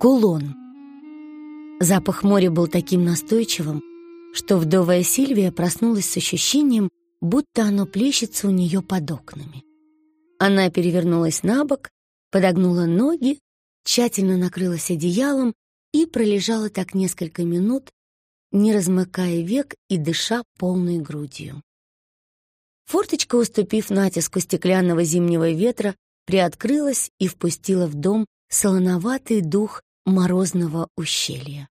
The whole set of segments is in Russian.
Кулон. Запах моря был таким настойчивым, что вдовая Сильвия проснулась с ощущением, будто оно плещется у нее под окнами. Она перевернулась на бок, подогнула ноги, тщательно накрылась одеялом и пролежала так несколько минут, не размыкая век и дыша полной грудью. Форточка, уступив натиску стеклянного зимнего ветра, приоткрылась и впустила в дом солоноватый дух морозного ущелья.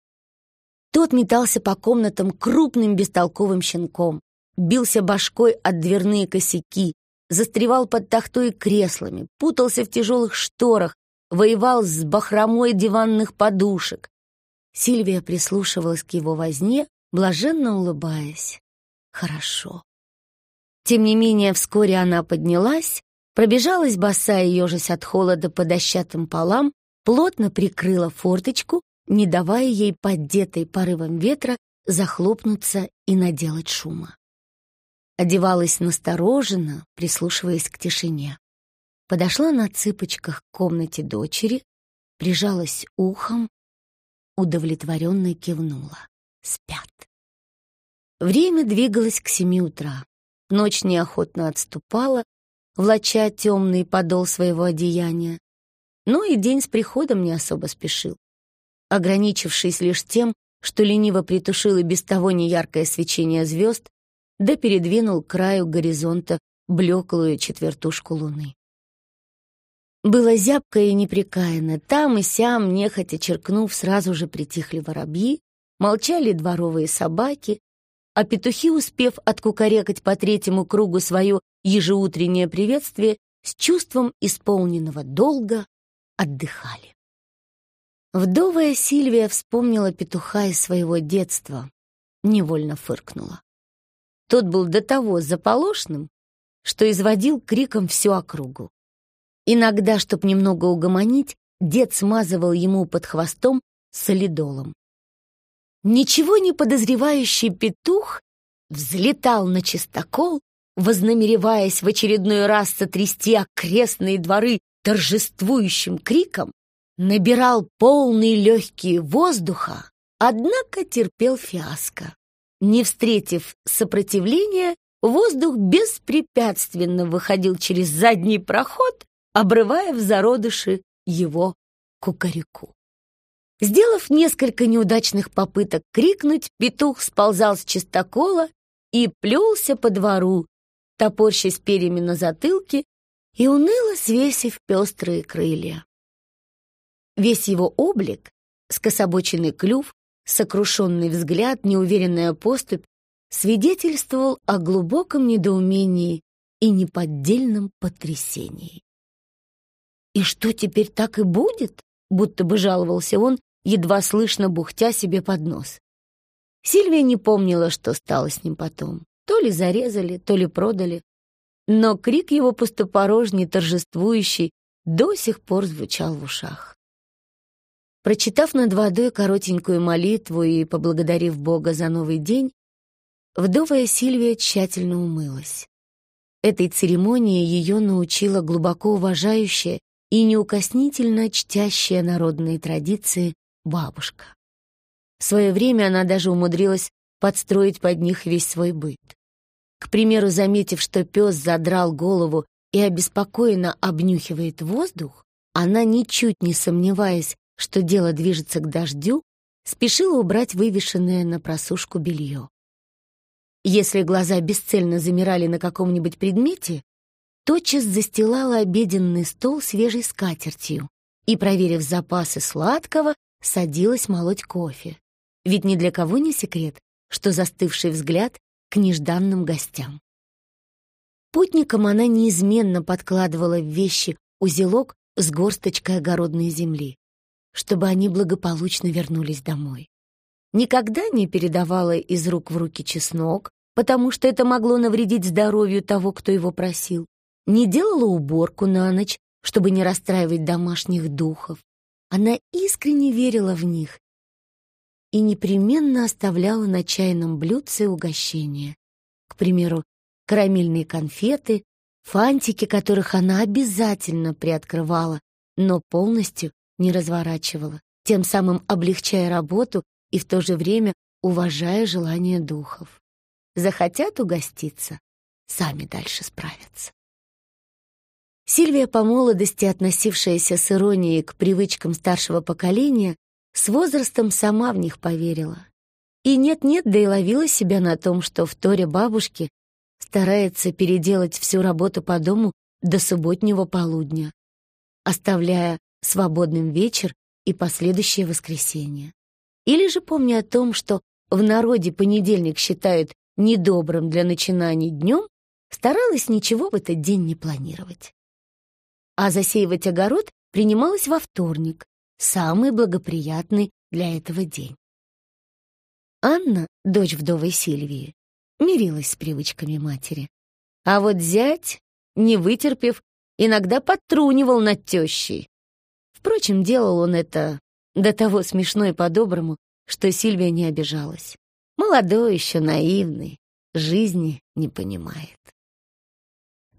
Тот метался по комнатам крупным бестолковым щенком, бился башкой от дверные косяки, застревал под тахтой и креслами, путался в тяжелых шторах, воевал с бахромой диванных подушек. Сильвия прислушивалась к его возне, блаженно улыбаясь. Хорошо. Тем не менее, вскоре она поднялась, пробежалась босая, ежась от холода по дощатым полам, плотно прикрыла форточку, не давая ей поддетой порывом ветра захлопнуться и наделать шума. Одевалась настороженно, прислушиваясь к тишине. Подошла на цыпочках к комнате дочери, прижалась ухом, удовлетворенно кивнула. Спят. Время двигалось к семи утра. Ночь неохотно отступала, влача темный подол своего одеяния. Но и день с приходом не особо спешил. Ограничившись лишь тем, что лениво притушил и без того неяркое свечение звезд, да передвинул к краю горизонта блеклую четвертушку луны. Было зябко и непрекаянно. Там и сям, нехотя черкнув, сразу же притихли воробьи, молчали дворовые собаки, а петухи, успев откукарекать по третьему кругу свое ежеутреннее приветствие, с чувством исполненного долга отдыхали. Вдовая Сильвия вспомнила петуха из своего детства, невольно фыркнула. Тот был до того заполошным, что изводил криком всю округу. Иногда, чтоб немного угомонить, дед смазывал ему под хвостом солидолом. Ничего не подозревающий петух взлетал на чистокол, вознамереваясь в очередной раз сотрясти окрестные дворы торжествующим криком, набирал полные легкие воздуха, однако терпел фиаско. Не встретив сопротивления, воздух беспрепятственно выходил через задний проход, обрывая в зародыши его кукареку. Сделав несколько неудачных попыток крикнуть, петух сползал с чистокола и плелся по двору, топорщась перьями на затылке и уныло свесив пестрые крылья. Весь его облик, скособоченный клюв, сокрушенный взгляд, неуверенная поступь свидетельствовал о глубоком недоумении и неподдельном потрясении. «И что теперь так и будет?» будто бы жаловался он, едва слышно бухтя себе под нос. Сильвия не помнила, что стало с ним потом. То ли зарезали, то ли продали. Но крик его пустопорожний, торжествующий, до сих пор звучал в ушах. Прочитав над водой коротенькую молитву и поблагодарив Бога за новый день, вдовая Сильвия тщательно умылась. Этой церемонии ее научила глубоко уважающая и неукоснительно чтящая народные традиции бабушка. В свое время она даже умудрилась подстроить под них весь свой быт. К примеру, заметив, что пес задрал голову и обеспокоенно обнюхивает воздух, она, ничуть не сомневаясь, что дело движется к дождю, спешила убрать вывешенное на просушку белье. Если глаза бесцельно замирали на каком-нибудь предмете, тотчас застилала обеденный стол свежей скатертью и, проверив запасы сладкого, садилась молоть кофе. Ведь ни для кого не секрет, что застывший взгляд к нежданным гостям. Путникам она неизменно подкладывала в вещи узелок с горсточкой огородной земли, чтобы они благополучно вернулись домой. Никогда не передавала из рук в руки чеснок, потому что это могло навредить здоровью того, кто его просил, не делала уборку на ночь, чтобы не расстраивать домашних духов. Она искренне верила в них и непременно оставляла на чайном блюдце угощения. К примеру, карамельные конфеты, фантики, которых она обязательно приоткрывала, но полностью не разворачивала, тем самым облегчая работу и в то же время уважая желания духов. Захотят угоститься, сами дальше справятся. Сильвия, по молодости относившаяся с иронией к привычкам старшего поколения, с возрастом сама в них поверила. И нет-нет, да и ловила себя на том, что в Торе бабушки старается переделать всю работу по дому до субботнего полудня, оставляя свободным вечер и последующее воскресенье. Или же помня о том, что в народе понедельник считают недобрым для начинаний днем, старалась ничего в этот день не планировать. А засеивать огород принималась во вторник, самый благоприятный для этого день. Анна, дочь вдовой Сильвии, мирилась с привычками матери. А вот зять, не вытерпев, иногда подтрунивал над тещей. Впрочем, делал он это до того смешно и по-доброму, что Сильвия не обижалась. Молодой еще, наивный, жизни не понимает.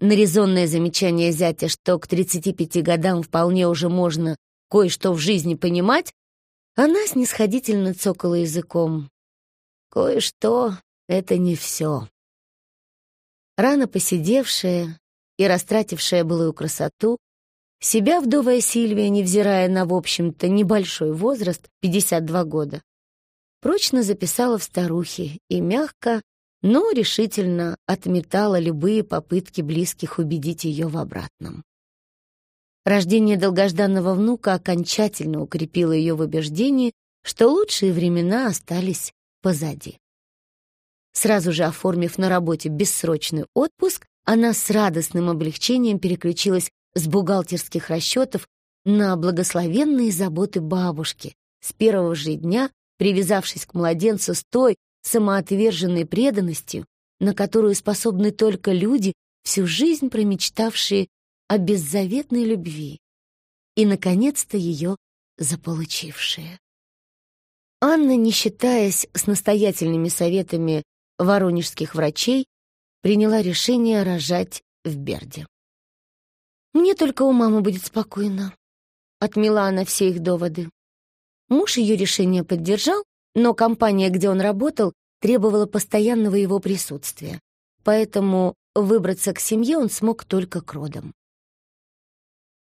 На резонное замечание зятя, что к 35 годам вполне уже можно кое-что в жизни понимать, она снисходительно цокала языком. Кое-что — это не все. Рано посидевшая и растратившая былую красоту, себя вдовая Сильвия, невзирая на, в общем-то, небольшой возраст, 52 года, прочно записала в старухи и мягко, но решительно отметала любые попытки близких убедить ее в обратном. Рождение долгожданного внука окончательно укрепило ее в убеждении, что лучшие времена остались позади. Сразу же оформив на работе бессрочный отпуск, она с радостным облегчением переключилась с бухгалтерских расчетов на благословенные заботы бабушки, с первого же дня привязавшись к младенцу с той самоотверженной преданностью, на которую способны только люди, всю жизнь промечтавшие о беззаветной любви и, наконец-то, ее заполучившие. Анна, не считаясь с настоятельными советами воронежских врачей, приняла решение рожать в Берде. «Мне только у мамы будет спокойно», — отмела она все их доводы. Муж ее решение поддержал, но компания, где он работал, требовала постоянного его присутствия, поэтому выбраться к семье он смог только к родам.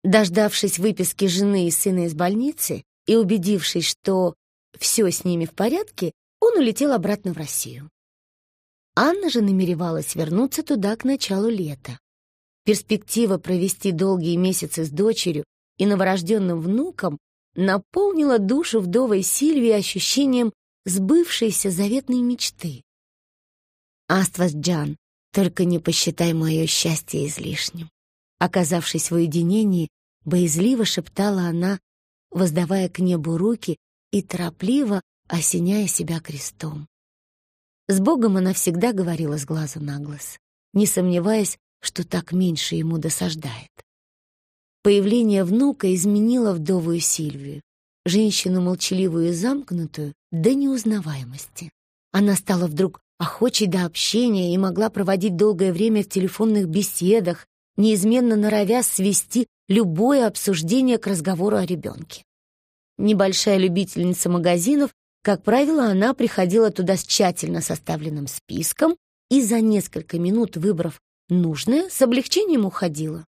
Дождавшись выписки жены и сына из больницы и убедившись, что все с ними в порядке, он улетел обратно в Россию. Анна же намеревалась вернуться туда к началу лета. Перспектива провести долгие месяцы с дочерью и новорожденным внуком наполнила душу вдовой Сильвии ощущением сбывшейся заветной мечты. «Аствас Джан, только не посчитай мое счастье излишним». Оказавшись в уединении, боязливо шептала она, воздавая к небу руки и торопливо осеняя себя крестом. С Богом она всегда говорила с глазу на глаз, не сомневаясь, что так меньше ему досаждает. Появление внука изменило вдовую Сильвию, женщину молчаливую и замкнутую, до неузнаваемости. Она стала вдруг охочей до общения и могла проводить долгое время в телефонных беседах, неизменно норовя свести любое обсуждение к разговору о ребенке. Небольшая любительница магазинов как правило, она приходила туда с тщательно составленным списком и за несколько минут, выбрав нужное, с облегчением уходила.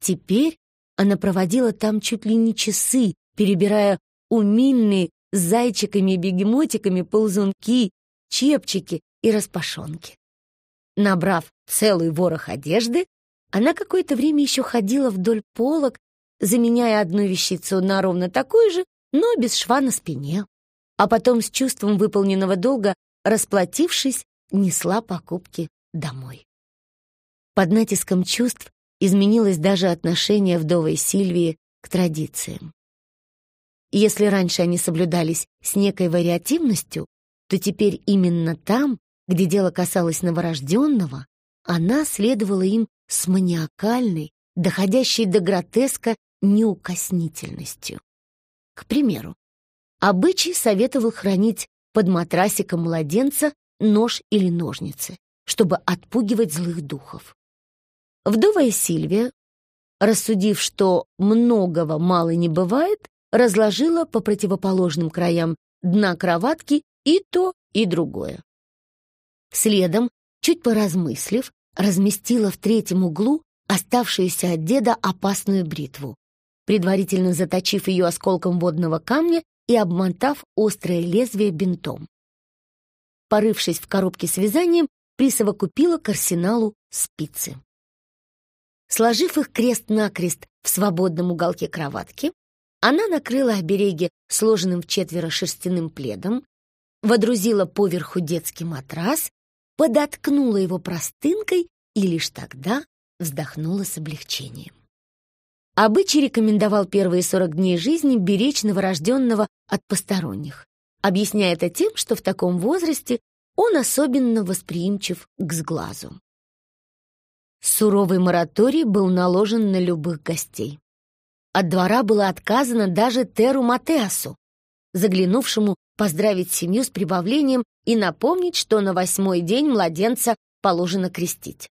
Теперь она проводила там чуть ли не часы, перебирая умильные с зайчиками и бегемотиками ползунки, чепчики и распашонки. Набрав целый ворох одежды, она какое-то время еще ходила вдоль полок, заменяя одну вещицу на ровно такую же, но без шва на спине а потом с чувством выполненного долга, расплатившись, несла покупки домой. Под натиском чувств изменилось даже отношение вдовой Сильвии к традициям. Если раньше они соблюдались с некой вариативностью, то теперь именно там, где дело касалось новорожденного, она следовала им с маниакальной, доходящей до гротеска неукоснительностью. К примеру, Обычай советовал хранить под матрасиком младенца нож или ножницы, чтобы отпугивать злых духов. Вдовая Сильвия, рассудив, что многого мало не бывает, разложила по противоположным краям дна кроватки и то, и другое. Следом, чуть поразмыслив, разместила в третьем углу оставшуюся от деда опасную бритву, предварительно заточив ее осколком водного камня и обмотав острое лезвие бинтом. Порывшись в коробке с вязанием, присовокупила к арсеналу спицы. Сложив их крест-накрест в свободном уголке кроватки, она накрыла обереги сложенным в четверо шерстяным пледом, водрузила поверху детский матрас, подоткнула его простынкой и лишь тогда вздохнула с облегчением. Обычай рекомендовал первые 40 дней жизни беречь новорожденного от посторонних, объясняя это тем, что в таком возрасте он особенно восприимчив к сглазу. Суровый мораторий был наложен на любых гостей. От двора было отказано даже Теру Матеасу, заглянувшему поздравить семью с прибавлением и напомнить, что на восьмой день младенца положено крестить.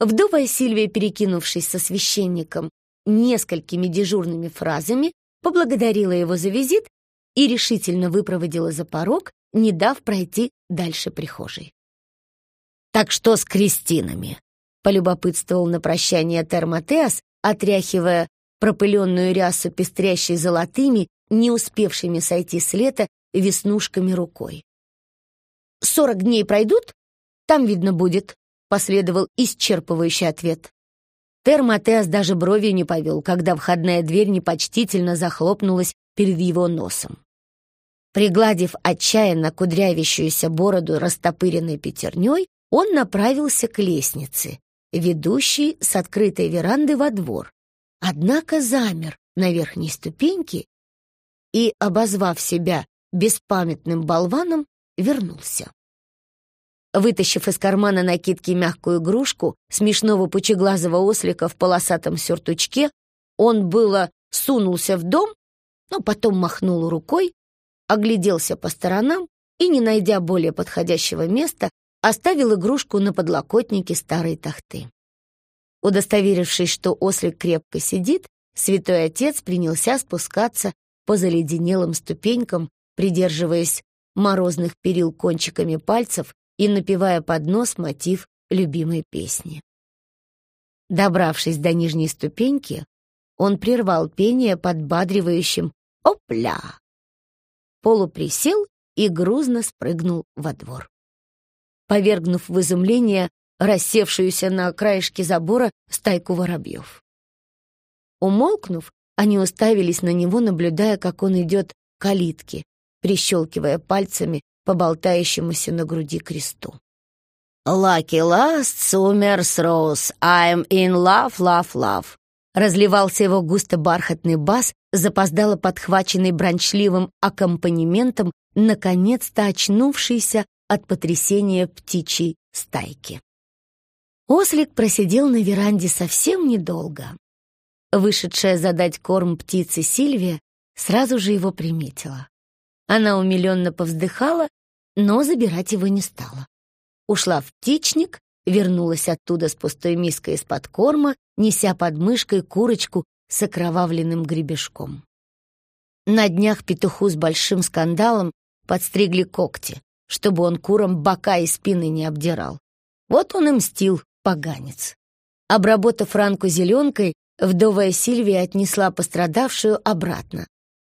Вдовая Сильвия, перекинувшись со священником несколькими дежурными фразами, поблагодарила его за визит и решительно выпроводила за порог, не дав пройти дальше прихожей. «Так что с крестинами?» — полюбопытствовал на прощание Терматеас, отряхивая пропыленную рясу, пестрящей золотыми, не успевшими сойти с лета, веснушками рукой. «Сорок дней пройдут? Там видно будет», последовал исчерпывающий ответ. Термотеас даже бровью не повел, когда входная дверь непочтительно захлопнулась перед его носом. Пригладив отчаянно кудрявящуюся бороду растопыренной пятерней, он направился к лестнице, ведущей с открытой веранды во двор. Однако замер на верхней ступеньке и, обозвав себя беспамятным болваном, вернулся. Вытащив из кармана накидки мягкую игрушку, смешного пучеглазого ослика в полосатом сюртучке, он было сунулся в дом, но потом махнул рукой, огляделся по сторонам и, не найдя более подходящего места, оставил игрушку на подлокотнике старой тахты. Удостоверившись, что ослик крепко сидит, святой отец принялся спускаться по заледенелым ступенькам, придерживаясь морозных перил кончиками пальцев и напевая под нос мотив любимой песни. Добравшись до нижней ступеньки, он прервал пение подбадривающим «Опля!». Полуприсел и грузно спрыгнул во двор. Повергнув в изумление рассевшуюся на краешке забора стайку воробьев. Умолкнув, они уставились на него, наблюдая, как он идет к калитке, прищелкивая пальцами по болтающемуся на груди кресту. «Lucky last summers rose, I'm in love, love, love». Разливался его густо бархатный бас, запоздало подхваченный бранчливым аккомпанементом, наконец-то очнувшийся от потрясения птичьей стайки. Ослик просидел на веранде совсем недолго. Вышедшая задать корм птице Сильвия сразу же его приметила. Она умиленно повздыхала, но забирать его не стала. Ушла в птичник, вернулась оттуда с пустой миской из-под корма, неся под мышкой курочку с окровавленным гребешком. На днях петуху с большим скандалом подстригли когти, чтобы он курам бока и спины не обдирал. Вот он и мстил, поганец. Обработав ранку зеленкой, вдовая Сильвия отнесла пострадавшую обратно,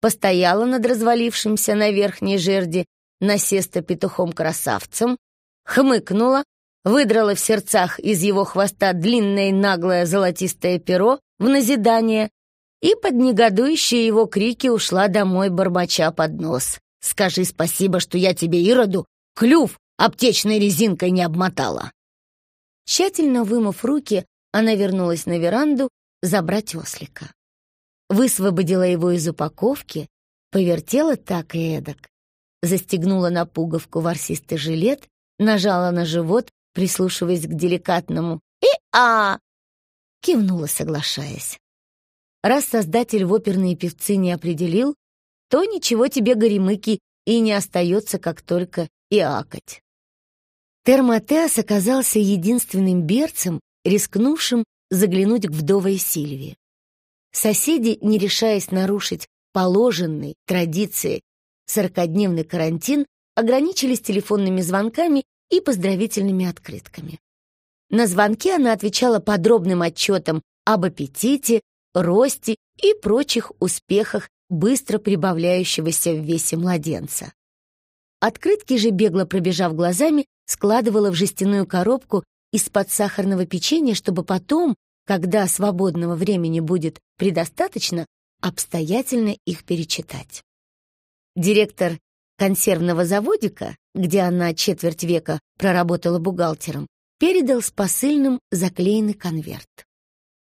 постояла над развалившимся на верхней жерди насеста петухом-красавцем, хмыкнула, выдрала в сердцах из его хвоста длинное наглое золотистое перо в назидание и под негодующие его крики ушла домой, бормоча под нос. «Скажи спасибо, что я тебе, Ироду, клюв аптечной резинкой не обмотала!» Тщательно вымыв руки, она вернулась на веранду забрать ослика высвободила его из упаковки, повертела так и эдак, застегнула на пуговку ворсистый жилет, нажала на живот, прислушиваясь к деликатному «И-а!», кивнула, соглашаясь. Раз создатель в оперные певцы не определил, то ничего тебе, горемыки, и не остается, как только и акать. Термотеас оказался единственным берцем, рискнувшим заглянуть к вдовой Сильвии. Соседи, не решаясь нарушить положенный традиции сорокодневный карантин ограничились телефонными звонками и поздравительными открытками. На звонки она отвечала подробным отчетом об аппетите, росте и прочих успехах быстро прибавляющегося в весе младенца. Открытки же, бегло пробежав глазами, складывала в жестяную коробку из-под сахарного печенья, чтобы потом, когда свободного времени будет предостаточно, обстоятельно их перечитать. Директор консервного заводика, где она четверть века проработала бухгалтером, передал с посыльным заклеенный конверт.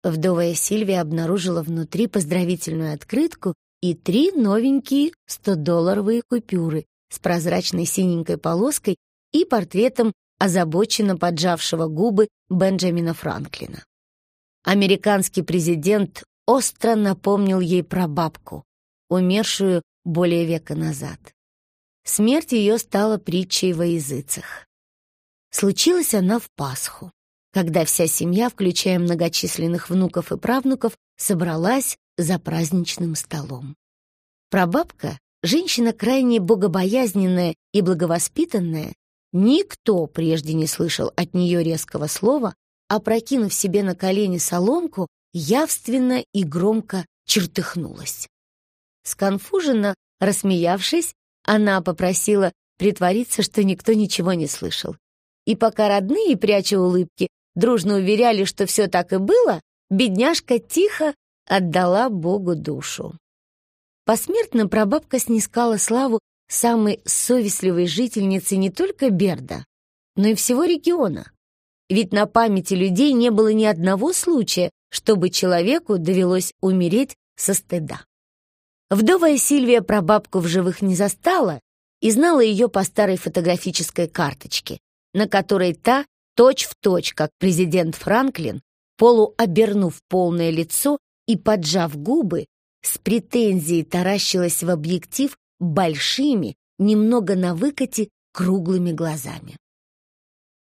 Вдовая Сильвия обнаружила внутри поздравительную открытку и три новенькие 100-долларовые купюры с прозрачной синенькой полоской и портретом озабоченно поджавшего губы Бенджамина Франклина. Американский президент остро напомнил ей про бабку, умершую более века назад. Смерть ее стала притчей во языцах. Случилась она в Пасху, когда вся семья, включая многочисленных внуков и правнуков, собралась за праздничным столом. Прабабка, женщина крайне богобоязненная и благовоспитанная, никто прежде не слышал от нее резкого слова, а прокинув себе на колени соломку, явственно и громко чертыхнулась. Сконфуженно, рассмеявшись, она попросила притвориться, что никто ничего не слышал. И пока родные, пряча улыбки, дружно уверяли, что все так и было, бедняжка тихо отдала Богу душу. Посмертно прабабка снискала славу самой совестливой жительницы не только Берда, но и всего региона. Ведь на памяти людей не было ни одного случая, чтобы человеку довелось умереть со стыда. Вдовая Сильвия прабабку в живых не застала и знала ее по старой фотографической карточке, на которой та, точь-в-точь, как президент Франклин, полуобернув полное лицо и поджав губы, с претензией таращилась в объектив большими, немного на выкате, круглыми глазами.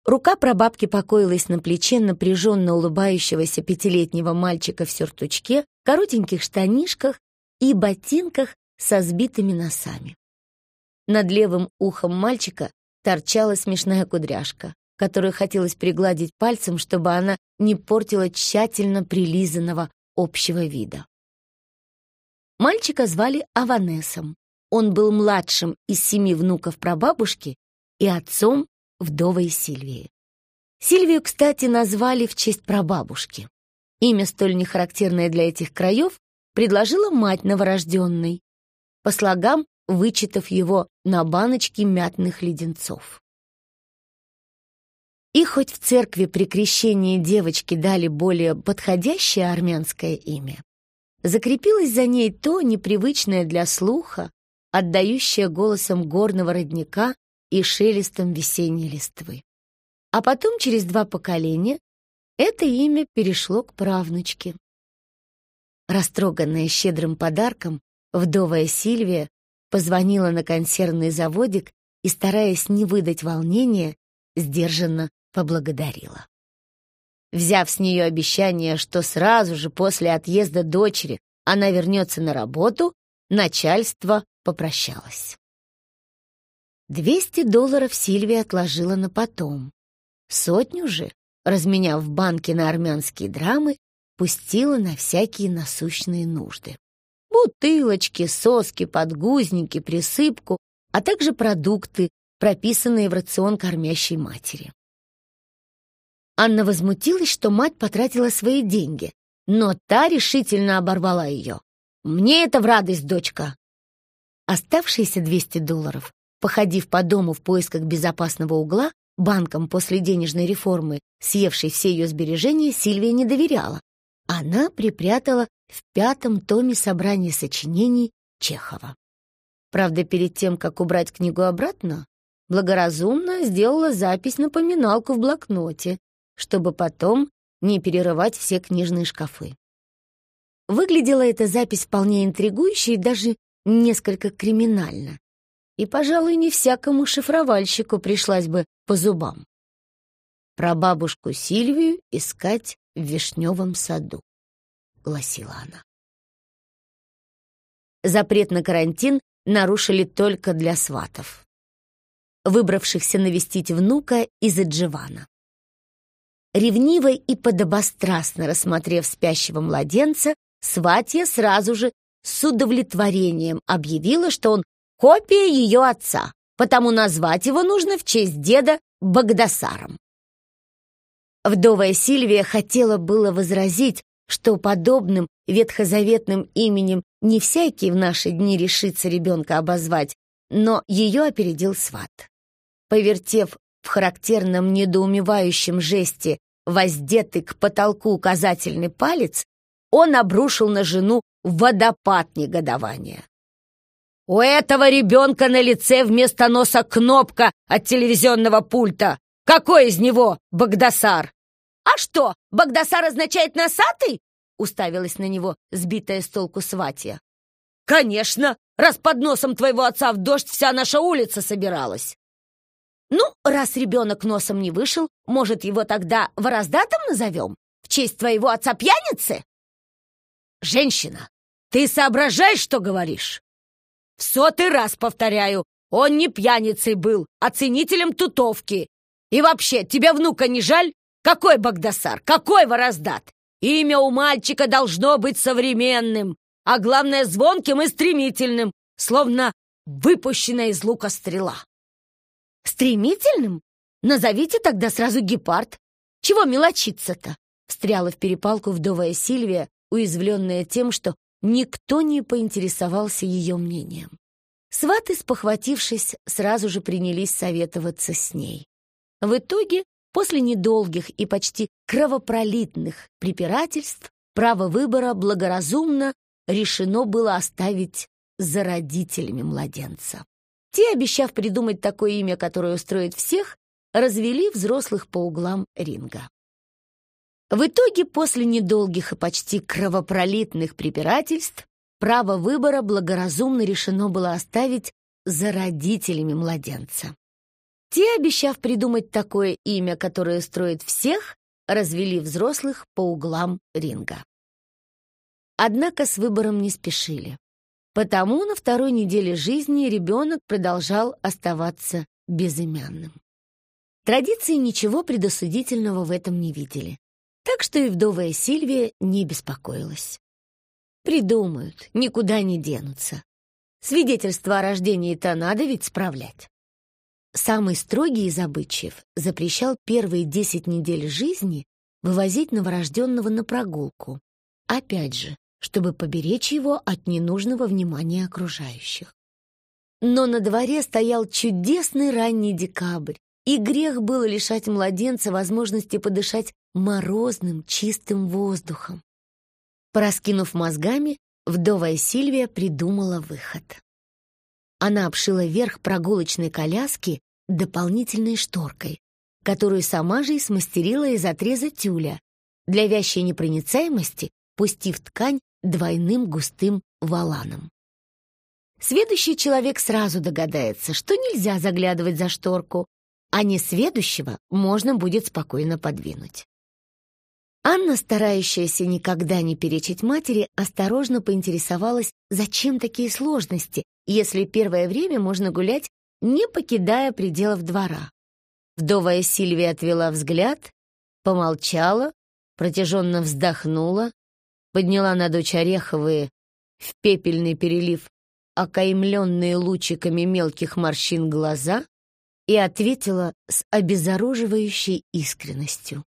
Рука прабабки покоилась на плече напряженно улыбающегося пятилетнего мальчика в сюртучке, коротеньких штанишках и ботинках со сбитыми носами. Над левым ухом мальчика торчала смешная кудряшка, которую хотелось пригладить пальцем, чтобы она не портила тщательно прилизанного общего вида. Мальчика звали Аванесом. Он был младшим из семи внуков прабабушки и отцом вдовой Сильвии. Сильвию, кстати, назвали в честь прабабушки. Имя, столь нехарактерное для этих краев, предложила мать новорожденной, по слогам вычитав его на баночке мятных леденцов. И хоть в церкви при крещении девочки дали более подходящее армянское имя, закрепилось за ней то непривычное для слуха, отдающее голосом горного родника и шелестом весенней листвы. А потом, через два поколения, это имя перешло к правнучке. Растроганная щедрым подарком, вдовая Сильвия позвонила на консервный заводик и, стараясь не выдать волнения, сдержанно поблагодарила. Взяв с нее обещание, что сразу же после отъезда дочери она вернется на работу, начальство попрощалось. Двести долларов Сильвия отложила на потом. Сотню же, разменяв в банке на армянские драмы, пустила на всякие насущные нужды. Бутылочки, соски, подгузники, присыпку, а также продукты, прописанные в рацион кормящей матери. Анна возмутилась, что мать потратила свои деньги, но та решительно оборвала ее. «Мне это в радость, дочка!» Оставшиеся 200 долларов Походив по дому в поисках безопасного угла, банкам после денежной реформы, съевшей все ее сбережения, Сильвия не доверяла. Она припрятала в пятом томе собрания сочинений Чехова. Правда, перед тем, как убрать книгу обратно, благоразумно сделала запись-напоминалку в блокноте, чтобы потом не перерывать все книжные шкафы. Выглядела эта запись вполне интригующе и даже несколько криминально и, пожалуй, не всякому шифровальщику пришлась бы по зубам. Про бабушку Сильвию искать в вишневом саду, гласила она. запрет на карантин нарушили только для сватов, выбравшихся навестить внука из Адживана. Ревниво и подобострастно рассмотрев спящего младенца, сватья сразу же с удовлетворением объявила, что он копия ее отца, потому назвать его нужно в честь деда Багдасаром. Вдовая Сильвия хотела было возразить, что подобным ветхозаветным именем не всякий в наши дни решится ребенка обозвать, но ее опередил сват. Повертев в характерном недоумевающем жесте воздетый к потолку указательный палец, он обрушил на жену водопад негодования. «У этого ребенка на лице вместо носа кнопка от телевизионного пульта. Какой из него Багдасар?» «А что, Багдасар означает «носатый»?» уставилась на него сбитая с толку сватья. «Конечно! Раз под носом твоего отца в дождь вся наша улица собиралась!» «Ну, раз ребенок носом не вышел, может, его тогда вороздатом назовем? В честь твоего отца-пьяницы?» «Женщина, ты соображаешь, что говоришь?» «В сотый раз повторяю, он не пьяницей был, а ценителем тутовки. И вообще, тебе внука не жаль? Какой Багдасар? Какой Вороздат? Имя у мальчика должно быть современным, а главное звонким и стремительным, словно выпущенная из лука стрела. Стремительным? Назовите тогда сразу гепард. Чего мелочиться-то? Встряла в перепалку вдовая Сильвия, уязвленная тем, что никто не поинтересовался ее мнением. Сваты, спохватившись, сразу же принялись советоваться с ней. В итоге После недолгих и почти кровопролитных препирательств право выбора благоразумно решено было оставить за родителями младенца. Те, обещав придумать такое имя, которое устроит всех, развели взрослых по углам ринга. В итоге, после недолгих и почти кровопролитных препирательств, право выбора благоразумно решено было оставить за родителями младенца. Те, обещав придумать такое имя, которое строит всех, развели взрослых по углам ринга. Однако с выбором не спешили. Потому на второй неделе жизни ребенок продолжал оставаться безымянным. Традиции ничего предосудительного в этом не видели, так что и вдовая Сильвия не беспокоилась. Придумают, никуда не денутся. Свидетельство о рождении-то надо ведь справлять. Самый строгий из обычаев запрещал первые десять недель жизни вывозить новорожденного на прогулку. Опять же, чтобы поберечь его от ненужного внимания окружающих. Но на дворе стоял чудесный ранний декабрь, и грех было лишать младенца возможности подышать морозным, чистым воздухом. Пораскинув мозгами, вдовая Сильвия придумала выход. Она обшила верх прогулочной коляски дополнительной шторкой, которую сама же и смастерила из отреза тюля, для вящей непроницаемости пустив ткань двойным густым валаном. Сведущий человек сразу догадается, что нельзя заглядывать за шторку, а несведущего можно будет спокойно подвинуть. Анна, старающаяся никогда не перечить матери, осторожно поинтересовалась, зачем такие сложности, если первое время можно гулять не покидая пределов двора. Вдовая Сильвия отвела взгляд, помолчала, протяженно вздохнула, подняла на дочь ореховые в пепельный перелив окаймленные лучиками мелких морщин глаза и ответила с обезоруживающей искренностью.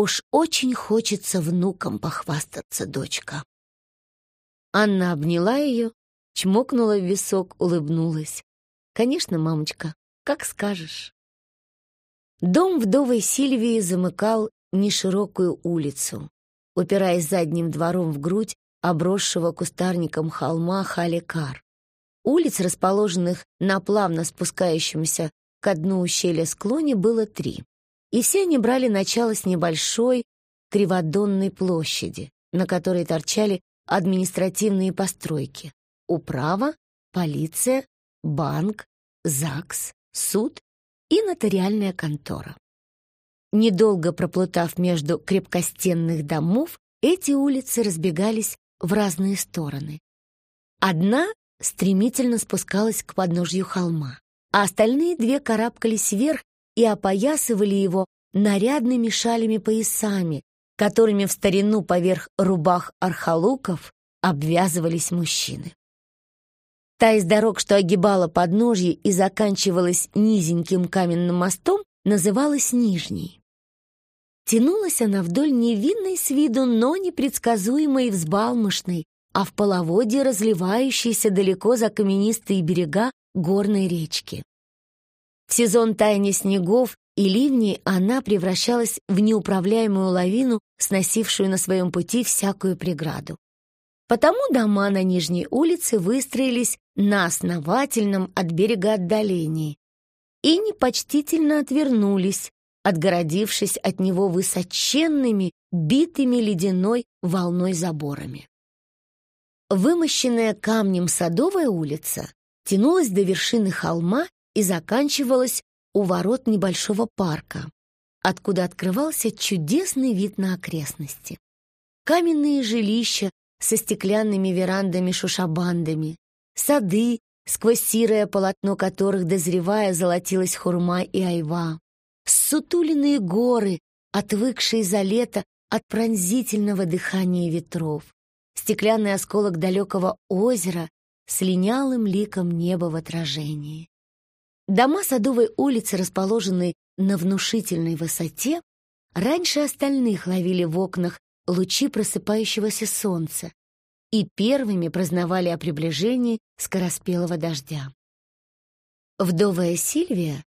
«Уж очень хочется внукам похвастаться, дочка». Анна обняла ее, чмокнула в висок, улыбнулась. «Конечно, мамочка, как скажешь». Дом вдовой Сильвии замыкал неширокую улицу, упираясь задним двором в грудь обросшего кустарником холма Халикар. Улиц, расположенных на плавно спускающемся к дну ущелья склоне, было три. И все они брали начало с небольшой криводонной площади, на которой торчали административные постройки. Управа, полиция, банк, ЗАГС, суд и нотариальная контора. Недолго проплутав между крепкостенных домов, эти улицы разбегались в разные стороны. Одна стремительно спускалась к подножью холма, а остальные две карабкались вверх и опоясывали его нарядными шалями-поясами, которыми в старину поверх рубах архалуков обвязывались мужчины. Та из дорог, что огибала подножье и заканчивалась низеньким каменным мостом, называлась Нижней. Тянулась она вдоль невинной с виду, но непредсказуемой и взбалмошной, а в половодье разливающейся далеко за каменистые берега горной речки. В сезон таяния снегов и ливней она превращалась в неуправляемую лавину, сносившую на своем пути всякую преграду. Потому дома на Нижней улице выстроились на основательном от берега отдалении и непочтительно отвернулись, отгородившись от него высоченными, битыми ледяной волной заборами. Вымощенная камнем Садовая улица тянулась до вершины холма и заканчивалась у ворот небольшого парка, откуда открывался чудесный вид на окрестности. Каменные жилища со стеклянными верандами-шушабандами, сады, сквозь сирое полотно которых, дозревая, золотилась хурма и айва, сутуленные горы, отвыкшие за лето от пронзительного дыхания ветров, стеклянный осколок далекого озера с линялым ликом неба в отражении. Дома Садовой улицы, расположенные на внушительной высоте, раньше остальных ловили в окнах лучи просыпающегося солнца и первыми прознавали о приближении скороспелого дождя. Вдовая Сильвия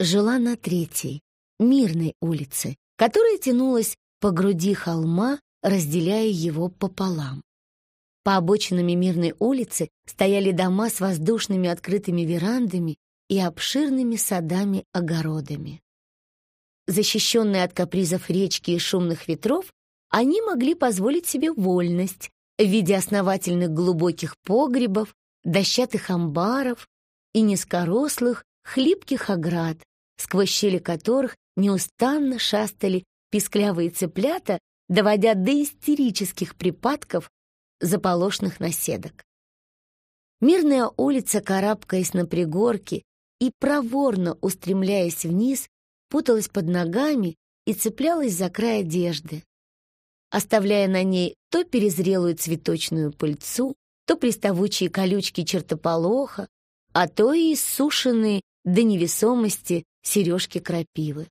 жила на третьей, мирной улице, которая тянулась по груди холма, разделяя его пополам. По обочинам мирной улицы стояли дома с воздушными открытыми верандами и обширными садами-огородами. Защищенные от капризов речки и шумных ветров, они могли позволить себе вольность в виде основательных глубоких погребов, дощатых амбаров и низкорослых, хлипких оград, сквозь щели которых неустанно шастали писклявые цыплята, доводя до истерических припадков заполошных наседок. Мирная улица, карабкаясь на пригорке и проворно устремляясь вниз, путалась под ногами и цеплялась за край одежды, оставляя на ней то перезрелую цветочную пыльцу, то приставучие колючки чертополоха, а то и иссушенные до невесомости сережки крапивы.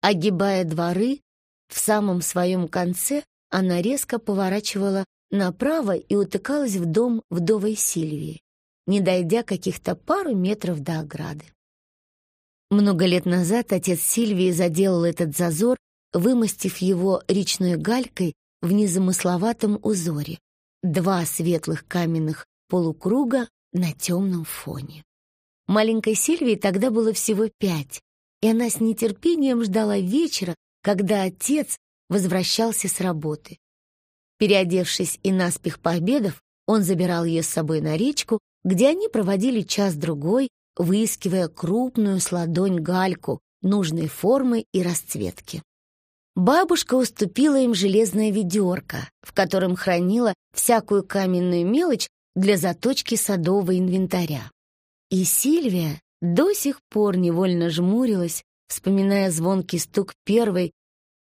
Огибая дворы, в самом своем конце она резко поворачивала направо и утыкалась в дом вдовой Сильвии, не дойдя каких-то пару метров до ограды. Много лет назад отец Сильвии заделал этот зазор, вымостив его речной галькой в незамысловатом узоре. Два светлых каменных полукруга на темном фоне. Маленькой Сильвии тогда было всего пять, и она с нетерпением ждала вечера, когда отец возвращался с работы. Переодевшись и наспех пообедав, он забирал ее с собой на речку, где они проводили час-другой, выискивая крупную с ладонь гальку нужной формы и расцветки. Бабушка уступила им железное ведерко, в котором хранила всякую каменную мелочь для заточки садового инвентаря. И Сильвия до сих пор невольно жмурилась, вспоминая звонкий стук первой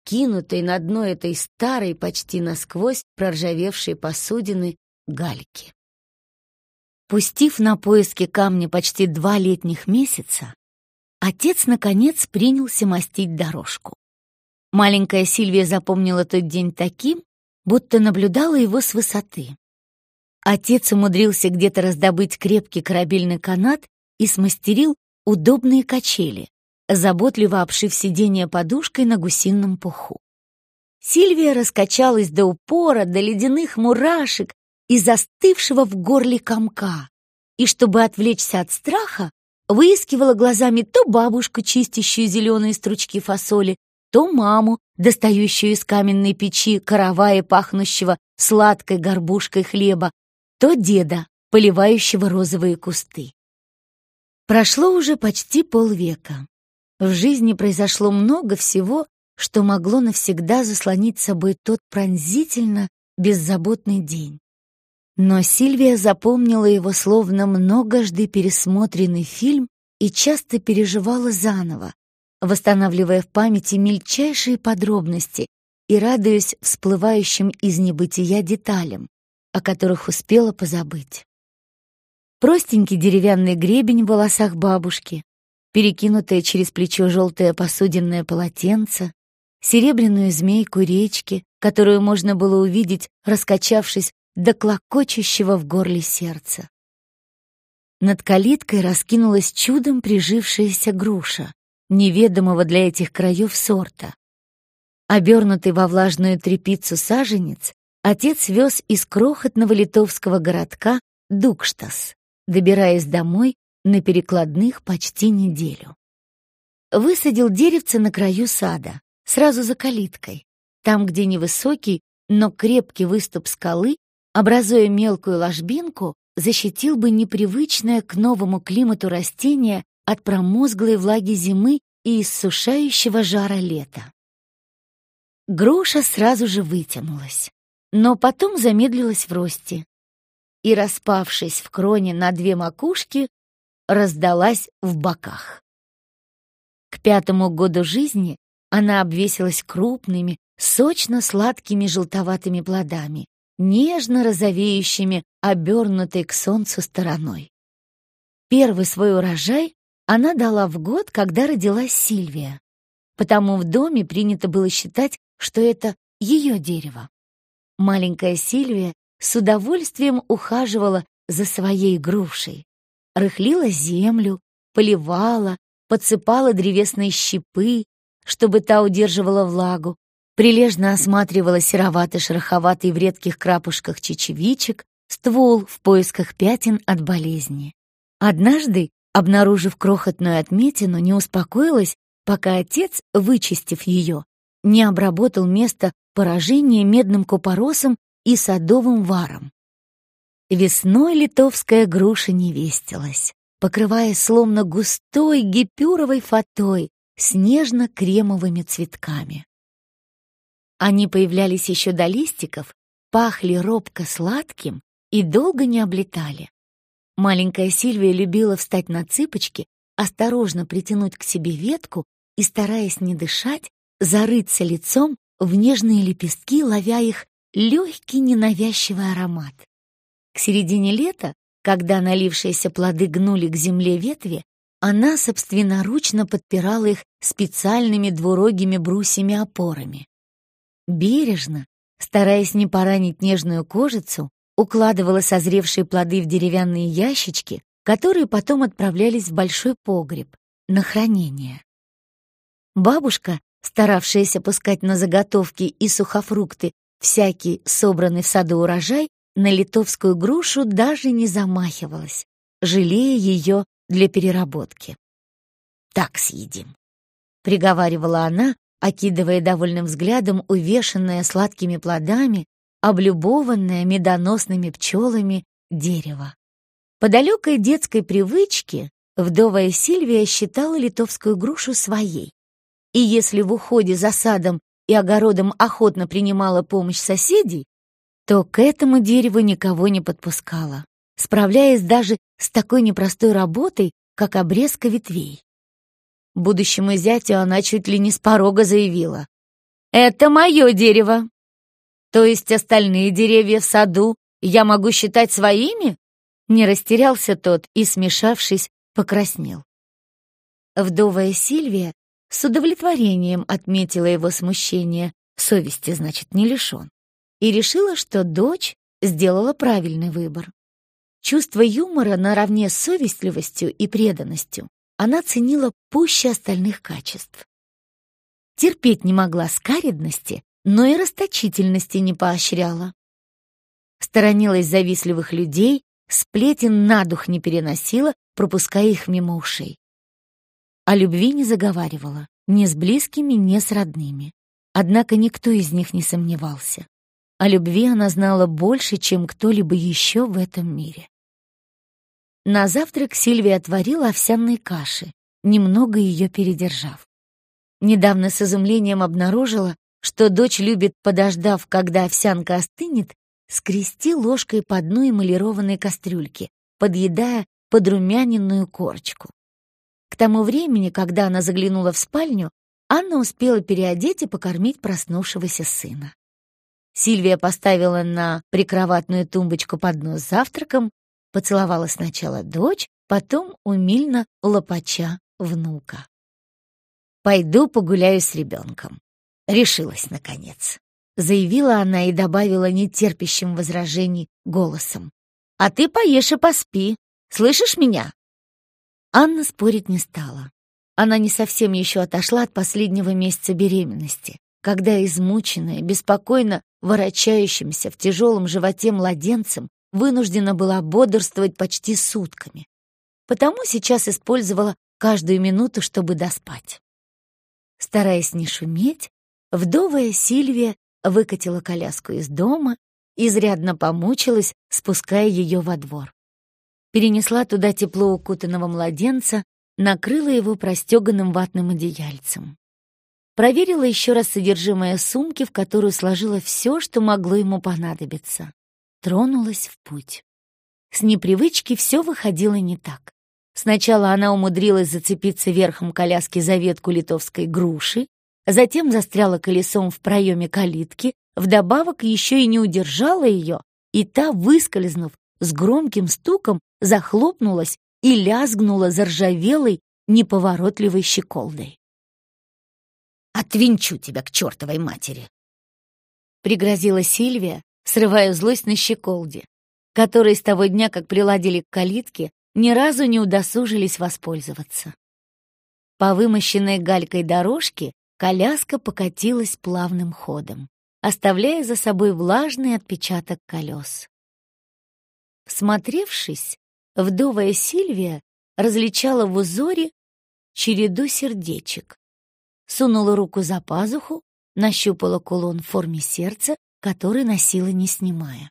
кинутой на дно этой старой, почти насквозь проржавевшей посудины гальки. Пустив на поиски камня почти два летних месяца, отец, наконец, принялся мастить дорожку. Маленькая Сильвия запомнила тот день таким, будто наблюдала его с высоты. Отец умудрился где-то раздобыть крепкий корабельный канат и смастерил удобные качели, заботливо обшив сиденье подушкой на гусином пуху. Сильвия раскачалась до упора, до ледяных мурашек и застывшего в горле комка, и, чтобы отвлечься от страха, выискивала глазами то бабушку, чистящую зеленые стручки фасоли, то маму, достающую из каменной печи каравая, пахнущего сладкой горбушкой хлеба, то деда, поливающего розовые кусты. Прошло уже почти полвека. В жизни произошло много всего, что могло навсегда заслонить собой тот пронзительно беззаботный день. Но Сильвия запомнила его словно многожды пересмотренный фильм и часто переживала заново, восстанавливая в памяти мельчайшие подробности и радуясь всплывающим из небытия деталям, о которых успела позабыть. Простенький деревянный гребень в волосах бабушки, перекинутое через плечо желтое посуденное полотенце, серебряную змейку речки, которую можно было увидеть, раскачавшись до клокочущего в горле сердца. Над калиткой раскинулась чудом прижившаяся груша, неведомого для этих краев сорта. Обернутый во влажную тряпицу саженец, отец вез из крохотного литовского городка Дукштас, добираясь домой на перекладных почти неделю. Высадил деревце на краю сада, сразу за калиткой, там, где невысокий, но крепкий выступ скалы, образуя мелкую ложбинку, защитил бы непривычное к новому климату растение от промозглой влаги зимы и иссушающего жара лета. Груша сразу же вытянулась, но потом замедлилась в росте и, распавшись в кроне на две макушки, раздалась в боках. К пятому году жизни она обвесилась крупными, сочно-сладкими желтоватыми плодами, нежно розовеющими, обернутой к солнцу стороной. Первый свой урожай она дала в год, когда родилась Сильвия, потому в доме принято было считать, что это ее дерево. Маленькая Сильвия с удовольствием ухаживала за своей грушей, рыхлила землю, поливала, подсыпала древесные щепы, чтобы та удерживала влагу, прилежно осматривала серовато-шероховатый в редких крапушках чечевичек, ствол в поисках пятен от болезни. Однажды, обнаружив крохотную отметину, не успокоилась, пока отец, вычистив ее, не обработал место поражения медным купоросом и садовым варом. Весной литовская груша невестилась, покрывая словно густой гипюровой фатой с нежно-кремовыми цветками. Они появлялись еще до листиков, пахли робко сладким и долго не облетали. Маленькая Сильвия любила встать на цыпочки, осторожно притянуть к себе ветку и, стараясь не дышать, зарыться лицом в нежные лепестки, ловя их легкий ненавязчивый аромат. К середине лета, когда налившиеся плоды гнули к земле ветви, она собственноручно подпирала их специальными двурогими брусьями-опорами. Бережно, стараясь не поранить нежную кожицу, укладывала созревшие плоды в деревянные ящички, которые потом отправлялись в большой погреб на хранение. Бабушка, старавшаяся пускать на заготовки и сухофрукты всякий собранный в саду урожай, на литовскую грушу даже не замахивалась, жалея ее для переработки. «Так съедим», — приговаривала она, окидывая довольным взглядом увешанное сладкими плодами, облюбованное медоносными пчелами дерево. По далекой детской привычке вдовая Сильвия считала литовскую грушу своей. И если в уходе за садом и огородом охотно принимала помощь соседей, то к этому дереву никого не подпускала, справляясь даже с такой непростой работой, как обрезка ветвей. Будущему зятю она чуть ли не с порога заявила. «Это мое дерево!» «То есть остальные деревья в саду я могу считать своими?» Не растерялся тот и, смешавшись, покраснел. Вдовая Сильвия с удовлетворением отметила его смущение, совести, значит, не лишен, и решила, что дочь сделала правильный выбор. Чувство юмора наравне с совестливостью и преданностью она ценила пуще остальных качеств. Терпеть не могла скаредности, но и расточительности не поощряла. Сторонилась завистливых людей, сплетен на дух не переносила, пропуская их мимо ушей. О любви не заговаривала, ни с близкими, ни с родными. Однако никто из них не сомневался. О любви она знала больше, чем кто-либо еще в этом мире. На завтрак Сильвия отварила овсяной каши, немного ее передержав. Недавно с изумлением обнаружила, что дочь любит, подождав, когда овсянка остынет, скрести ложкой по дну эмалированной кастрюльки, подъедая подрумяненную корочку. К тому времени, когда она заглянула в спальню, Анна успела переодеть и покормить проснувшегося сына. Сильвия поставила на прикроватную тумбочку поднос с завтраком, поцеловала сначала дочь, потом умильно лопача внука. «Пойду погуляю с ребенком», — решилась наконец. Заявила она и добавила нетерпящим возражений голосом. «А ты поешь и поспи. Слышишь меня?» Анна спорить не стала. Она не совсем еще отошла от последнего месяца беременности, когда измученная, беспокойно ворочающимся в тяжелом животе младенцем вынуждена была бодрствовать почти сутками. Потому сейчас использовала каждую минуту, чтобы доспать. Стараясь не шуметь, вдовая Сильвия выкатила коляску из дома, изрядно помучилась, спуская ее во двор. Перенесла туда тепло укутанного младенца, накрыла его простеганным ватным одеяльцем. Проверила еще раз содержимое сумки, в которую сложила все, что могло ему понадобиться. Тронулась в путь. С непривычки все выходило не так. Сначала она умудрилась зацепиться верхом коляски за ветку литовской груши, затем застряла колесом в проеме калитки, вдобавок еще и не удержала ее, и та, выскользнув, с громким стуком захлопнулась и лязгнула заржавелой, неповоротливой щеколдой. «Отвинчу тебя к чертовой матери!» Пригрозила Сильвия, срывая злость на щеколде, которые с того дня, как приладили к калитке, ни разу не удосужились воспользоваться. По вымощенной галькой дорожке коляска покатилась плавным ходом, оставляя за собой влажный отпечаток колес. Всмотревшись, вдовая Сильвия различала в узоре череду сердечек. Сунула руку за пазуху, нащупала кулон в форме сердца, который носила не снимая.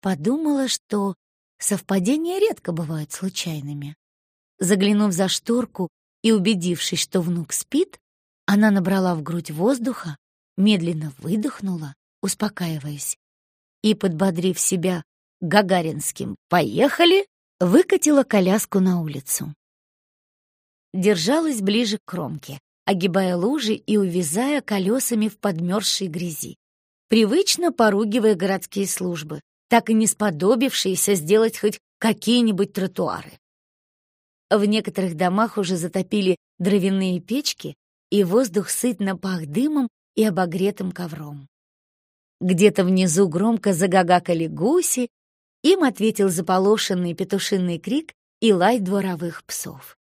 Подумала, что совпадения редко бывают случайными. Заглянув за шторку и убедившись, что внук спит, она набрала в грудь воздуха, медленно выдохнула, успокаиваясь, и, подбодрив себя гагаринским «Поехали!», выкатила коляску на улицу. Держалась ближе к кромке, огибая лужи и увязая колесами в подмерзшей грязи, привычно поругивая городские службы, так и не сподобившиеся сделать хоть какие-нибудь тротуары. В некоторых домах уже затопили дровяные печки, и воздух сытно пах дымом и обогретым ковром. Где-то внизу громко загагакали гуси, им ответил заполошенный петушиный крик и лай дворовых псов.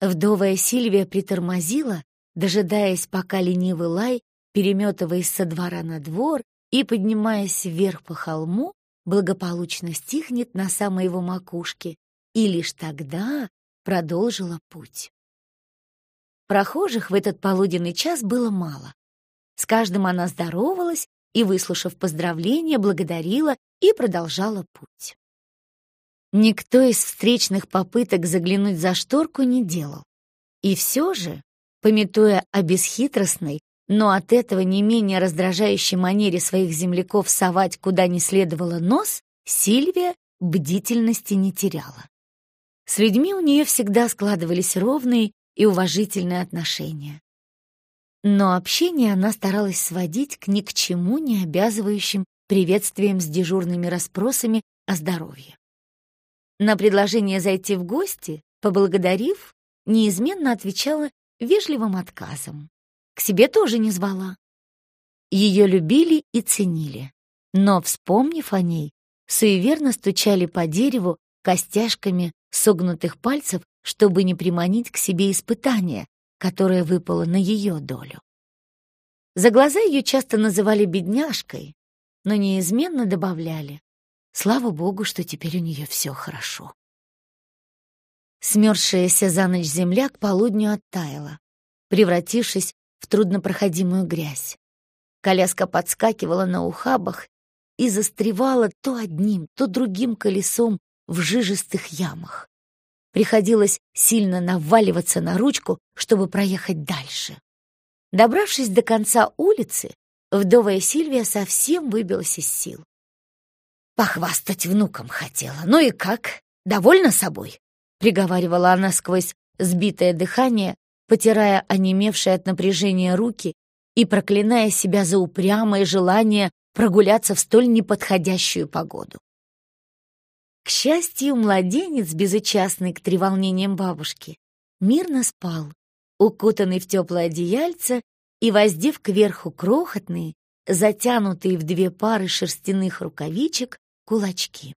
Вдовая Сильвия притормозила, дожидаясь, пока ленивый лай, переметываясь со двора на двор и, поднимаясь вверх по холму, благополучно стихнет на самой его макушке, и лишь тогда продолжила путь. Прохожих в этот полуденный час было мало. С каждым она здоровалась и, выслушав поздравления, благодарила и продолжала путь. Никто из встречных попыток заглянуть за шторку не делал. И все же, пометуя о бесхитростной, но от этого не менее раздражающей манере своих земляков совать куда не следовало нос, Сильвия бдительности не теряла. С людьми у нее всегда складывались ровные и уважительные отношения. Но общение она старалась сводить к ни к чему не обязывающим приветствиям с дежурными расспросами о здоровье. На предложение зайти в гости, поблагодарив, неизменно отвечала вежливым отказом. К себе тоже не звала. Ее любили и ценили, но, вспомнив о ней, суеверно стучали по дереву костяшками согнутых пальцев, чтобы не приманить к себе испытание, которое выпало на ее долю. За глаза ее часто называли бедняжкой, но неизменно добавляли Слава богу, что теперь у нее все хорошо. Смерзшаяся за ночь земля к полудню оттаяла, превратившись в труднопроходимую грязь. Коляска подскакивала на ухабах и застревала то одним, то другим колесом в жижистых ямах. Приходилось сильно наваливаться на ручку, чтобы проехать дальше. Добравшись до конца улицы, вдовая Сильвия совсем выбилась из сил. Похвастать внуком хотела. Ну и как? Довольна собой? Приговаривала она сквозь сбитое дыхание, потирая онемевшие от напряжения руки и проклиная себя за упрямое желание прогуляться в столь неподходящую погоду. К счастью, младенец, безучастный к треволнениям бабушки, мирно спал, укутанный в теплое одеяльце и воздев кверху крохотные, затянутые в две пары шерстяных рукавичек, кулачки.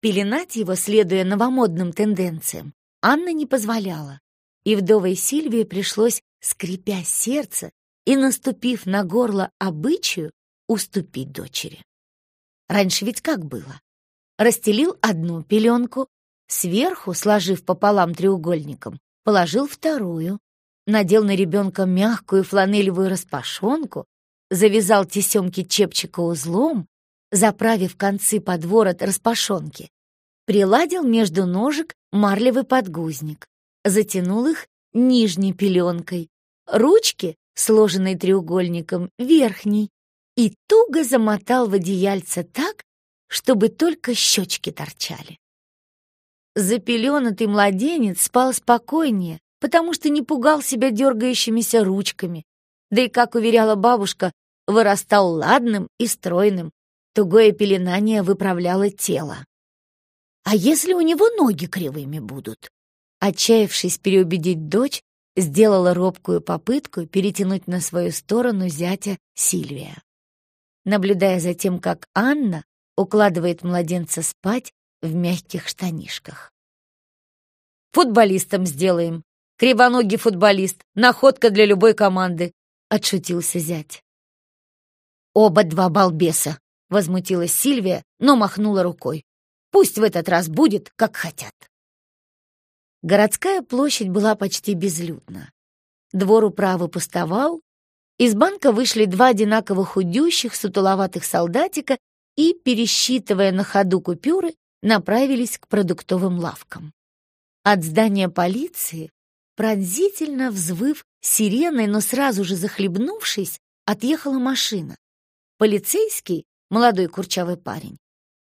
Пеленать его, следуя новомодным тенденциям, Анна не позволяла, и вдовой Сильвии пришлось, скрипя сердце и наступив на горло обычаю, уступить дочери. Раньше ведь как было? Расстелил одну пеленку, сверху, сложив пополам треугольником, положил вторую, надел на ребенка мягкую фланелевую распашонку, завязал тесемки чепчика узлом, заправив концы под ворот распашонки, приладил между ножек марлевый подгузник, затянул их нижней пеленкой, ручки, сложенной треугольником, верхней, и туго замотал в одеяльце так, чтобы только щечки торчали. Запеленатый младенец спал спокойнее, потому что не пугал себя дергающимися ручками, да и, как уверяла бабушка, вырастал ладным и стройным, тугое пеленание выправляло тело. А если у него ноги кривыми будут? Отчаявшись переубедить дочь, сделала робкую попытку перетянуть на свою сторону зятя Сильвия. Наблюдая за тем, как Анна укладывает младенца спать в мягких штанишках. «Футболистом сделаем. Кривоногий футболист. Находка для любой команды», — отшутился зять. «Оба два балбеса», — возмутилась Сильвия, но махнула рукой. «Пусть в этот раз будет, как хотят». Городская площадь была почти безлюдна. Двор управы пустовал, из банка вышли два одинаково худющих, сутуловатых солдатика и, пересчитывая на ходу купюры, направились к продуктовым лавкам. От здания полиции, пронзительно взвыв сиреной, но сразу же захлебнувшись, отъехала машина. Полицейский, молодой курчавый парень,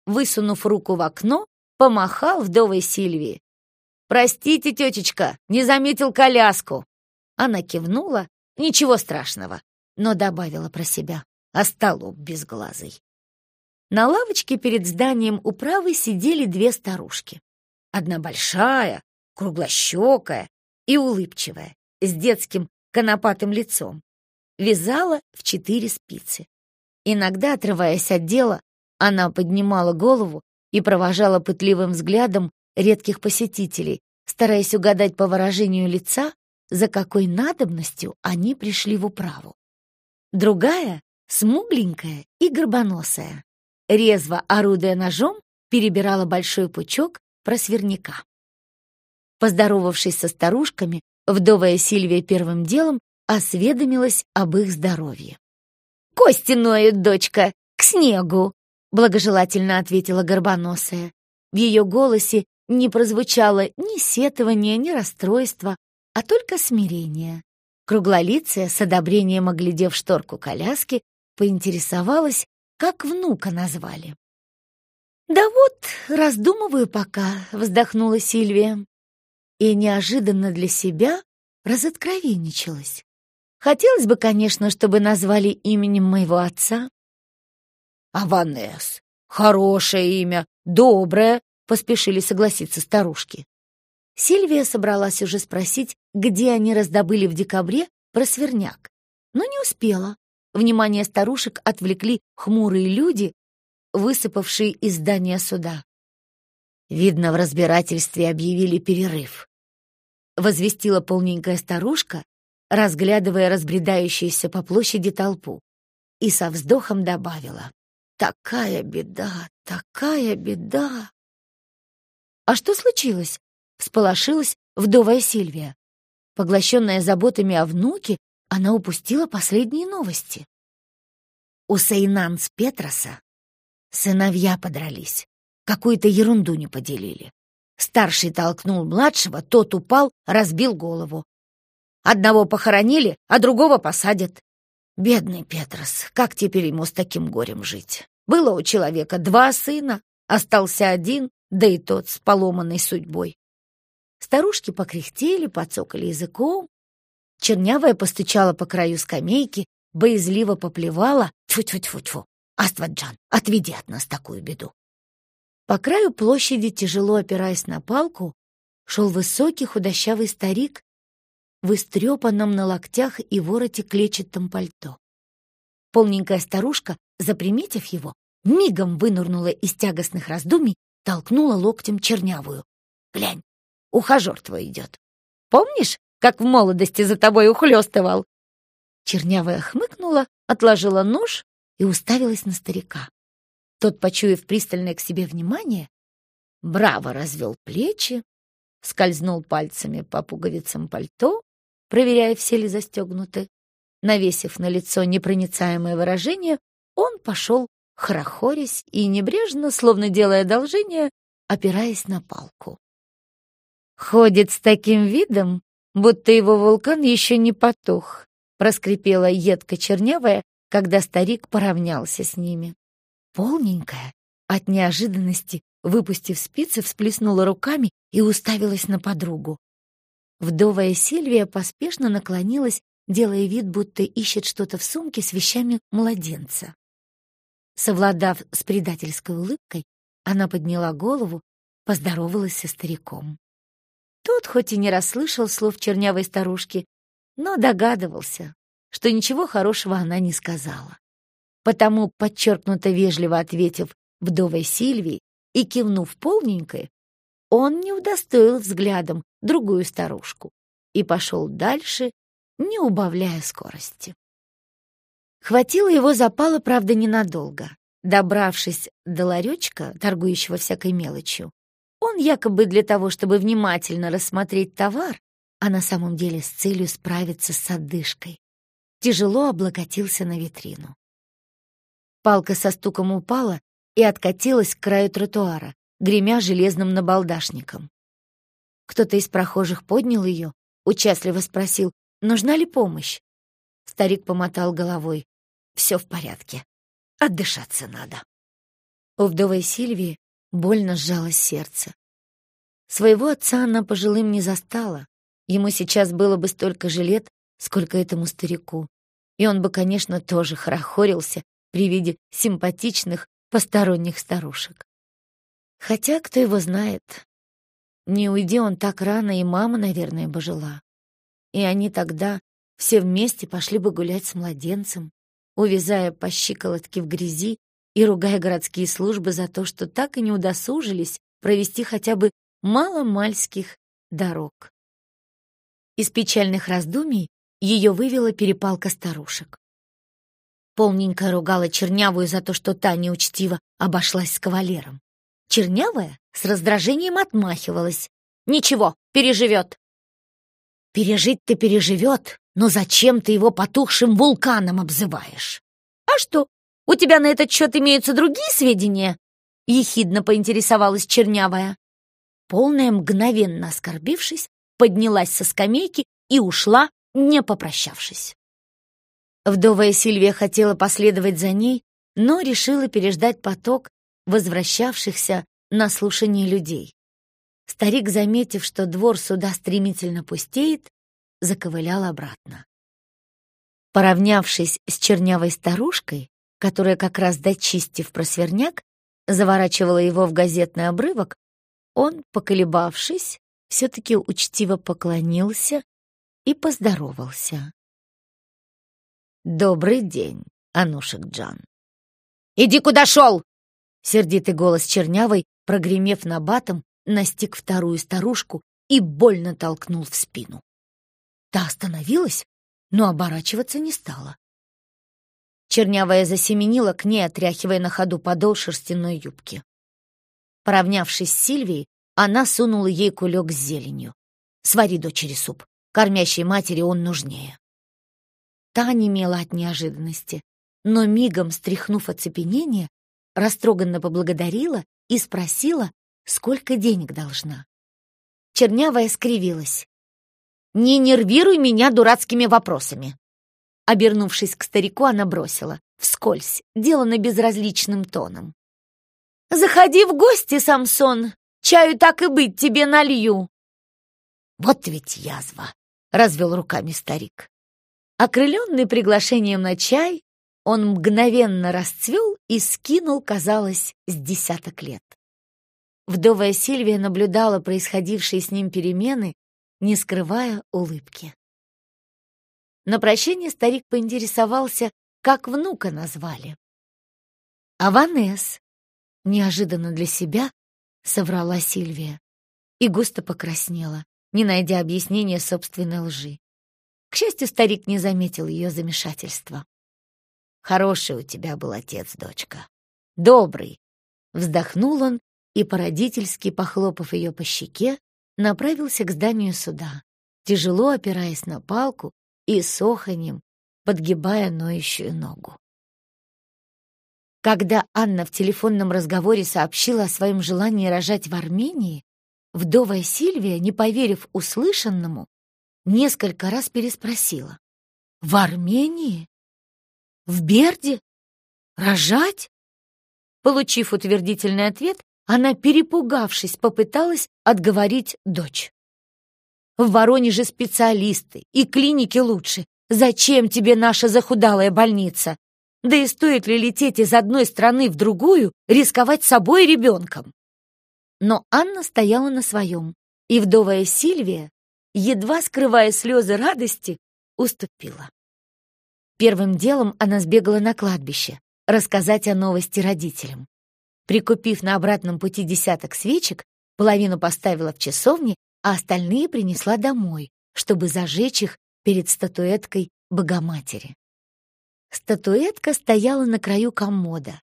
высунув руку в окно, помахал вдовой Сильвии. «Простите, тетечка, не заметил коляску!» Она кивнула, ничего страшного, но добавила про себя, остолоп безглазый. На лавочке перед зданием управы сидели две старушки. Одна большая, круглощекая и улыбчивая, с детским конопатым лицом. Вязала в четыре спицы. Иногда, отрываясь от дела, она поднимала голову и провожала пытливым взглядом редких посетителей, стараясь угадать по выражению лица, за какой надобностью они пришли в управу. Другая — смугленькая и горбоносая. Резво орудуя ножом, перебирала большой пучок просверняка. Поздоровавшись со старушками, вдовая Сильвия первым делом осведомилась об их здоровье. «Кости ноют, дочка, к снегу!» благожелательно ответила горбоносая. В ее голосе не прозвучало ни сетования, ни расстройства, а только смирение. Круглолицая, с одобрением оглядев шторку коляски, поинтересовалась, как внука назвали. «Да вот, раздумываю пока», — вздохнула Сильвия. И неожиданно для себя разоткровенничалась. Хотелось бы, конечно, чтобы назвали именем моего отца, «Аванес! Хорошее имя, доброе!» — поспешили согласиться старушки. Сильвия собралась уже спросить, где они раздобыли в декабре просверняк, но не успела. Внимание старушек отвлекли хмурые люди, высыпавшие из здания суда. Видно, в разбирательстве объявили перерыв. Возвестила полненькая старушка, разглядывая разбредающуюся по площади толпу, и со вздохом добавила. Такая беда, такая беда. А что случилось? Всполошилась вдовая Сильвия. Поглощенная заботами о внуке, она упустила последние новости. У Сейнан с Петроса сыновья подрались, какую-то ерунду не поделили. Старший толкнул младшего, тот упал, разбил голову. Одного похоронили, а другого посадят. Бедный Петрос, как теперь ему с таким горем жить? Было у человека два сына, остался один, да и тот с поломанной судьбой. Старушки покряхтели, подцокали языком. Чернявая постучала по краю скамейки, боязливо поплевала. Тьфу-тьфу-тьфу-тьфу. Астваджан, отведи от нас такую беду. По краю площади, тяжело опираясь на палку, шел высокий худощавый старик в истрепанном на локтях и вороте клетчатом пальто. Полненькая старушка, заприметив его, мигом вынырнула из тягостных раздумий, толкнула локтем чернявую. «Глянь, ухажер твой идет. Помнишь, как в молодости за тобой ухлёстывал?» Чернявая хмыкнула, отложила нож и уставилась на старика. Тот, почуяв пристальное к себе внимание, браво развел плечи, скользнул пальцами по пуговицам пальто, проверяя, все ли застегнуты. Навесив на лицо непроницаемое выражение, он пошел, хорохорясь и небрежно, словно делая одолжение, опираясь на палку. «Ходит с таким видом, будто его вулкан еще не потух», проскрипела едко чернявая, когда старик поравнялся с ними. Полненькая, от неожиданности, выпустив спицы, всплеснула руками и уставилась на подругу. Вдовая Сильвия поспешно наклонилась, делая вид, будто ищет что-то в сумке с вещами младенца. Совладав с предательской улыбкой, она подняла голову, поздоровалась со стариком. Тот хоть и не расслышал слов чернявой старушки, но догадывался, что ничего хорошего она не сказала. Потому, подчеркнуто вежливо ответив вдовой Сильвии и кивнув полненькой, он не удостоил взглядом другую старушку и пошел дальше, не убавляя скорости. Хватило его запала, правда, ненадолго. Добравшись до ларечка, торгующего всякой мелочью, он якобы для того, чтобы внимательно рассмотреть товар, а на самом деле с целью справиться с одышкой, тяжело облокотился на витрину. Палка со стуком упала и откатилась к краю тротуара, гремя железным набалдашником. Кто-то из прохожих поднял ее, участливо спросил, нужна ли помощь. Старик помотал головой. Все в порядке. Отдышаться надо. У вдовой Сильвии больно сжалось сердце. Своего отца она пожилым не застала. Ему сейчас было бы столько же лет, сколько этому старику. И он бы, конечно, тоже хорохорился при виде симпатичных посторонних старушек. Хотя, кто его знает, не уйди он так рано, и мама, наверное, бы жила. И они тогда все вместе пошли бы гулять с младенцем, увязая по щиколотке в грязи и ругая городские службы за то, что так и не удосужились провести хотя бы мало-мальских дорог. Из печальных раздумий ее вывела перепалка старушек. Полненькая ругала Чернявую за то, что та неучтиво обошлась с кавалером. Чернявая с раздражением отмахивалась. «Ничего, переживет». «Пережить-то переживет, но зачем ты его потухшим вулканом обзываешь?» «А что, у тебя на этот счет имеются другие сведения?» Ехидно поинтересовалась Чернявая. Полная, мгновенно оскорбившись, поднялась со скамейки и ушла, не попрощавшись. Вдовая Сильвия хотела последовать за ней, но решила переждать поток возвращавшихся на слушание людей. Старик, заметив, что двор суда стремительно пустеет, заковылял обратно. Поравнявшись с чернявой старушкой, которая как раз дочистив просверняк, заворачивала его в газетный обрывок, он, поколебавшись, все-таки учтиво поклонился и поздоровался. «Добрый день, Анушек Джан». «Иди куда шел!» Сердитый голос чернявой, прогремев на батом, настиг вторую старушку и больно толкнул в спину. Та остановилась, но оборачиваться не стала. Чернявая засеменила к ней, отряхивая на ходу подол шерстяной юбки. Поравнявшись с Сильвией, она сунула ей кулек с зеленью. «Свари дочери суп. Кормящей матери он нужнее». Та немела от неожиданности, но мигом, стряхнув оцепенение, растроганно поблагодарила и спросила, сколько денег должна. Чернявая скривилась. «Не нервируй меня дурацкими вопросами!» Обернувшись к старику, она бросила. вскользь, делано безразличным тоном. «Заходи в гости, Самсон, чаю так и быть тебе налью». «Вот ведь язва!» — развел руками старик. Окрыленный приглашением на чай, он мгновенно расцвел и скинул, казалось, с десяток лет. Вдовая Сильвия наблюдала происходившие с ним перемены, не скрывая улыбки. На прощение старик поинтересовался, как внука назвали. «Аванес», — неожиданно для себя соврала Сильвия и густо покраснела, не найдя объяснения собственной лжи. К счастью, старик не заметил ее замешательства. «Хороший у тебя был отец, дочка. Добрый!» Вздохнул он и, породительски похлопав ее по щеке, направился к зданию суда, тяжело опираясь на палку и с оханьем, подгибая ноющую ногу. Когда Анна в телефонном разговоре сообщила о своем желании рожать в Армении, вдовая Сильвия, не поверив услышанному, несколько раз переспросила. «В Армении? В Берде? Рожать?» Получив утвердительный ответ, она, перепугавшись, попыталась отговорить дочь. «В Воронеже специалисты и клиники лучше. Зачем тебе наша захудалая больница? Да и стоит ли лететь из одной страны в другую, рисковать собой и ребенком?» Но Анна стояла на своем, и вдовая Сильвия, едва скрывая слезы радости, уступила. Первым делом она сбегала на кладбище, рассказать о новости родителям. Прикупив на обратном пути десяток свечек, половину поставила в часовне, а остальные принесла домой, чтобы зажечь их перед статуэткой Богоматери. Статуэтка стояла на краю комода,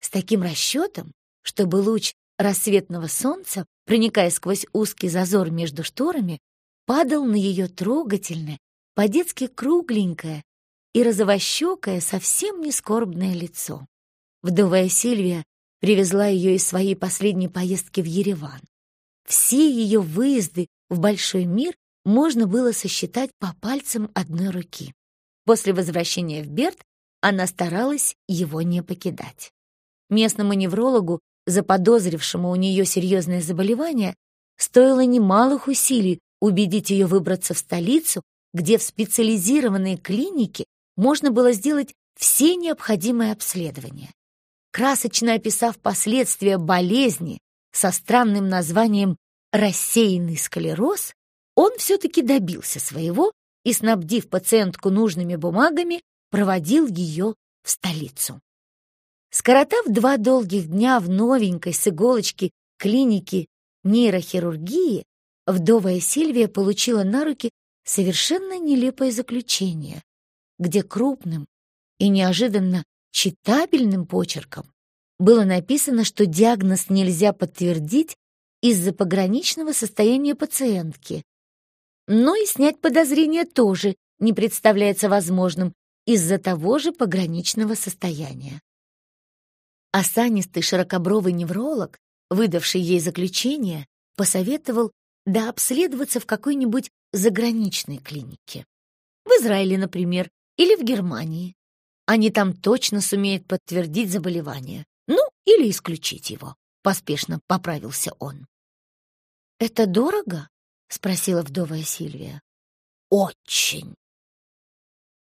с таким расчетом, чтобы луч рассветного солнца, проникая сквозь узкий зазор между шторами, падал на ее трогательное, по-детски кругленькое и розовощекое, совсем не скорбное лицо. Вдовая Сильвия привезла ее из своей последней поездки в Ереван. Все ее выезды в большой мир можно было сосчитать по пальцам одной руки. После возвращения в Берд она старалась его не покидать. Местному неврологу, заподозрившему у нее серьезное заболевание, стоило немалых усилий убедить ее выбраться в столицу, где в специализированной клинике можно было сделать все необходимые обследования красочно описав последствия болезни со странным названием «рассеянный склероз», он все-таки добился своего и, снабдив пациентку нужными бумагами, проводил ее в столицу. Скоротав два долгих дня в новенькой с иголочки клинике нейрохирургии, вдовая Сильвия получила на руки совершенно нелепое заключение, где крупным и неожиданно читабельным почерком было написано, что диагноз нельзя подтвердить из-за пограничного состояния пациентки. Но и снять подозрения тоже не представляется возможным из-за того же пограничного состояния. Осанистый широкобровый невролог, выдавший ей заключение, посоветовал дообследоваться в какой-нибудь заграничной клинике. В Израиле, например, или в Германии. Они там точно сумеют подтвердить заболевание. Ну, или исключить его. Поспешно поправился он. «Это дорого?» — спросила вдовая Сильвия. «Очень».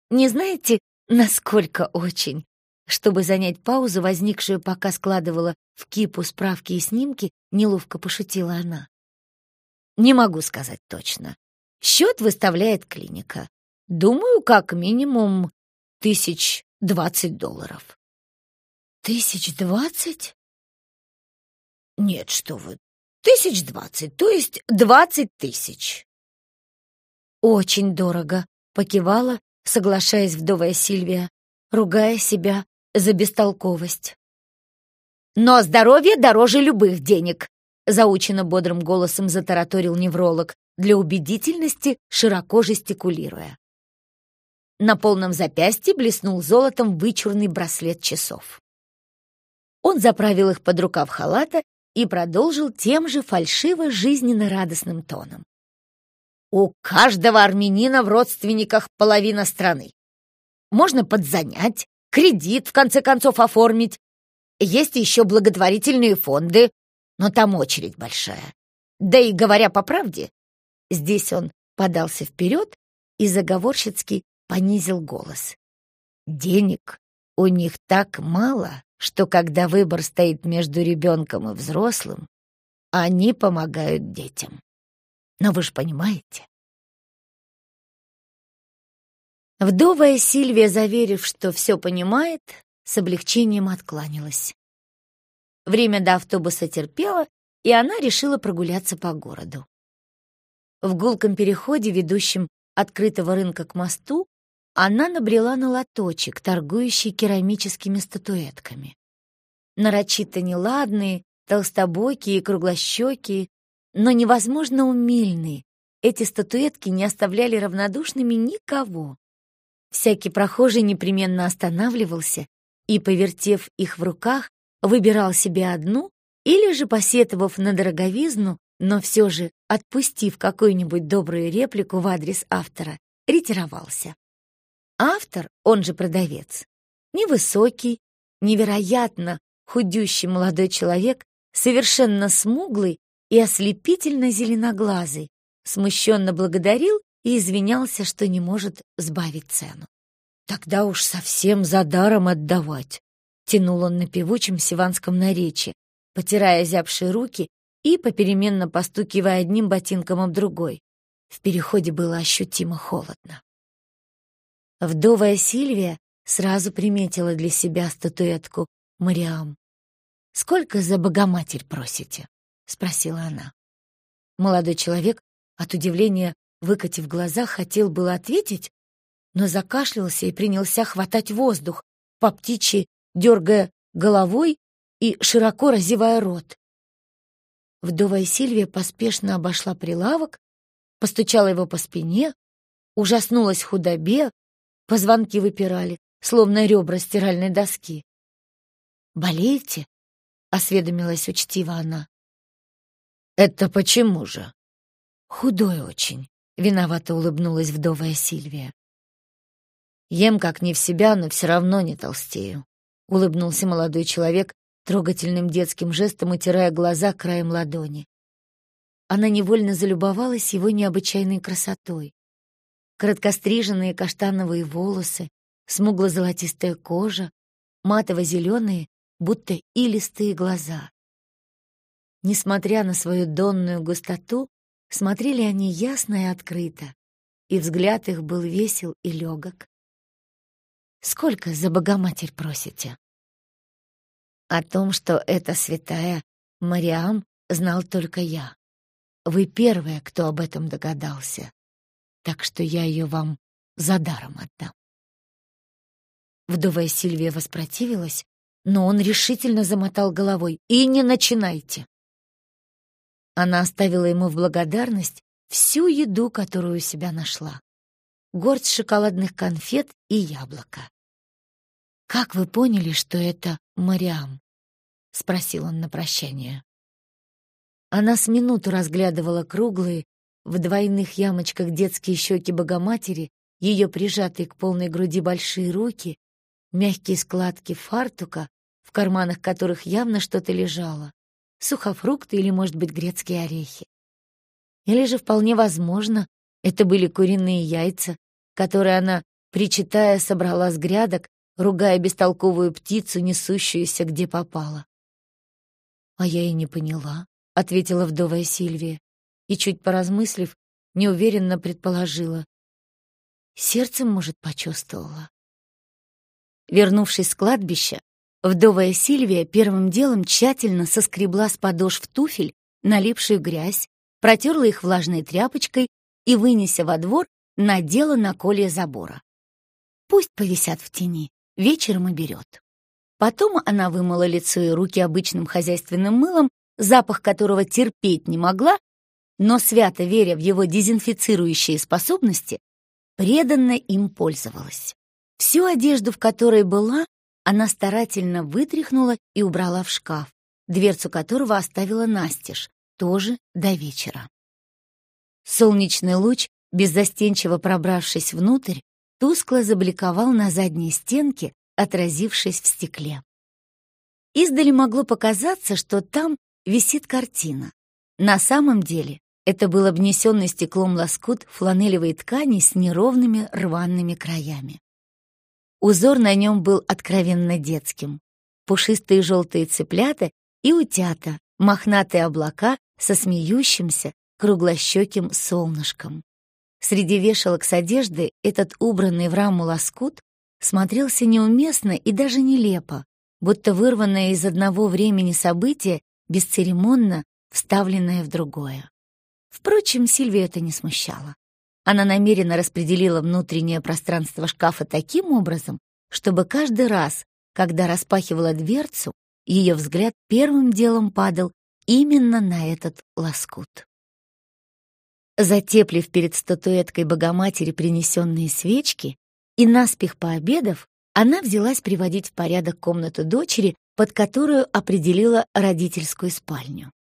«Не знаете, насколько очень?» Чтобы занять паузу, возникшую, пока складывала в кипу справки и снимки, неловко пошутила она. «Не могу сказать точно. Счет выставляет клиника. Думаю, как минимум тысяч двадцать долларов. Тысяч двадцать? Нет, что вы, тысяч двадцать, то есть двадцать тысяч. Очень дорого, покивала, соглашаясь вдовая Сильвия, ругая себя за бестолковость. «Но здоровье дороже любых денег», — заучено бодрым голосом затараторил невролог, для убедительности широко жестикулируя. На полном запястье блеснул золотом вычурный браслет часов. Он заправил их под рукав халата и продолжил тем же фальшиво-жизненно-радостным тоном. «У каждого армянина в родственниках половина страны. Можно подзанять, кредит, в конце концов, оформить. Есть еще благотворительные фонды, но там очередь большая. Да и говоря по правде, здесь он подался вперед и заговорщицки понизил голос. Денег у них так мало, что когда выбор стоит между ребенком и взрослым, они помогают детям. Но вы же понимаете. Вдовая Сильвия, заверив, что все понимает, с облегчением откланялась. Время до автобуса терпело, и она решила прогуляться по городу. В гулком переходе, ведущем открытого рынка к мосту, она набрела на лоточек, торгующий керамическими статуэтками. Нарочито неладные, толстобокие и круглощекие, но невозможно умильные. Эти статуэтки не оставляли равнодушными никого. Всякий прохожий непременно останавливался и, повертев их в руках, выбирал себе одну или же, посетовав на дороговизну, но все же, отпустив какую-нибудь добрую реплику в адрес автора, ретировался. Автор, он же продавец, невысокий, невероятно худющий молодой человек, совершенно смуглый и ослепительно зеленоглазый, смущенно благодарил и извинялся, что не может сбавить цену. «Тогда уж совсем за даром отдавать», — тянул он на певучем сиванском наречии, потирая зябшие руки и попеременно постукивая одним ботинком об другой. В переходе было ощутимо холодно. Вдовая Сильвия сразу приметила для себя статуэтку Мариам. «Сколько за Богоматерь просите?» — спросила она. Молодой человек, от удивления выкатив глаза, хотел было ответить, но закашлялся и принялся хватать воздух, по птичьи дергая головой и широко разевая рот. Вдовая Сильвия поспешно обошла прилавок, постучала его по спине, ужаснулась худобе, позвонки выпирали, словно ребра стиральной доски. «Болеете?» — осведомилась учтиво она. «Это почему же?» «Худой очень», — виновато улыбнулась вдовая Сильвия. «Ем как не в себя, но все равно не толстею», — улыбнулся молодой человек, трогательным детским жестом утирая глаза краем ладони. Она невольно залюбовалась его необычайной красотой. Короткостриженные каштановые волосы, смугло-золотистая кожа, матово-зеленые, будто илистые глаза. Несмотря на свою донную густоту, смотрели они ясно и открыто, и взгляд их был весел и легок. «Сколько за Богоматерь просите?» О том, что это святая Мариам, знал только я. Вы первая, кто об этом догадался, так что я ее вам за даром отдам. Вдовая Сильвия воспротивилась, но он решительно замотал головой. «И не начинайте!» Она оставила ему в благодарность всю еду, которую у себя нашла. Горсть шоколадных конфет и яблоко. «Как вы поняли, что это Мариам?» — спросил он на прощание. Она с минуту разглядывала круглые, в двойных ямочках детские щеки Богоматери, ее прижатые к полной груди большие руки, мягкие складки фартука, в карманах которых явно что-то лежало, сухофрукты или, может быть, грецкие орехи. Или же, вполне возможно, это были куриные яйца, которые она, причитая, собрала с грядок ругая бестолковую птицу, несущуюся где попало. «А я и не поняла», — ответила вдовая Сильвия, и, чуть поразмыслив, неуверенно предположила. Сердцем, может, почувствовала. Вернувшись с кладбища, вдовая Сильвия первым делом тщательно соскребла с подошв туфель налипшую грязь, протерла их влажной тряпочкой и, вынеся во двор, надела на колье забора. Пусть повисят в тени, вечером и берет. Потом она вымыла лицо и руки обычным хозяйственным мылом, запах которого терпеть не могла, но свято веря в его дезинфицирующие способности, преданно им пользовалась. Всю одежду, в которой была, она старательно вытряхнула и убрала в шкаф, дверцу которого оставила настежь, тоже до вечера. Солнечный луч, беззастенчиво пробравшись внутрь, тускло забликовал на задней стенке, отразившись в стекле. Издали могло показаться, что там висит картина. На самом деле это был обнесенный стеклом лоскут фланелевой ткани с неровными рваными краями. Узор на нем был откровенно детским. Пушистые желтые цыплята и утята, мохнатые облака со смеющимся, круглощеким солнышком. Среди вешалок с одеждой этот убранный в раму лоскут смотрелся неуместно и даже нелепо, будто вырванное из одного времени событие, бесцеремонно вставленное в другое. Впрочем, Сильвию это не смущало. Она намеренно распределила внутреннее пространство шкафа таким образом, чтобы каждый раз, когда распахивала дверцу, ее взгляд первым делом падал именно на этот лоскут. Затеплив перед статуэткой Богоматери принесенные свечки и наспех пообедав, она взялась приводить в порядок комнату дочери, под которую определила родительскую спальню.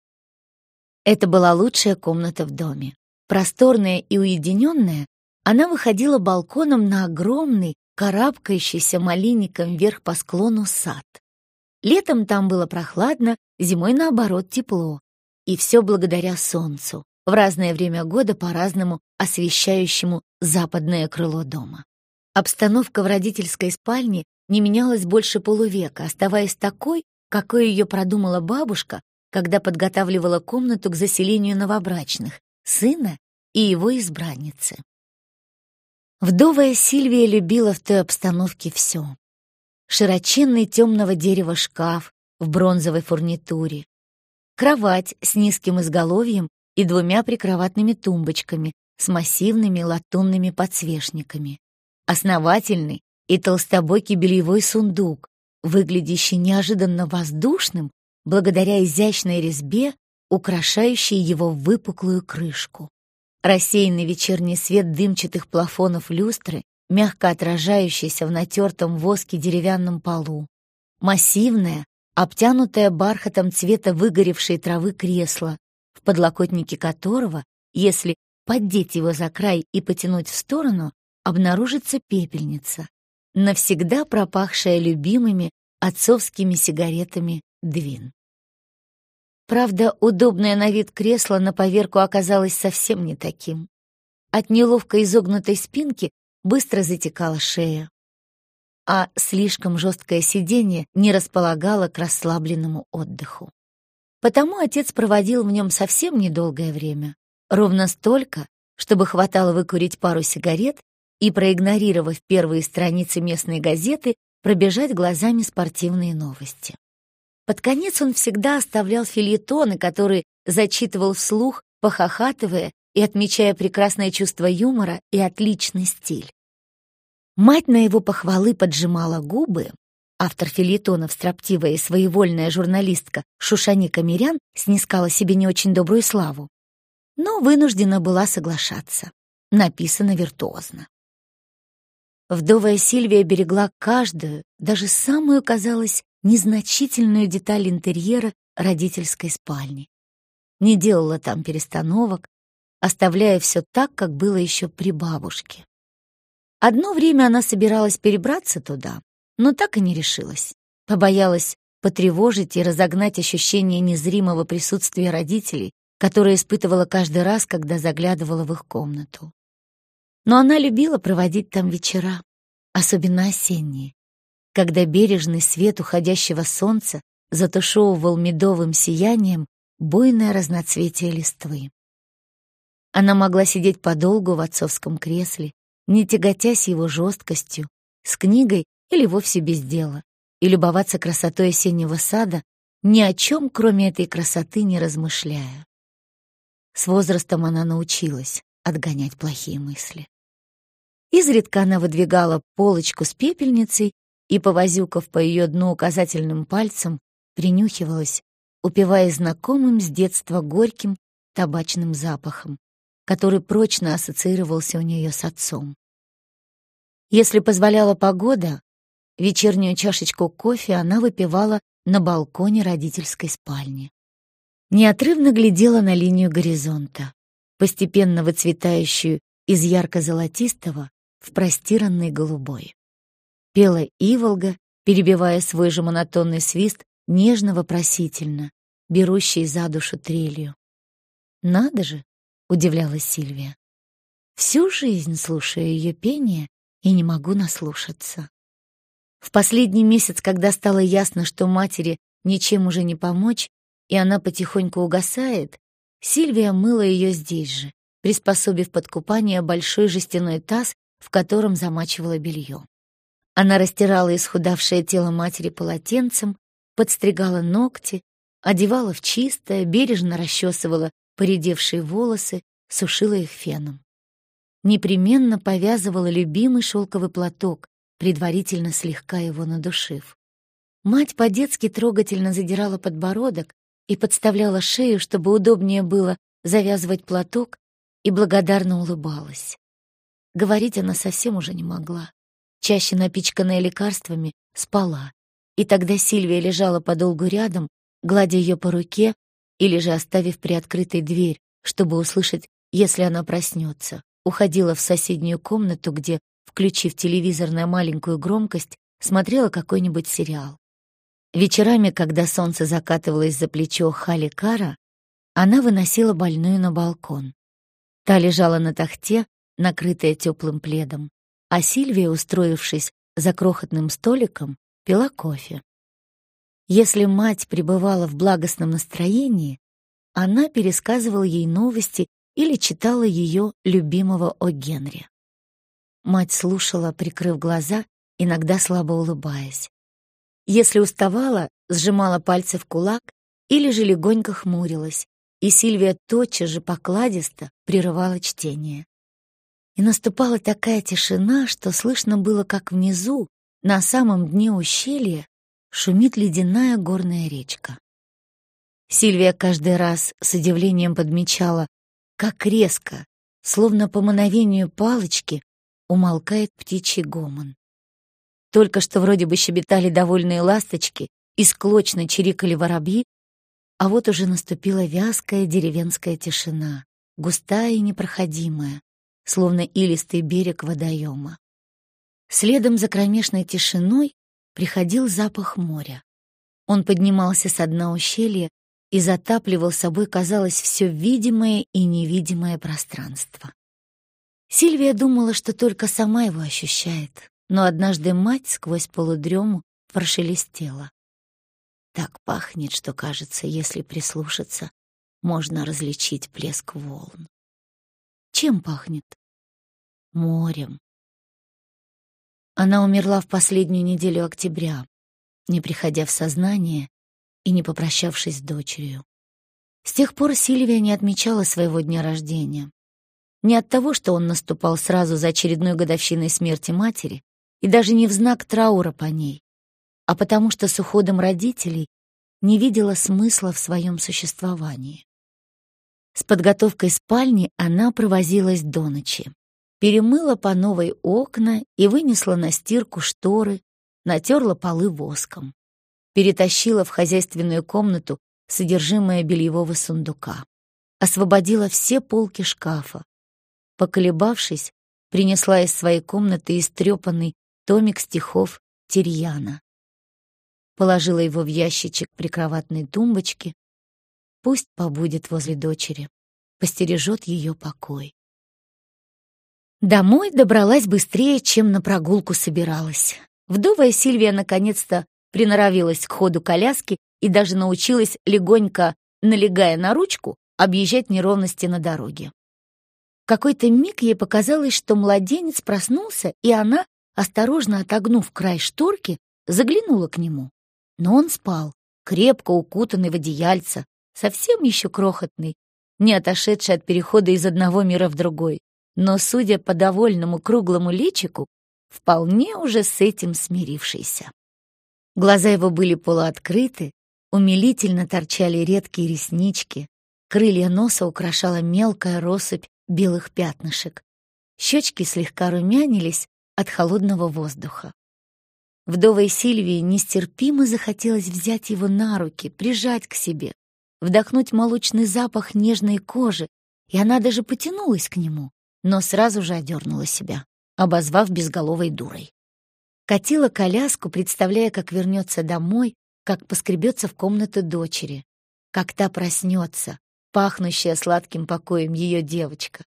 Это была лучшая комната в доме. Просторная и уединенная, она выходила балконом на огромный, карабкающийся малинником вверх по склону сад. Летом там было прохладно, зимой, наоборот, тепло. И все благодаря солнцу, в разное время года по-разному освещающему западное крыло дома. Обстановка в родительской спальне не менялась больше полувека, оставаясь такой, какой ее продумала бабушка, когда подготавливала комнату к заселению новобрачных, сына и его избранницы. Вдовая Сильвия любила в той обстановке все. Широченный темного дерева шкаф в бронзовой фурнитуре, кровать с низким изголовьем и двумя прикроватными тумбочками с массивными латунными подсвечниками, основательный и толстобокий бельевой сундук, выглядящий неожиданно воздушным благодаря изящной резьбе, украшающей его выпуклую крышку. Рассеянный вечерний свет дымчатых плафонов люстры, мягко отражающийся в натертом воске деревянном полу. Массивное, обтянутое бархатом цвета выгоревшей травы кресло, в подлокотнике которого, если поддеть его за край и потянуть в сторону, обнаружится пепельница, навсегда пропахшая любимыми отцовскими сигаретами Двин. Правда, удобное на вид кресло на поверку оказалось совсем не таким. От неловко изогнутой спинки быстро затекала шея, а слишком жесткое сиденье не располагало к расслабленному отдыху. Потому отец проводил в нем совсем недолгое время, ровно столько, чтобы хватало выкурить пару сигарет и, проигнорировав первые страницы местной газеты, пробежать глазами спортивные новости. Под конец он всегда оставлял фильетоны, которые зачитывал вслух, похохатывая и отмечая прекрасное чувство юмора и отличный стиль. Мать на его похвалы поджимала губы, Автор филетонов, строптивая и своевольная журналистка Шушаника Мирян снискала себе не очень добрую славу, но вынуждена была соглашаться. Написано виртуозно. Вдовая Сильвия берегла каждую, даже самую, казалось, незначительную деталь интерьера родительской спальни. Не делала там перестановок, оставляя все так, как было еще при бабушке. Одно время она собиралась перебраться туда, но так и не решилась. Побоялась потревожить и разогнать ощущение незримого присутствия родителей, которое испытывала каждый раз, когда заглядывала в их комнату. Но она любила проводить там вечера, особенно осенние, когда бережный свет уходящего солнца затушевывал медовым сиянием буйное разноцветие листвы. Она могла сидеть подолгу в отцовском кресле, не тяготясь его жесткостью, с книгой или вовсе без дела, и любоваться красотой осеннего сада, ни о чем, кроме этой красоты, не размышляя. С возрастом она научилась отгонять плохие мысли. Изредка она выдвигала полочку с пепельницей и, повозюкав по ее дну указательным пальцем, принюхивалась, упивая знакомым с детства горьким табачным запахом, который прочно ассоциировался у нее с отцом. Если позволяла погода, Вечернюю чашечку кофе она выпивала на балконе родительской спальни. Неотрывно глядела на линию горизонта, постепенно выцветающую из ярко-золотистого в простиранный голубой. Пела иволга перебивая свой же монотонный свист нежно-вопросительно, берущий за душу трелью. «Надо же!» — удивлялась Сильвия. «Всю жизнь слушаю ее пение и не могу наслушаться». В последний месяц, когда стало ясно, что матери ничем уже не помочь, и она потихоньку угасает, Сильвия мыла ее здесь же, приспособив под купание большой жестяной таз, в котором замачивала белье. Она растирала исхудавшее тело матери полотенцем, подстригала ногти, одевала в чистое, бережно расчесывала поредевшие волосы, сушила их феном. Непременно повязывала любимый шелковый платок, предварительно слегка его надушив. Мать по-детски трогательно задирала подбородок и подставляла шею, чтобы удобнее было завязывать платок, и благодарно улыбалась. Говорить она совсем уже не могла. Чаще напичканная лекарствами, спала. И тогда Сильвия лежала подолгу рядом, гладя ее по руке или же оставив приоткрытой дверь, чтобы услышать, если она проснется, уходила в соседнюю комнату, где включив телевизор на маленькую громкость, смотрела какой-нибудь сериал. Вечерами, когда солнце закатывалось за плечо Хали Кара, она выносила больную на балкон. Та лежала на тахте, накрытая теплым пледом, а Сильвия, устроившись за крохотным столиком, пила кофе. Если мать пребывала в благостном настроении, она пересказывала ей новости или читала ее любимого о Генри. Мать слушала, прикрыв глаза, иногда слабо улыбаясь. Если уставала, сжимала пальцы в кулак или же легонько хмурилась, и Сильвия тотчас же покладисто прерывала чтение. И наступала такая тишина, что слышно было, как внизу, на самом дне ущелья, шумит ледяная горная речка. Сильвия каждый раз с удивлением подмечала, как резко, словно по мановению палочки, умолкает птичий гомон. Только что вроде бы щебетали довольные ласточки и склочно чирикали воробьи, а вот уже наступила вязкая деревенская тишина, густая и непроходимая, словно илистый берег водоема. Следом за кромешной тишиной приходил запах моря. Он поднимался с дна ущелья и затапливал собой, казалось, все видимое и невидимое пространство. Сильвия думала, что только сама его ощущает, но однажды мать сквозь полудрему прошелестела. Так пахнет, что, кажется, если прислушаться, можно различить плеск волн. Чем пахнет? Морем. Она умерла в последнюю неделю октября, не приходя в сознание и не попрощавшись с дочерью. С тех пор Сильвия не отмечала своего дня рождения. Не от того, что он наступал сразу за очередной годовщиной смерти матери, и даже не в знак траура по ней, а потому что с уходом родителей не видела смысла в своем существовании. С подготовкой спальни она провозилась до ночи. Перемыла по новой окна и вынесла на стирку шторы, натерла полы воском. Перетащила в хозяйственную комнату содержимое бельевого сундука. Освободила все полки шкафа, Поколебавшись, принесла из своей комнаты истрепанный томик стихов Тирьяна. Положила его в ящичек прикроватной тумбочки. Пусть побудет возле дочери, постережет ее покой. Домой добралась быстрее, чем на прогулку собиралась. Вдовая Сильвия наконец-то приноровилась к ходу коляски и даже научилась легонько, налегая на ручку, объезжать неровности на дороге какой-то миг ей показалось, что младенец проснулся, и она, осторожно отогнув край шторки, заглянула к нему. Но он спал, крепко укутанный в одеяльце, совсем еще крохотный, не отошедший от перехода из одного мира в другой, но, судя по довольному круглому личику, вполне уже с этим смирившийся. Глаза его были полуоткрыты, умилительно торчали редкие реснички, крылья носа украшала мелкая россыпь белых пятнышек. Щечки слегка румянились от холодного воздуха. Вдовой Сильвии нестерпимо захотелось взять его на руки, прижать к себе, вдохнуть молочный запах нежной кожи, и она даже потянулась к нему, но сразу же одернула себя, обозвав безголовой дурой. катила коляску, представляя, как вернется домой, как поскребется в комнату дочери, как та проснется, пахнущая сладким покоем ее девочка,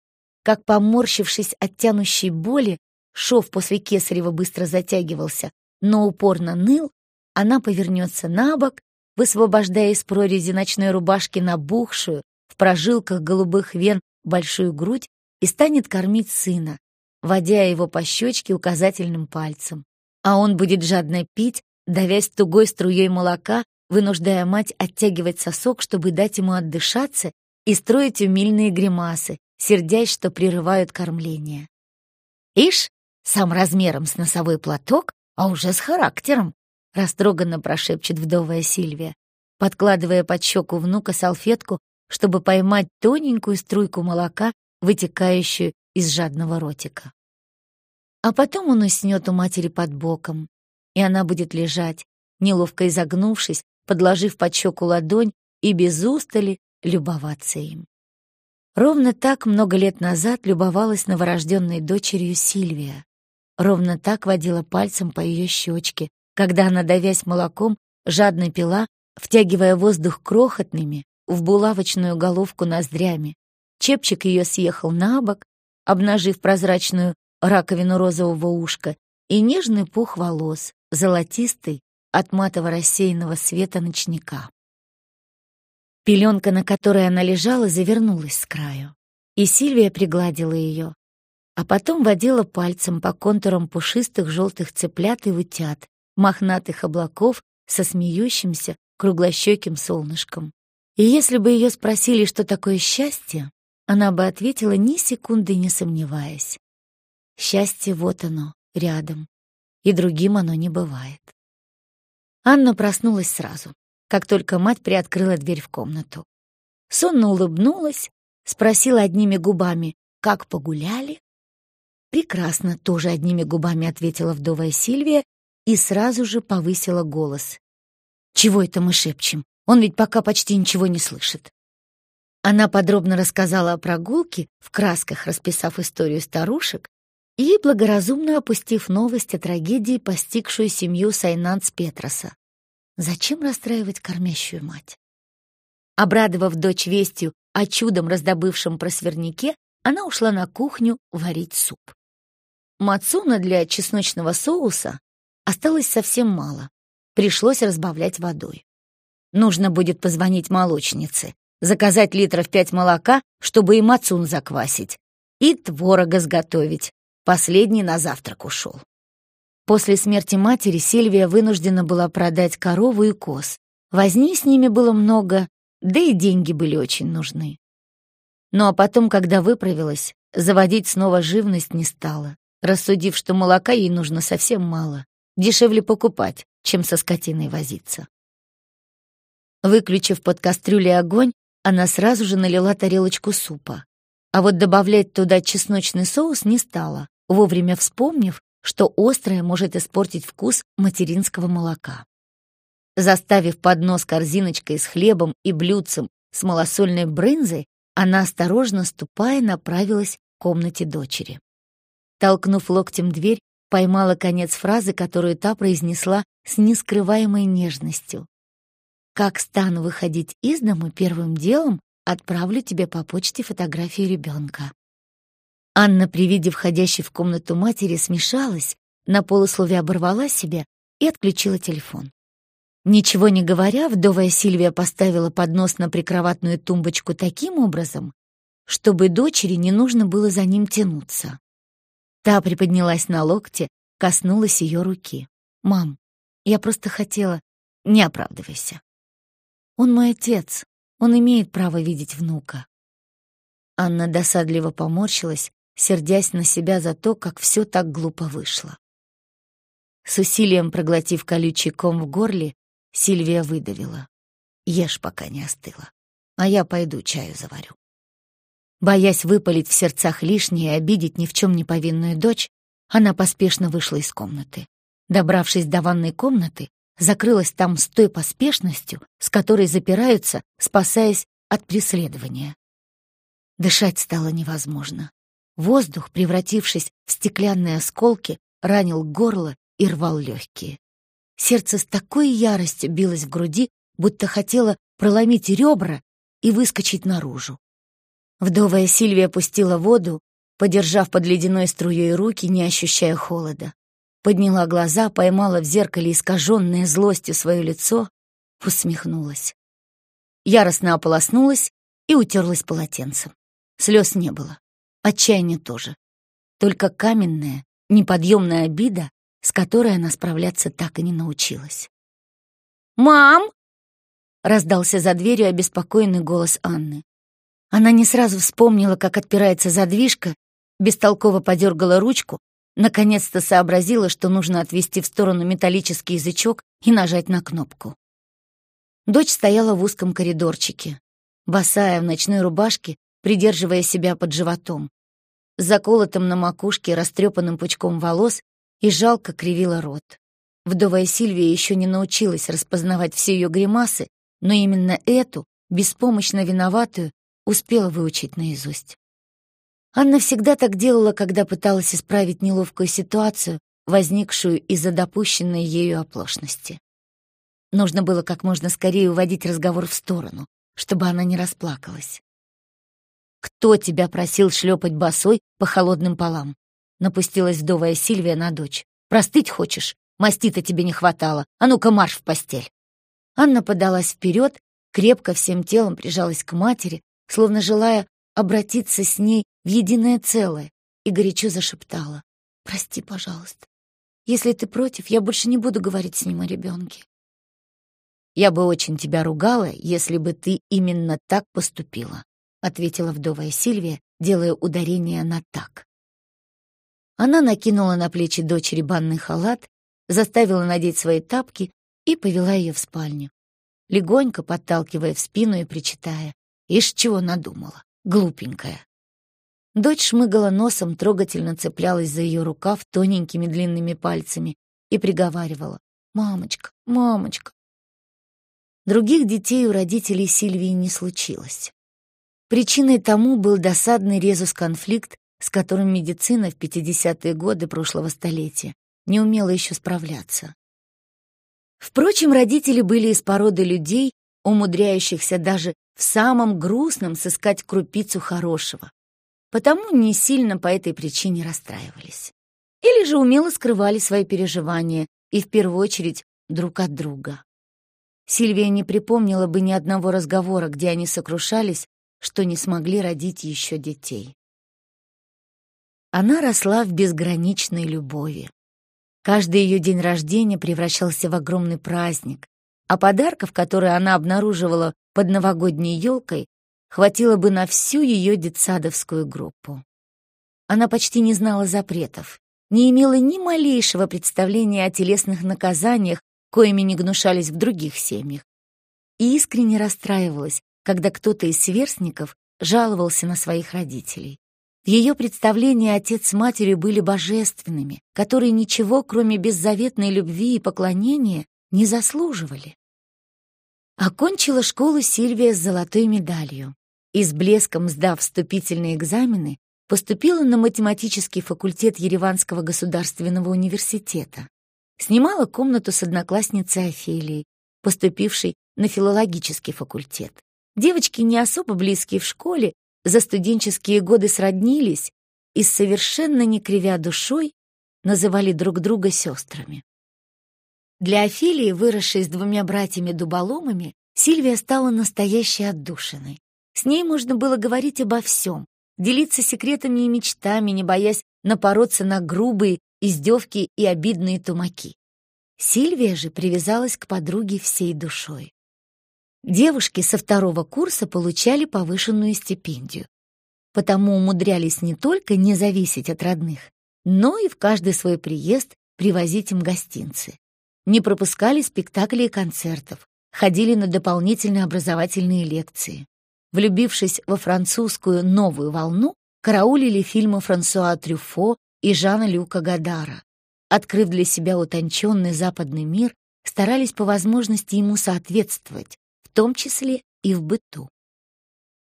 как, поморщившись от тянущей боли, шов после кесарева быстро затягивался, но упорно ныл, она повернется на бок, высвобождая из прорези ночной рубашки набухшую, в прожилках голубых вен, большую грудь и станет кормить сына, водя его по щечке указательным пальцем. А он будет жадно пить, давясь тугой струей молока, вынуждая мать оттягивать сосок, чтобы дать ему отдышаться и строить умильные гримасы, сердясь, что прерывают кормление. «Ишь, сам размером с носовой платок, а уже с характером», растроганно прошепчет вдовая Сильвия, подкладывая под щеку внука салфетку, чтобы поймать тоненькую струйку молока, вытекающую из жадного ротика. А потом он уснет у матери под боком, и она будет лежать, неловко изогнувшись, подложив под щеку ладонь и без устали любоваться им. Ровно так много лет назад любовалась новорожденной дочерью Сильвия. Ровно так водила пальцем по ее щечке, когда она, давясь молоком, жадно пила, втягивая воздух крохотными, в булавочную головку ноздрями. Чепчик ее съехал на бок, обнажив прозрачную раковину розового ушка и нежный пух волос, золотистый, от матово рассеянного света ночника. Пеленка, на которой она лежала, завернулась с краю, и Сильвия пригладила ее, а потом водила пальцем по контурам пушистых желтых цыплят и утят, мохнатых облаков со смеющимся круглощеким солнышком. И если бы ее спросили, что такое счастье, она бы ответила ни секунды не сомневаясь. Счастье вот оно, рядом, и другим оно не бывает. Анна проснулась сразу, как только мать приоткрыла дверь в комнату. Сонно улыбнулась, спросила одними губами, как погуляли. «Прекрасно», — тоже одними губами ответила вдовая Сильвия и сразу же повысила голос. «Чего это мы шепчем? Он ведь пока почти ничего не слышит». Она подробно рассказала о прогулке, в красках расписав историю старушек, и благоразумно опустив новость о трагедии, постигшую семью Сайнанс Петроса. Зачем расстраивать кормящую мать? Обрадовав дочь вестью о чудом раздобытом просвирняке, она ушла на кухню варить суп. Мацуна для чесночного соуса осталось совсем мало. Пришлось разбавлять водой. Нужно будет позвонить молочнице, заказать литров пять молока, чтобы и мацун заквасить, и творога сготовить. Последний на завтрак ушел. После смерти матери Сильвия вынуждена была продать корову и коз. Возни с ними было много, да и деньги были очень нужны. Ну а потом, когда выправилась, заводить снова живность не стала, рассудив, что молока ей нужно совсем мало, дешевле покупать, чем со скотиной возиться. Выключив под кастрюлей огонь, она сразу же налила тарелочку супа. А вот добавлять туда чесночный соус не стала, вовремя вспомнив, что острое может испортить вкус материнского молока. Заставив поднос корзиночкой с хлебом и блюдцем с малосольной брынзой, она, осторожно ступая, направилась к комнате дочери. Толкнув локтем дверь, поймала конец фразы, которую та произнесла с нескрываемой нежностью. Как стану выходить из дома, первым делом отправлю тебе по почте фотографию ребенка. Анна при виде входящей в комнату матери смешалась, на полусловие оборвала себя и отключила телефон. Ничего не говоря, вдовая Сильвия поставила поднос на прикроватную тумбочку таким образом, чтобы дочери не нужно было за ним тянуться. Та приподнялась на локте, коснулась ее руки. «Мам, я просто хотела...» «Не оправдывайся. Он мой отец, он имеет право видеть внука. Анна досадливо поморщилась, сердясь на себя за то, как все так глупо вышло. С усилием проглотив колючий ком в горле, Сильвия выдавила. «Ешь, пока не остыла, а я пойду чаю заварю». Боясь выпалить в сердцах лишнее и обидеть ни в чем не повинную дочь, она поспешно вышла из комнаты. Добравшись до ванной комнаты, закрылась там с той поспешностью, с которой запираются, спасаясь от преследования. Дышать стало невозможно. Воздух, превратившись в стеклянные осколки, ранил горло и рвал легкие. Сердце с такой яростью билось в груди, будто хотело проломить ребра и выскочить наружу. Вдовая Сильвия опустила воду, подержав под ледяной струей руки, не ощущая холода. Подняла глаза, поймала в зеркале искаженное злостью свое лицо, усмехнулась. Яростно ополоснулась и утерлась полотенцем. Слез не было, отчаяния тоже. Только каменная, неподъемная обида, с которой она справляться так и не научилась. «Мам!» — раздался за дверью обеспокоенный голос Анны. Она не сразу вспомнила, как отпирается задвижка, бестолково подергала ручку, наконец-то сообразила, что нужно отвести в сторону металлический язычок и нажать на кнопку. Дочь стояла в узком коридорчике, босая в ночной рубашке, придерживая себя под животом заколотым на макушке растрепанным пучком волос и жалко кривила рот. Вдовая Сильвия еще не научилась распознавать все ее гримасы, но именно эту, беспомощно виноватую, успела выучить наизусть. Анна всегда так делала, когда пыталась исправить неловкую ситуацию, возникшую из-за допущенной ею оплошности. Нужно было как можно скорее уводить разговор в сторону, чтобы она не расплакалась. «Кто тебя просил шлепать босой по холодным полам?» Напустилась вдовая Сильвия на дочь. «Простыть хочешь? Масти-то тебе не хватало. А ну-ка марш в постель!» Анна подалась вперед, крепко всем телом прижалась к матери, словно желая обратиться с ней в единое целое, и горячо зашептала. «Прости, пожалуйста. Если ты против, я больше не буду говорить с ним о ребенке. Я бы очень тебя ругала, если бы ты именно так поступила ответила вдовая Сильвия, делая ударение на «так». Она накинула на плечи дочери банный халат, заставила надеть свои тапки и повела ее в спальню, легонько подталкивая в спину и причитая. Ишь, чего надумала, глупенькая. Дочь шмыгала носом, трогательно цеплялась за ее рукав тоненькими длинными пальцами и приговаривала «Мамочка, мамочка». Других детей у родителей Сильвии не случилось. Причиной тому был досадный резус-конфликт, с которым медицина в 50-е годы прошлого столетия не умела еще справляться. Впрочем, родители были из породы людей, умудряющихся даже в самом грустном сыскать крупицу хорошего, потому не сильно по этой причине расстраивались. Или же умело скрывали свои переживания и в первую очередь друг от друга. Сильвия не припомнила бы ни одного разговора, где они сокрушались что не смогли родить еще детей. Она росла в безграничной любови. Каждый ее день рождения превращался в огромный праздник, а подарков, которые она обнаруживала под новогодней елкой, хватило бы на всю ее детсадовскую группу. Она почти не знала запретов, не имела ни малейшего представления о телесных наказаниях, коими не гнушались в других семьях, и искренне расстраивалась, когда кто-то из сверстников жаловался на своих родителей. В ее представлении отец с матерью были божественными, которые ничего, кроме беззаветной любви и поклонения, не заслуживали. Окончила школу Сильвия с золотой медалью и с блеском сдав вступительные экзамены, поступила на математический факультет Ереванского государственного университета. Снимала комнату с одноклассницей Офелией, поступившей на филологический факультет. Девочки, не особо близкие в школе, за студенческие годы сроднились и, совершенно не кривя душой, называли друг друга сестрами. Для Офелии, выросшей с двумя братьями-дуболомами, Сильвия стала настоящей отдушиной. С ней можно было говорить обо всем, делиться секретами и мечтами, не боясь напороться на грубые издевки и обидные тумаки. Сильвия же привязалась к подруге всей душой. Девушки со второго курса получали повышенную стипендию, потому умудрялись не только не зависеть от родных, но и в каждый свой приезд привозить им гостинцы. Не пропускали спектаклей и концертов, ходили на дополнительные образовательные лекции. Влюбившись во французскую новую волну, караулили фильмы Франсуа Трюфо и Жана Люка Гадара. Открыв для себя утонченный западный мир, старались по возможности ему соответствовать, том числе и в быту.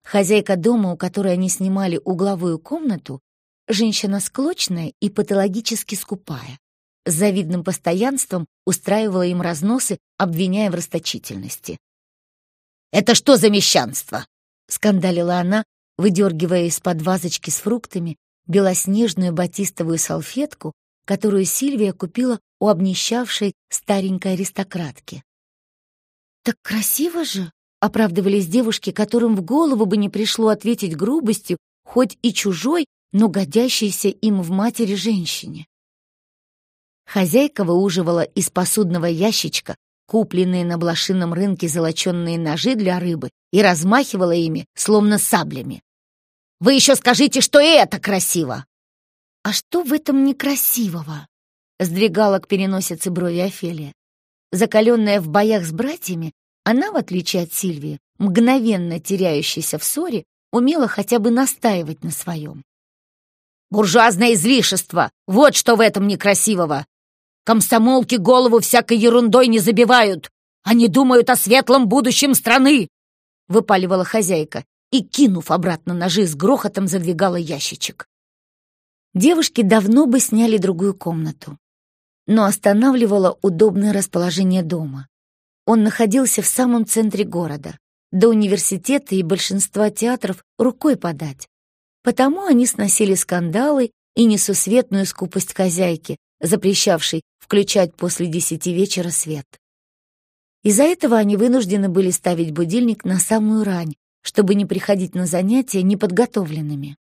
Хозяйка дома, у которой они снимали угловую комнату, женщина склочная и патологически скупая. С завидным постоянством устраивала им разносы, обвиняя в расточительности. «Это что за мещанство?» — скандалила она, выдергивая из-под вазочки с фруктами белоснежную батистовую салфетку, которую Сильвия купила у обнищавшей старенькой аристократки. «Так красиво же!» — оправдывались девушки, которым в голову бы не пришло ответить грубостью, хоть и чужой, но годящейся им в матери женщине. Хозяйка выуживала из посудного ящичка купленные на блошином рынке золоченные ножи для рыбы и размахивала ими, словно саблями. «Вы еще скажите, что это красиво!» «А что в этом некрасивого?» — сдвигала к переносице брови Офелия. Закаленная в боях с братьями, она, в отличие от Сильвии, мгновенно теряющейся в ссоре, умела хотя бы настаивать на своем. «Буржуазное излишество! Вот что в этом некрасивого! Комсомолки голову всякой ерундой не забивают. Они думают о светлом будущем страны!» Выпаливала хозяйка и, кинув обратно ножи, с грохотом задвигала ящичек. Девушки давно бы сняли другую комнату, но останавливало удобное расположение дома. Он находился в самом центре города. До университета и большинства театров рукой подать. Потому они сносили скандалы и несусветную скупость хозяйки, запрещавшей включать после десяти вечера свет. Из-за этого они вынуждены были ставить будильник на самую рань, чтобы не приходить на занятия неподготовленными.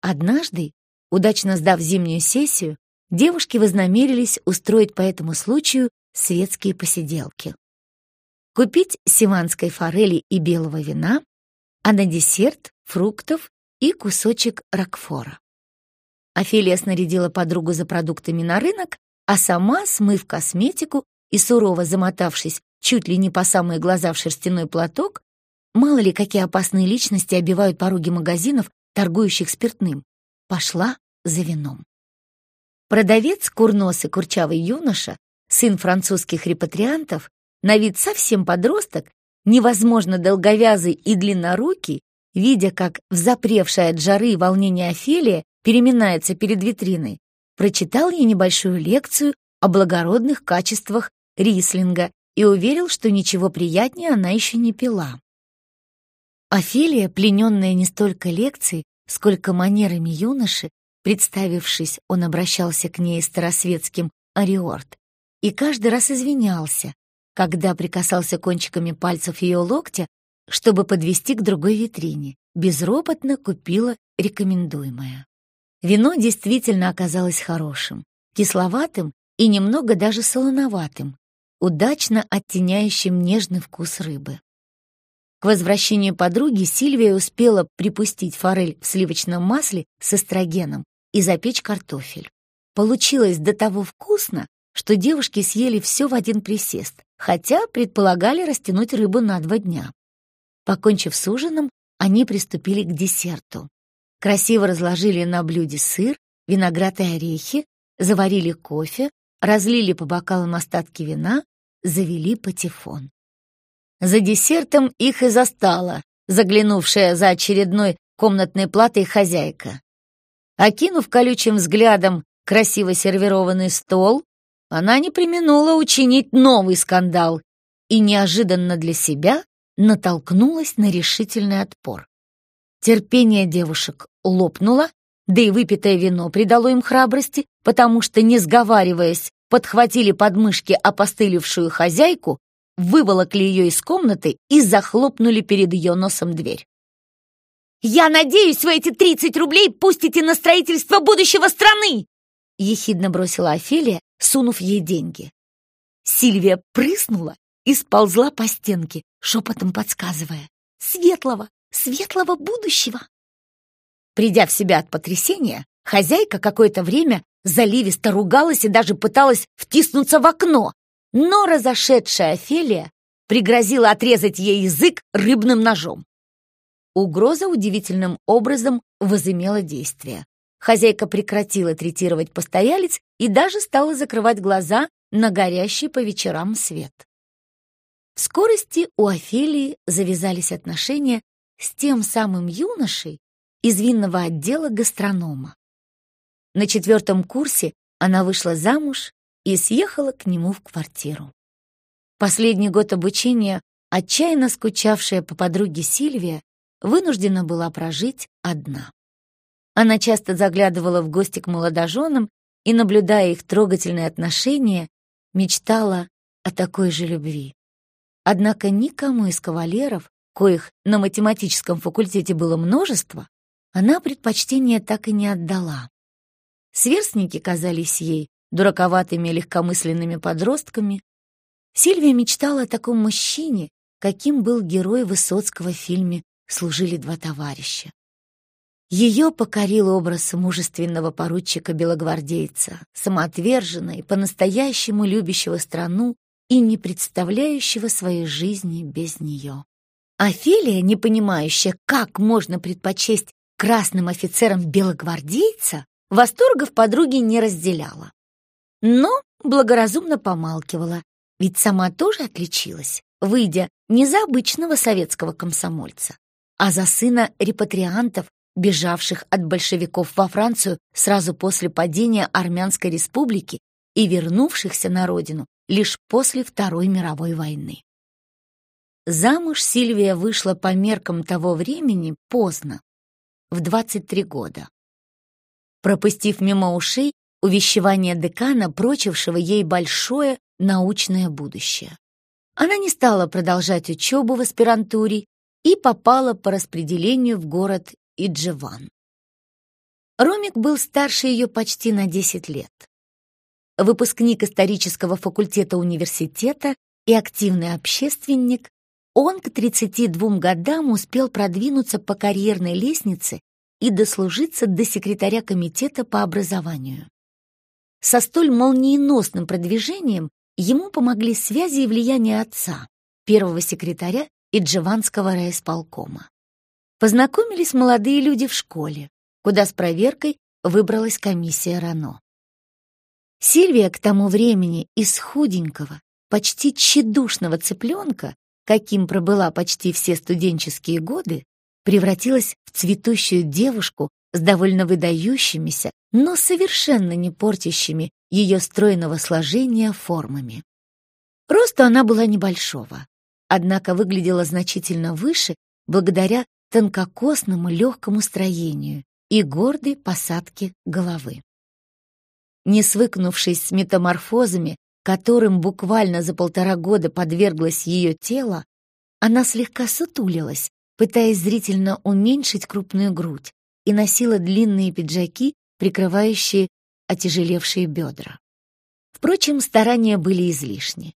Однажды, удачно сдав зимнюю сессию, девушки вознамерились устроить по этому случаю светские посиделки. Купить сиванской форели и белого вина, а на десерт — фруктов и кусочек ракфора. Офелия снарядила подругу за продуктами на рынок, а сама, смыв косметику и сурово замотавшись чуть ли не по самые глаза в шерстяной платок, мало ли какие опасные личности обивают пороги магазинов, торгующих спиртным, пошла за вином. Продавец, курносый курчавый юноша, сын французских репатриантов, на вид совсем подросток, невозможно долговязый и длиннорукий, видя, как взапревшая от жары и волнения Офелия переминается перед витриной, прочитал ей небольшую лекцию о благородных качествах рислинга и уверил, что ничего приятнее она еще не пила. Офелия, плененная не столько лекцией, сколько манерами юноши, представившись, он обращался к ней старосветским «ариорт», и каждый раз извинялся, когда прикасался кончиками пальцев ее локтя, чтобы подвести к другой витрине, безропотно купила рекомендуемое. Вино действительно оказалось хорошим, кисловатым и немного даже солоноватым, удачно оттеняющим нежный вкус рыбы. К возвращению подруги Сильвия успела припустить форель в сливочном масле с эстрогеном и запечь картофель. Получилось до того вкусно, что девушки съели все в один присест, хотя предполагали растянуть рыбу на два дня. Покончив с ужином, они приступили к десерту. Красиво разложили на блюде сыр, виноград и орехи, заварили кофе, разлили по бокалам остатки вина, завели патефон. За десертом их и застала, заглянувшая за очередной комнатной платой хозяйка. Окинув колючим взглядом красиво сервированный стол, она не применула учинить новый скандал и неожиданно для себя натолкнулась на решительный отпор. Терпение девушек лопнуло, да и выпитое вино придало им храбрости, потому что, не сговариваясь, подхватили подмышки опостылевшую хозяйку, выволокли ее из комнаты и захлопнули перед ее носом дверь. «Я надеюсь, вы эти тридцать рублей пустите на строительство будущего страны!» ехидно бросила Офелия, сунув ей деньги. Сильвия прыснула и сползла по стенке, шепотом подсказывая. «Светлого, светлого будущего. Придя в себя от потрясения, хозяйка какое-то время заливисто ругалась и даже пыталась втиснуться в окно, но разошедшая Офелия пригрозила отрезать ей язык рыбным ножом. Угроза удивительным образом возымела действие. Хозяйка прекратила третировать постоялец и даже стала закрывать глаза на горящий по вечерам свет. В скорости у Офелии завязались отношения с тем самым юношей из винного отдела гастронома. На четвертом курсе она вышла замуж и съехала к нему в квартиру. Последний год обучения отчаянно скучавшая по подруге Сильвия вынуждена была прожить одна. Она часто заглядывала в гости к молодоженам и, наблюдая их трогательные отношения, мечтала о такой же любви. Однако никому из кавалеров, коих на математическом факультете было множество, она предпочтение так и не отдала. Сверстники казались ей дураковатыми легкомысленными подростками. Сильвия мечтала о таком мужчине, каким был герой Высоцкого в фильме «Служили два товарища». Ее покорил образ мужественного поручика-белогвардейца, самоотверженно и по-настоящему любящего страну и не представляющего своей жизни без нее. Офелия, не понимающая, как можно предпочесть красным офицерам белогвардейца, восторгов подруги не разделяла. Но благоразумно помалкивала, ведь сама тоже отличилась, выйдя не за обычного советского комсомольца, а за сына репатриантов, бежавших от большевиков во Францию сразу после падения Армянской республики и вернувшихся на родину лишь после Второй мировой войны. Замуж Сильвия вышла по меркам того времени поздно, в 23 года. Пропустив мимо ушей увещевание декана, прочившего ей большое научное будущее. Она не стала продолжать учебу в аспирантуре и попала по распределению в город Иджеван. Ромик был старше ее почти на 10 лет. Выпускник исторического факультета университета и активный общественник, он к 32 годам успел продвинуться по карьерной лестнице и дослужиться до секретаря комитета по образованию. Со столь молниеносным продвижением ему помогли связи и влияние отца, первого секретаря Иджеванского райисполкома. Познакомились молодые люди в школе, куда с проверкой выбралась комиссия РАНО. Сильвия к тому времени из худенького, почти тщедушного цыпленка, каким пробыла почти все студенческие годы, превратилась в цветущую девушку с довольно выдающимися, но совершенно не портящими ее стройного сложения формами. Росту она была небольшого, однако выглядела значительно выше благодаря тонкокосному легкому строению и гордой посадке головы. Не свыкнувшись с метаморфозами, которым буквально за полтора года подверглось ее тело, она слегка сутулилась, пытаясь зрительно уменьшить крупную грудь, и носила длинные пиджаки, прикрывающие отяжелевшие бедра. Впрочем, старания были излишни.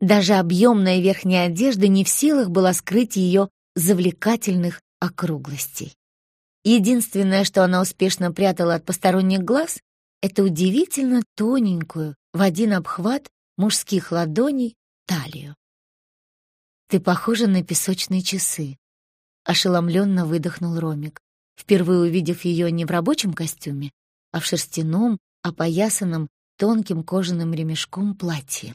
Даже объемная верхняя одежда не в силах была скрыть ее завлекательных округлостей. Единственное, что она успешно прятала от посторонних глаз, это удивительно тоненькую, в один обхват мужских ладоней, талию. «Ты похожа на песочные часы», — ошеломленно выдохнул Ромик, впервые увидев ее не в рабочем костюме, а в шерстяном, опоясанном тонким кожаным ремешком платье.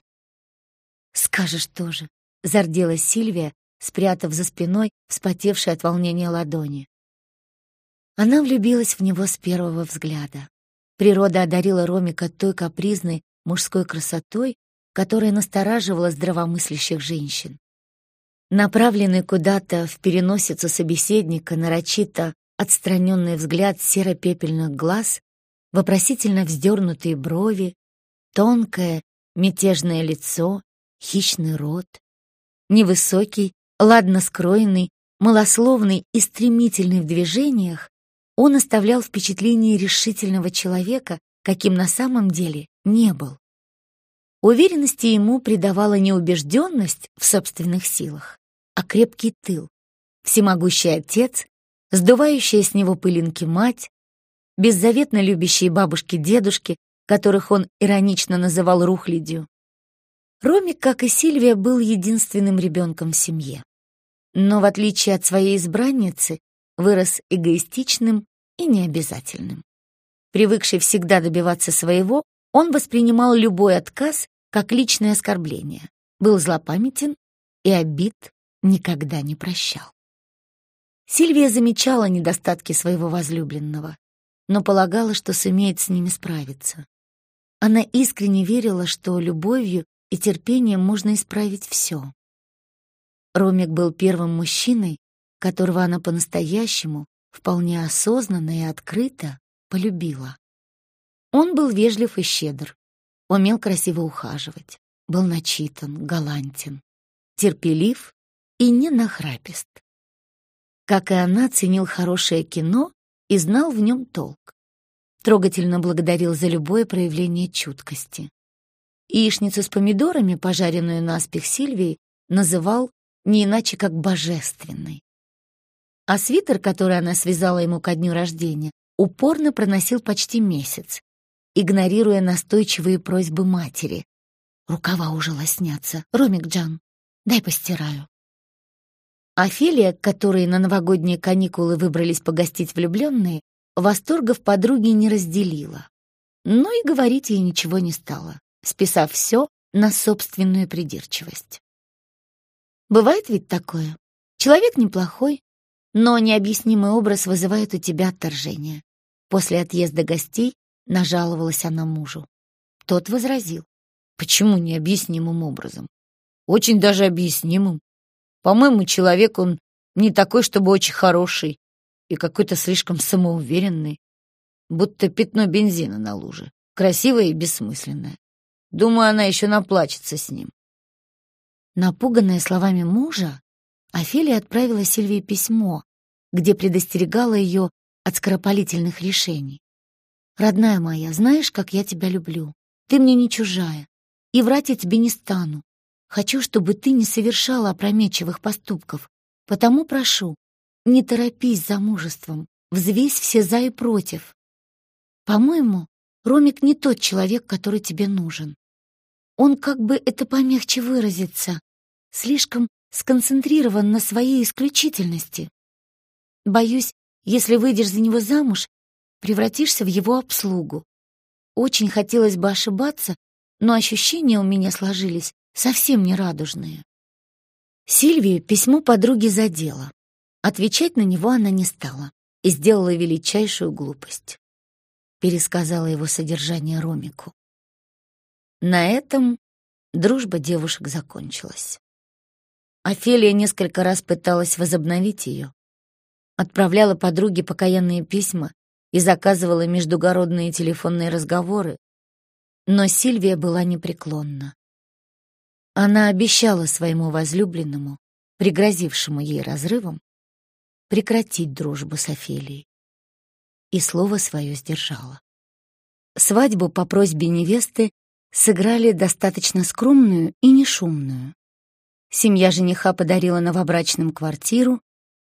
«Скажешь тоже», — зарделась Сильвия, спрятав за спиной вспотевшие от волнения ладони. Она влюбилась в него с первого взгляда. Природа одарила Ромика той капризной мужской красотой, которая настораживала здравомыслящих женщин. Направленный куда-то в переносицу собеседника нарочито отстраненный взгляд серо-пепельных глаз, вопросительно вздернутые брови, тонкое мятежное лицо, хищный рот. Невысокий, ладно скроенный, малословный и стремительный в движениях, он оставлял впечатление решительного человека, каким на самом деле не был. Уверенности ему придавала не убежденность в собственных силах, а крепкий тыл, всемогущий отец, сдувающая с него пылинки мать, беззаветно любящие бабушки-дедушки, которых он иронично называл рухлядью. Ромик, как и Сильвия, был единственным ребенком в семье. Но, в отличие от своей избранницы, вырос эгоистичным и необязательным. Привыкший всегда добиваться своего, он воспринимал любой отказ как личное оскорбление, был злопамятен и обид никогда не прощал. Сильвия замечала недостатки своего возлюбленного, но полагала, что сумеет с ними справиться. Она искренне верила, что любовью и терпением можно исправить все. Ромик был первым мужчиной, которого она по-настоящему, вполне осознанно и открыто полюбила. Он был вежлив и щедр, умел красиво ухаживать, был начитан, галантен, терпелив и не нахрапист. Как и она, ценил хорошее кино и знал в нем толк. Трогательно благодарил за любое проявление чуткости. Яичницу с помидорами, пожаренную наспех Сильвии, называл не иначе как божественной. А свитер, который она связала ему ко дню рождения, упорно проносил почти месяц, игнорируя настойчивые просьбы матери. «Рукава уже лоснятся. Ромик Джан, дай постираю». Офелия, к которой на новогодние каникулы выбрались погостить влюбленные, восторгов подруги не разделила. Но и говорить ей ничего не стало, списав все на собственную придирчивость. Бывает ведь такое. Человек неплохой, но необъяснимый образ вызывает у тебя отторжение. После отъезда гостей нажаловалась она мужу. Тот возразил. Почему необъяснимым образом? Очень даже объяснимым. По-моему, человек он не такой, чтобы очень хороший и какой-то слишком самоуверенный, будто пятно бензина на луже, красивое и бессмысленное. Думаю, она еще наплачется с ним. Напуганная словами мужа, Офелия отправила Сильвии письмо, где предостерегала ее от скоропалительных решений. «Родная моя, знаешь, как я тебя люблю. Ты мне не чужая, и врать я тебе не стану. Хочу, чтобы ты не совершала опрометчивых поступков. Потому прошу, не торопись за мужеством, взвесь все за и против. По-моему, Ромик не тот человек, который тебе нужен. Он, как бы это помягче выразиться, слишком сконцентрирован на своей исключительности. Боюсь, если выйдешь за него замуж, превратишься в его обслугу. Очень хотелось бы ошибаться, но ощущения у меня сложились, совсем не радужные. Сильвию письмо подруги задело. Отвечать на него она не стала и сделала величайшую глупость. Пересказала его содержание Ромику. На этом дружба девушек закончилась. Офелия несколько раз пыталась возобновить ее. Отправляла подруге покаянные письма и заказывала междугородные телефонные разговоры, но Сильвия была непреклонна. Она обещала своему возлюбленному, пригрозившему ей разрывом, прекратить дружбу с Офелией. И слово свое сдержала. Свадьбу по просьбе невесты сыграли достаточно скромную и нешумную. Семья жениха подарила новобрачным квартиру,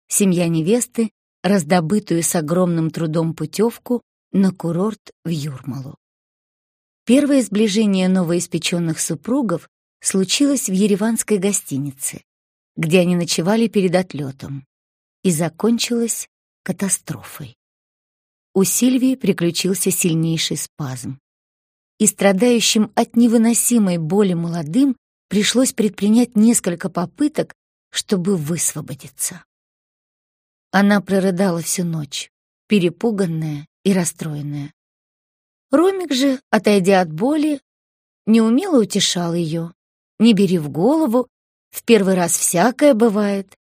семья невесты — раздобытую с огромным трудом путевку на курорт в Юрмалу. Первое сближение новоиспеченных супругов случилось в ереванской гостинице, где они ночевали перед отлетом, и закончилось катастрофой. У Сильвии приключился сильнейший спазм. И страдающим от невыносимой боли молодым пришлось предпринять несколько попыток, чтобы высвободиться. Она прорыдала всю ночь, перепуганная и расстроенная. Ромик же, отойдя от боли, неумело утешал ее, не бери в голову, в первый раз всякое бывает.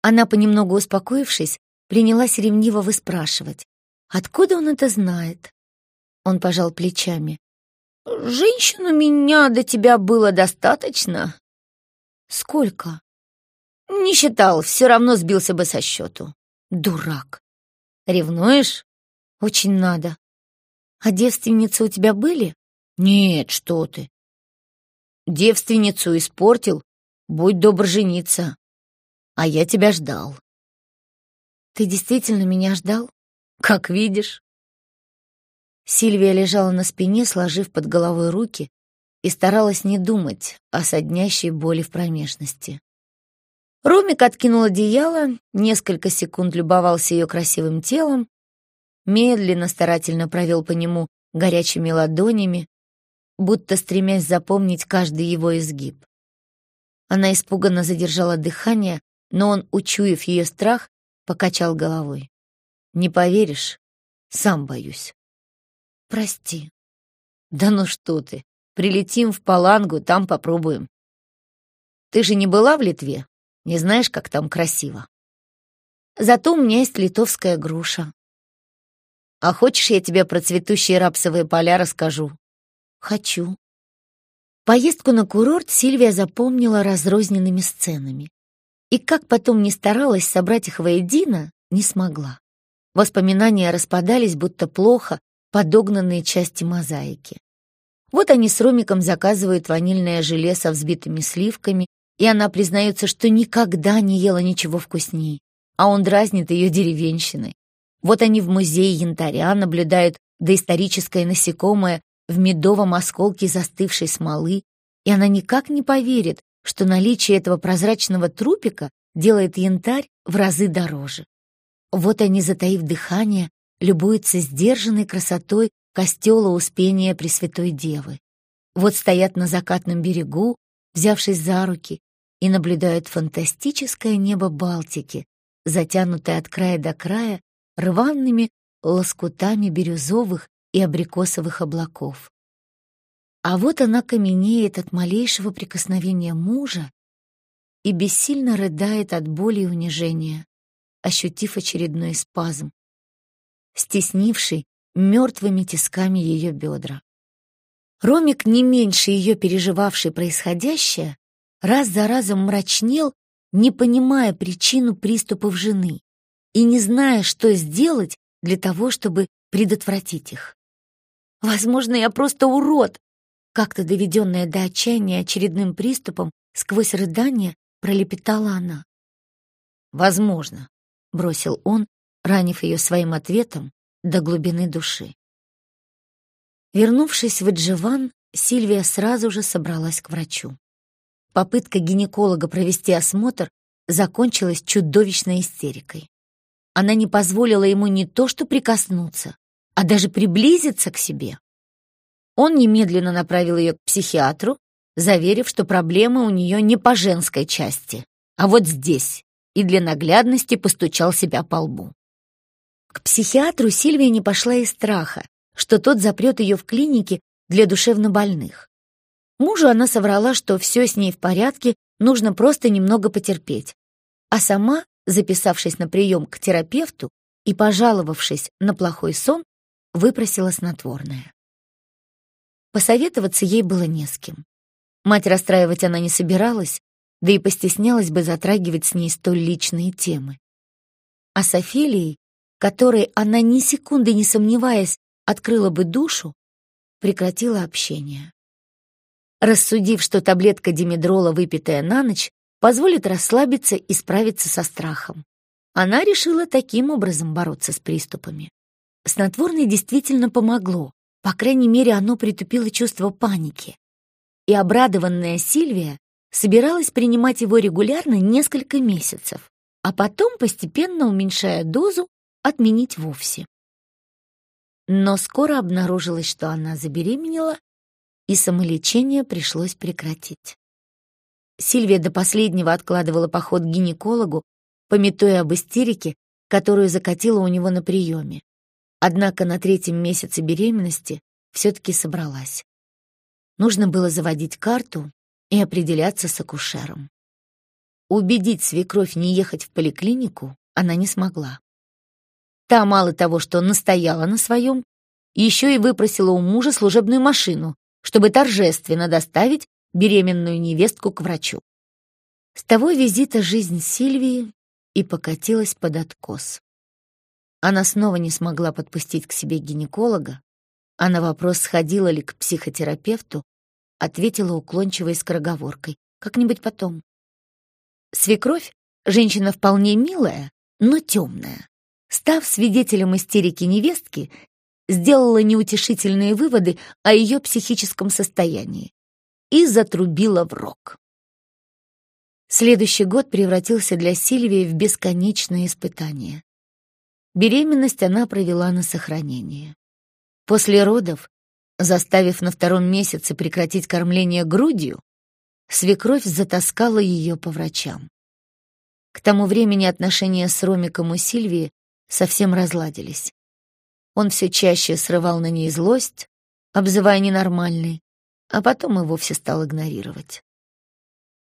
Она, понемногу успокоившись, принялась ревниво выспрашивать, откуда он это знает. Он пожал плечами. «Женщин у меня до тебя было достаточно». «Сколько?» «Не считал, все равно сбился бы со счету». «Дурак». «Ревнуешь?» «Очень надо». «А девственницы у тебя были?» «Нет, что ты. Девственницу испортил, будь добр жениться. А я тебя ждал. Ты действительно меня ждал? Как видишь. Сильвия лежала на спине, сложив под головой руки, и старалась не думать о соднящей боли в промежности. Ромик откинул одеяло, несколько секунд любовался ее красивым телом, медленно, старательно провел по нему горячими ладонями, будто стремясь запомнить каждый его изгиб. Она испуганно задержала дыхание, но он, учуяв ее страх, покачал головой. «Не поверишь? Сам боюсь». «Прости». Да ну что ты, прилетим в Палангу, там попробуем. Ты же не была в Литве? Не знаешь, как там красиво? Зато у меня есть литовская груша. А хочешь, я тебе про цветущие рапсовые поля расскажу? Хочу. Поездку на курорт Сильвия запомнила разрозненными сценами. И как потом не старалась собрать их воедино, не смогла. Воспоминания распадались, будто плохо подогнанные части мозаики. Вот они с Ромиком заказывают ванильное желе со взбитыми сливками, и она признается, что никогда не ела ничего вкуснее, а он дразнит ее деревенщиной. Вот они в музее янтаря наблюдают доисторическое насекомое в медовом осколке застывшей смолы, и она никак не поверит, что наличие этого прозрачного трупика делает янтарь в разы дороже. Вот они, затаив дыхание, любуются сдержанной красотой костела Успения Пресвятой Девы. Вот стоят на закатном берегу, взявшись за руки, и наблюдают фантастическое небо Балтики, затянутое от края до края рваными лоскутами бирюзовых и абрикосовых облаков. А вот она каменеет от малейшего прикосновения мужа и бессильно рыдает от боли и унижения, ощутив очередной спазм, стеснивший мертвыми тисками ее бедра. Ромик, не меньше ее переживавший происходящее, раз за разом мрачнел, не понимая причину приступов жены и не зная, что сделать для того, чтобы предотвратить их. Возможно, я просто урод. Как-то доведенная до отчаяния очередным приступом, сквозь рыдание пролепетала она. Возможно, бросил он, ранив ее своим ответом до глубины души. Вернувшись в Эдживан, Сильвия сразу же собралась к врачу. Попытка гинеколога провести осмотр закончилась чудовищной истерикой. Она не позволила ему не то что прикоснуться, а даже приблизиться к себе. Он немедленно направил ее к психиатру, заверив, что проблемы у нее не по женской части, а вот здесь, и для наглядности постучал себя по лбу. К психиатру Сильвия не пошла из страха, что тот запрет ее в клинике для душевнобольных. Мужу она соврала, что все с ней в порядке, нужно просто немного потерпеть. А сама, записавшись на прием к терапевту и пожаловавшись на плохой сон, выпросила снотворное. Посоветоваться ей было не с кем. Мать расстраивать она не собиралась, да и постеснялась бы затрагивать с ней столь личные темы. А с Офелией, которой она ни секунды не сомневаясь открыла бы душу, прекратила общение. Рассудив, что таблетка димедрола, выпитая на ночь, позволит расслабиться и справиться со страхом, она решила таким образом бороться с приступами. Снотворное действительно помогло, по крайней мере, оно притупило чувство паники. И обрадованная Сильвия собиралась принимать его регулярно несколько месяцев, а потом, постепенно уменьшая дозу, отменить вовсе. Но скоро обнаружилось, что она забеременела, и самолечение пришлось прекратить. Сильвия до последнего откладывала поход к гинекологу, пометуя об истерике, которую закатила у него на приеме. Однако на третьем месяце беременности все-таки собралась. Нужно было заводить карту и определяться с акушером. Убедить свекровь не ехать в поликлинику она не смогла. Та мало того, что настояла на своем, еще и выпросила у мужа служебную машину, чтобы торжественно доставить беременную невестку к врачу. С того визита жизнь Сильвии и покатилась под откос. Она снова не смогла подпустить к себе гинеколога, а на вопрос, сходила ли к психотерапевту, ответила уклончивой скороговоркой. «Как-нибудь потом». Свекровь — женщина вполне милая, но темная. Став свидетелем истерики невестки, сделала неутешительные выводы о ее психическом состоянии и затрубила в рог. Следующий год превратился для Сильвии в бесконечное испытание. Беременность она провела на сохранение. После родов, заставив на втором месяце прекратить кормление грудью, свекровь затаскала ее по врачам. К тому времени отношения с Ромиком у Сильвии совсем разладились. Он все чаще срывал на ней злость, обзывая ненормальной, а потом и вовсе стал игнорировать.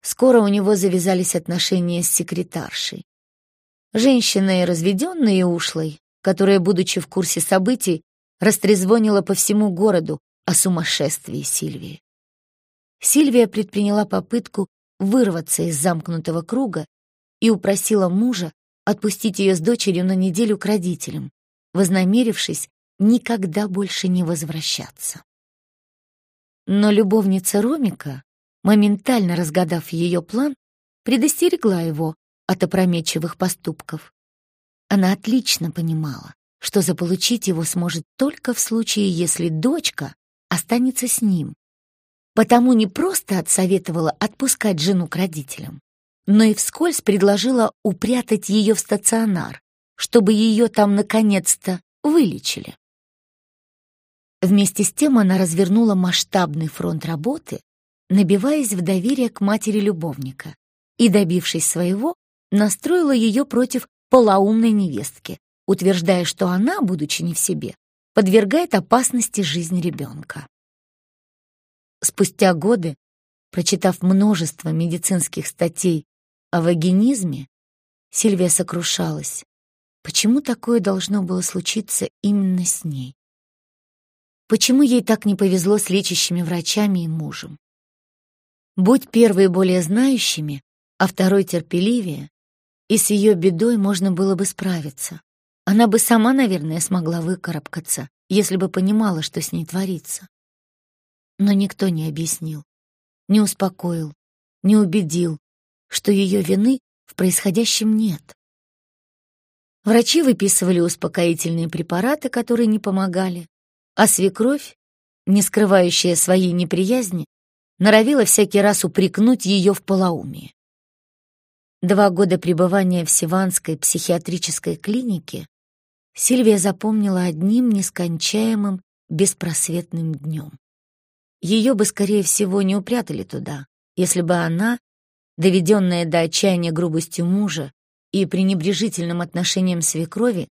Скоро у него завязались отношения с секретаршей. Женщиной разведенной и ушлой, которая, будучи в курсе событий, растрезвонила по всему городу о сумасшествии Сильвии. Сильвия предприняла попытку вырваться из замкнутого круга и упросила мужа отпустить ее с дочерью на неделю к родителям, вознамерившись никогда больше не возвращаться. Но любовница Ромика, моментально разгадав ее план, предостерегла его от опрометчивых поступков. Она отлично понимала, что заполучить его сможет только в случае, если дочка останется с ним. Потому не просто отсоветовала отпускать жену к родителям, но и вскользь предложила упрятать ее в стационар, чтобы ее там наконец-то вылечили. Вместе с тем она развернула масштабный фронт работы, набиваясь в доверие к матери любовника, и, добившись своего, настроила ее против полоумной невестки, утверждая, что она, будучи не в себе, подвергает опасности жизнь ребенка. Спустя годы, прочитав множество медицинских статей о вагинизме, Сильвия сокрушалась. Почему такое должно было случиться именно с ней? Почему ей так не повезло с лечащими врачами и мужем? Будь первой более знающими, а второй терпеливее, и с ее бедой можно было бы справиться. Она бы сама, наверное, смогла выкарабкаться, если бы понимала, что с ней творится. Но никто не объяснил, не успокоил, не убедил, что ее вины в происходящем нет. Врачи выписывали успокоительные препараты, которые не помогали, а свекровь, не скрывающая своей неприязни, норовила всякий раз упрекнуть ее в полоумии. Два года пребывания в Сиванской психиатрической клинике Сильвия запомнила одним нескончаемым, беспросветным днем. Ее бы, скорее всего, не упрятали туда, если бы она, доведенная до отчаяния грубостью мужа и пренебрежительным отношением свекрови,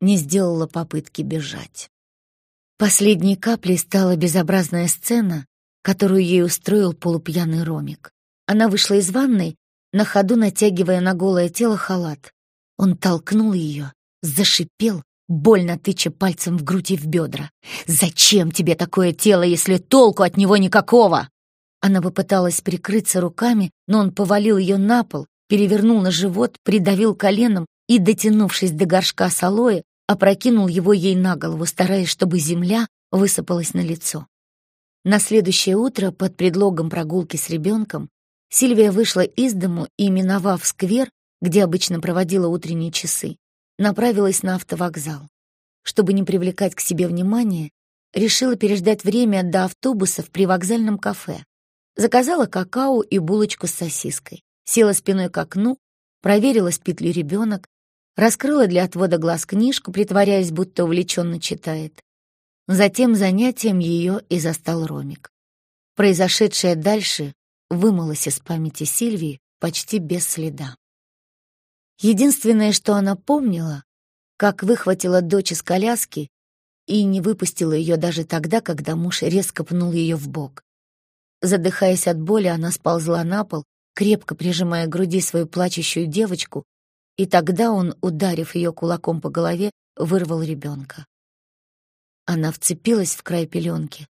не сделала попытки бежать. Последней каплей стала безобразная сцена, которую ей устроил полупьяный Ромик. Она вышла из ванной, на ходу натягивая на голое тело халат. Он толкнул ее, зашипел, больно тыча пальцем в грудь и в бедра. «Зачем тебе такое тело, если толку от него никакого?» Она попыталась прикрыться руками, но он повалил ее на пол, перевернул на живот, придавил коленом и, дотянувшись до горшка с алоэ, опрокинул его ей на голову, стараясь, чтобы земля высыпалась на лицо. На следующее утро, под предлогом прогулки с ребенком, Сильвия вышла из дому и, миновав сквер, где обычно проводила утренние часы, направилась на автовокзал. Чтобы не привлекать к себе внимания, решила переждать время до автобуса в привокзальном кафе. Заказала какао и булочку с сосиской. Села спиной к окну, проверила, спит ли ребенок, раскрыла для отвода глаз книжку, притворяясь, будто увлеченно читает. Затем занятием ее и застал Ромик. Произошедшее дальше вымылось из памяти Сильвии почти без следа. Единственное, что она помнила, как выхватила дочь из коляски и не выпустила ее даже тогда, когда муж резко пнул ее в бок. Задыхаясь от боли, она сползла на пол, крепко прижимая к груди свою плачущую девочку, и тогда он, ударив ее кулаком по голове, вырвал ребенка. Она вцепилась в край пеленки,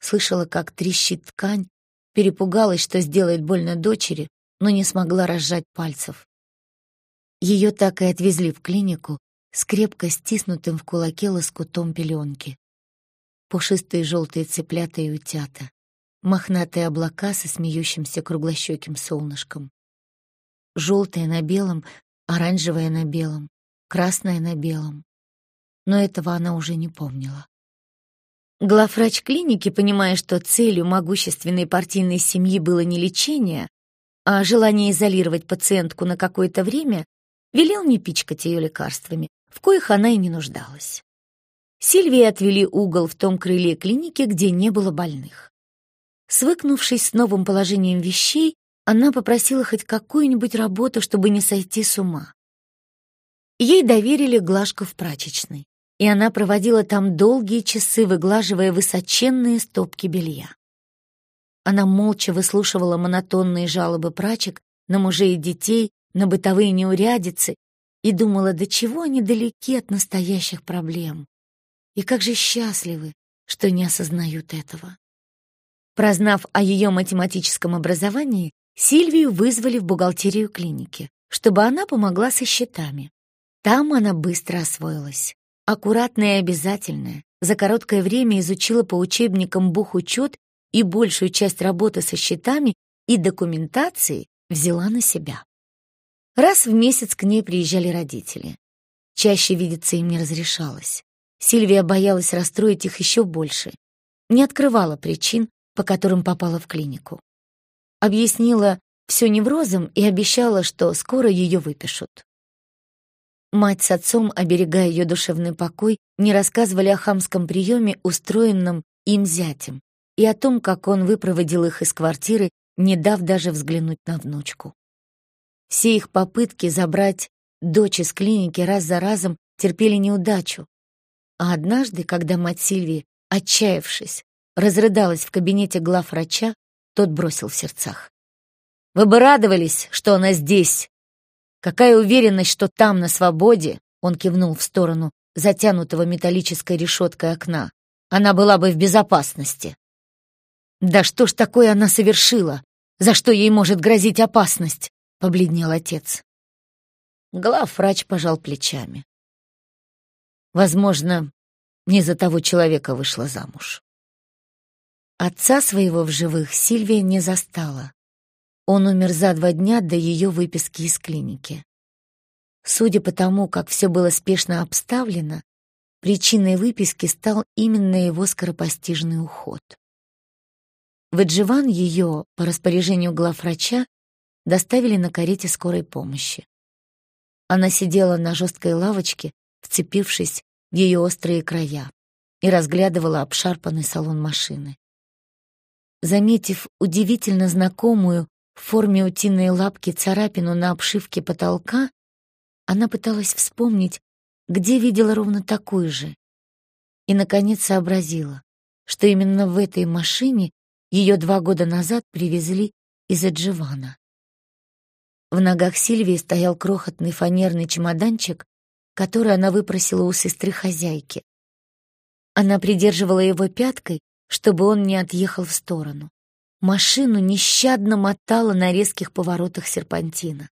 слышала, как трещит ткань, перепугалась, что сделает больно дочери, но не смогла разжать пальцев. Ее так и отвезли в клинику с крепко стиснутым в кулаке лоскутом пеленки. Пушистые желтые цыплята и утята, мохнатые облака со смеющимся круглощеким солнышком. Желтое на белом, оранжевое на белом, красное на белом. Но этого она уже не помнила. Главврач клиники, понимая, что целью могущественной партийной семьи было не лечение, а желание изолировать пациентку на какое-то время, велел не пичкать ее лекарствами, в коих она и не нуждалась. Сильвии отвели угол в том крыле клиники, где не было больных. Свыкнувшись с новым положением вещей, она попросила хоть какую-нибудь работу, чтобы не сойти с ума. Ей доверили глажку в прачечной. и она проводила там долгие часы, выглаживая высоченные стопки белья. Она молча выслушивала монотонные жалобы прачек на мужей и детей, на бытовые неурядицы и думала, до чего они далеки от настоящих проблем. И как же счастливы, что не осознают этого. Прознав о ее математическом образовании, Сильвию вызвали в бухгалтерию клиники, чтобы она помогла со счетами. Там она быстро освоилась. Аккуратная и обязательная, за короткое время изучила по учебникам бухучет и большую часть работы со счетами и документацией взяла на себя. Раз в месяц к ней приезжали родители. Чаще видеться им не разрешалось. Сильвия боялась расстроить их еще больше. Не открывала причин, по которым попала в клинику. Объяснила все неврозом и обещала, что скоро ее выпишут. Мать с отцом, оберегая ее душевный покой, не рассказывали о хамском приеме, устроенном им зятем, и о том, как он выпроводил их из квартиры, не дав даже взглянуть на внучку. Все их попытки забрать дочь из клиники раз за разом терпели неудачу. А однажды, когда мать Сильвии, отчаявшись, разрыдалась в кабинете главврача, тот бросил в сердцах. «Вы бы радовались, что она здесь. Какая уверенность, что там, на свободе, он кивнул в сторону затянутого металлической решеткой окна, она была бы в безопасности. «Да что ж такое она совершила? За что ей может грозить опасность?» — побледнел отец. Главврач пожал плечами. Возможно, не за того человека вышла замуж. Отца своего в живых Сильвия не застала. Он умер за два дня до ее выписки из клиники. Судя по тому, как все было спешно обставлено, причиной выписки стал именно его скоропостижный уход. В ее, по распоряжению главврача, доставили на карете скорой помощи. Она сидела на жесткой лавочке, вцепившись в ее острые края, и разглядывала обшарпанный салон машины. Заметив удивительно знакомую в форме утиной лапки царапину на обшивке потолка, она пыталась вспомнить, где видела ровно такую же. И, наконец, сообразила, что именно в этой машине ее два года назад привезли из Адживана. В ногах Сильвии стоял крохотный фанерный чемоданчик, который она выпросила у сестры-хозяйки. Она придерживала его пяткой, чтобы он не отъехал в сторону. Машину нещадно мотала на резких поворотах серпантина.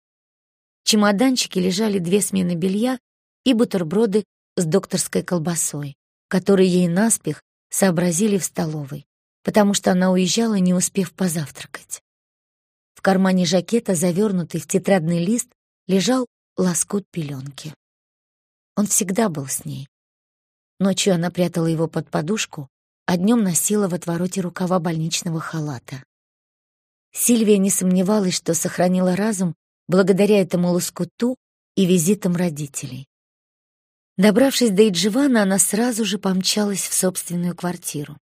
В чемоданчике лежали две смены белья и бутерброды с докторской колбасой, которые ей наспех сообразили в столовой, потому что она уезжала, не успев позавтракать. В кармане жакета, завернутый в тетрадный лист, лежал лоскут пеленки. Он всегда был с ней. Ночью она прятала его под подушку, а днем носила в отвороте рукава больничного халата. Сильвия не сомневалась, что сохранила разум благодаря этому лоскуту и визитам родителей. Добравшись до Идживана, она сразу же помчалась в собственную квартиру.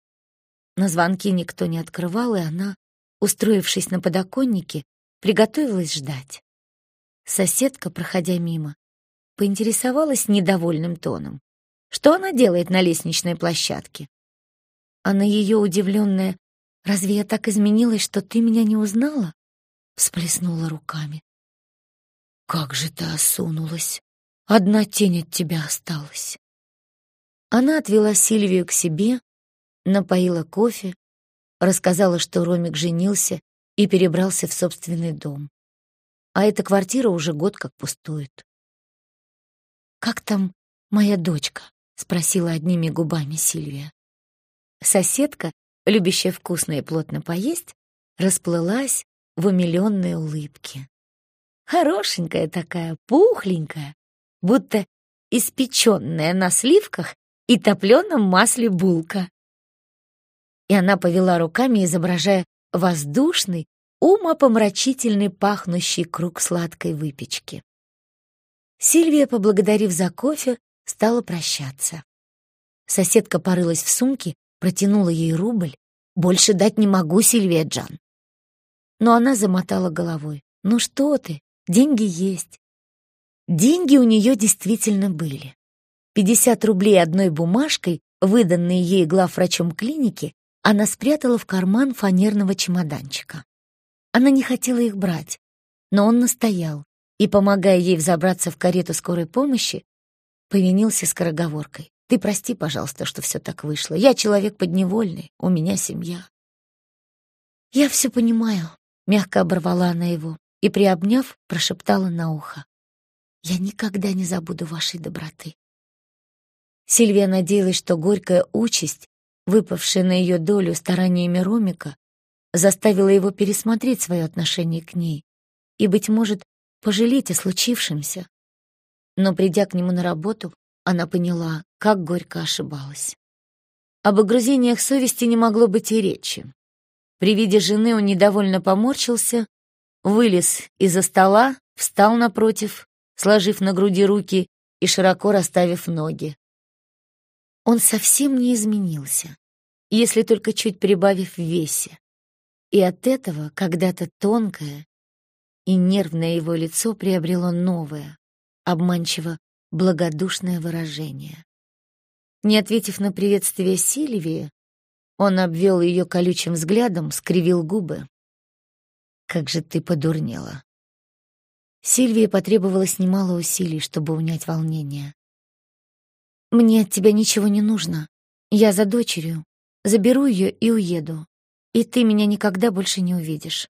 На звонки никто не открывал, и она, устроившись на подоконнике, приготовилась ждать. Соседка, проходя мимо, поинтересовалась недовольным тоном. Что она делает на лестничной площадке? А на ее удивленное «Разве я так изменилась, что ты меня не узнала?» всплеснула руками. «Как же ты осунулась! Одна тень от тебя осталась!» Она отвела Сильвию к себе, напоила кофе, рассказала, что Ромик женился и перебрался в собственный дом. А эта квартира уже год как пустует. «Как там моя дочка?» — спросила одними губами Сильвия. Соседка, любящая вкусно и плотно поесть, расплылась в умилённой улыбке. Хорошенькая такая, пухленькая, будто испечённая на сливках и топлёном масле булка. И она повела руками, изображая воздушный, умопомрачительный пахнущий круг сладкой выпечки. Сильвия, поблагодарив за кофе, стала прощаться. Соседка порылась в сумке протянула ей рубль. «Больше дать не могу, Сильвия Джан». Но она замотала головой. «Ну что ты, деньги есть». Деньги у нее действительно были. 50 рублей одной бумажкой, выданные ей главврачом клиники, она спрятала в карман фанерного чемоданчика. Она не хотела их брать, но он настоял и, помогая ей взобраться в карету скорой помощи, повинился скороговоркой. «Ты прости, пожалуйста, что все так вышло. Я человек подневольный, у меня семья». «Я все понимаю», — мягко оборвала она его и, приобняв, прошептала на ухо. «Я никогда не забуду вашей доброты». Сильвия надеялась, что горькая участь, выпавшая на ее долю стараниями Ромика, заставила его пересмотреть свое отношение к ней и, быть может, пожалеть о случившемся. Но, придя к нему на работу, она поняла, как горько ошибалась. Об огрузениях совести не могло быть и речи. При виде жены он недовольно поморщился, вылез из-за стола, встал напротив, сложив на груди руки и широко расставив ноги. Он совсем не изменился, если только чуть прибавив в весе. И от этого когда-то тонкое и нервное его лицо приобрело новое, обманчиво благодушное выражение. Не ответив на приветствие Сильвии, он обвел ее колючим взглядом, скривил губы. «Как же ты подурнела!» Сильвии потребовалось немало усилий, чтобы унять волнение. «Мне от тебя ничего не нужно. Я за дочерью. Заберу ее и уеду. И ты меня никогда больше не увидишь».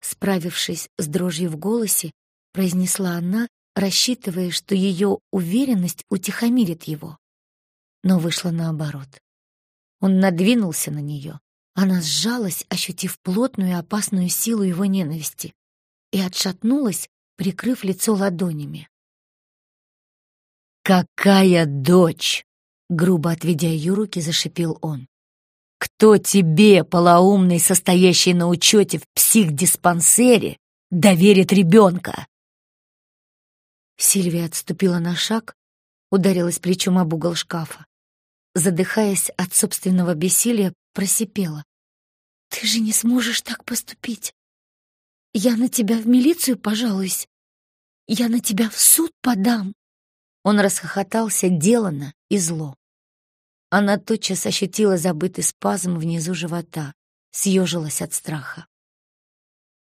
Справившись с дрожью в голосе, произнесла она, рассчитывая, что ее уверенность утихомирит его. Но вышло наоборот. Он надвинулся на нее. Она сжалась, ощутив плотную и опасную силу его ненависти, и отшатнулась, прикрыв лицо ладонями. «Какая дочь!» — грубо отведя ее руки, зашипел он. «Кто тебе, полоумный, состоящий на учете в психдиспансере, доверит ребенка?» Сильвия отступила на шаг, ударилась плечом об угол шкафа. Задыхаясь от собственного бессилия, просипела. «Ты же не сможешь так поступить. Я на тебя в милицию пожалуюсь. Я на тебя в суд подам». Он расхохотался делано и зло. Она тотчас ощутила забытый спазм внизу живота, съежилась от страха.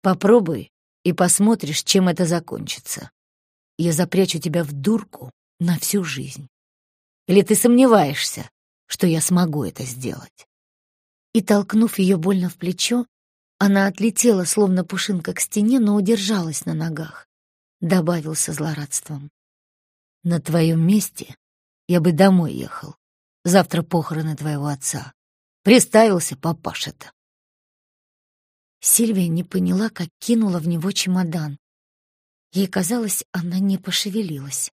«Попробуй и посмотришь, чем это закончится. Я запрячу тебя в дурку на всю жизнь. Или ты сомневаешься, что я смогу это сделать?» И, толкнув ее больно в плечо, она отлетела, словно пушинка к стене, но удержалась на ногах. Добавил со злорадством. На твоем месте я бы домой ехал. Завтра похороны твоего отца. Приставился папаша-то. Сильвия не поняла, как кинула в него чемодан. Ей казалось, она не пошевелилась.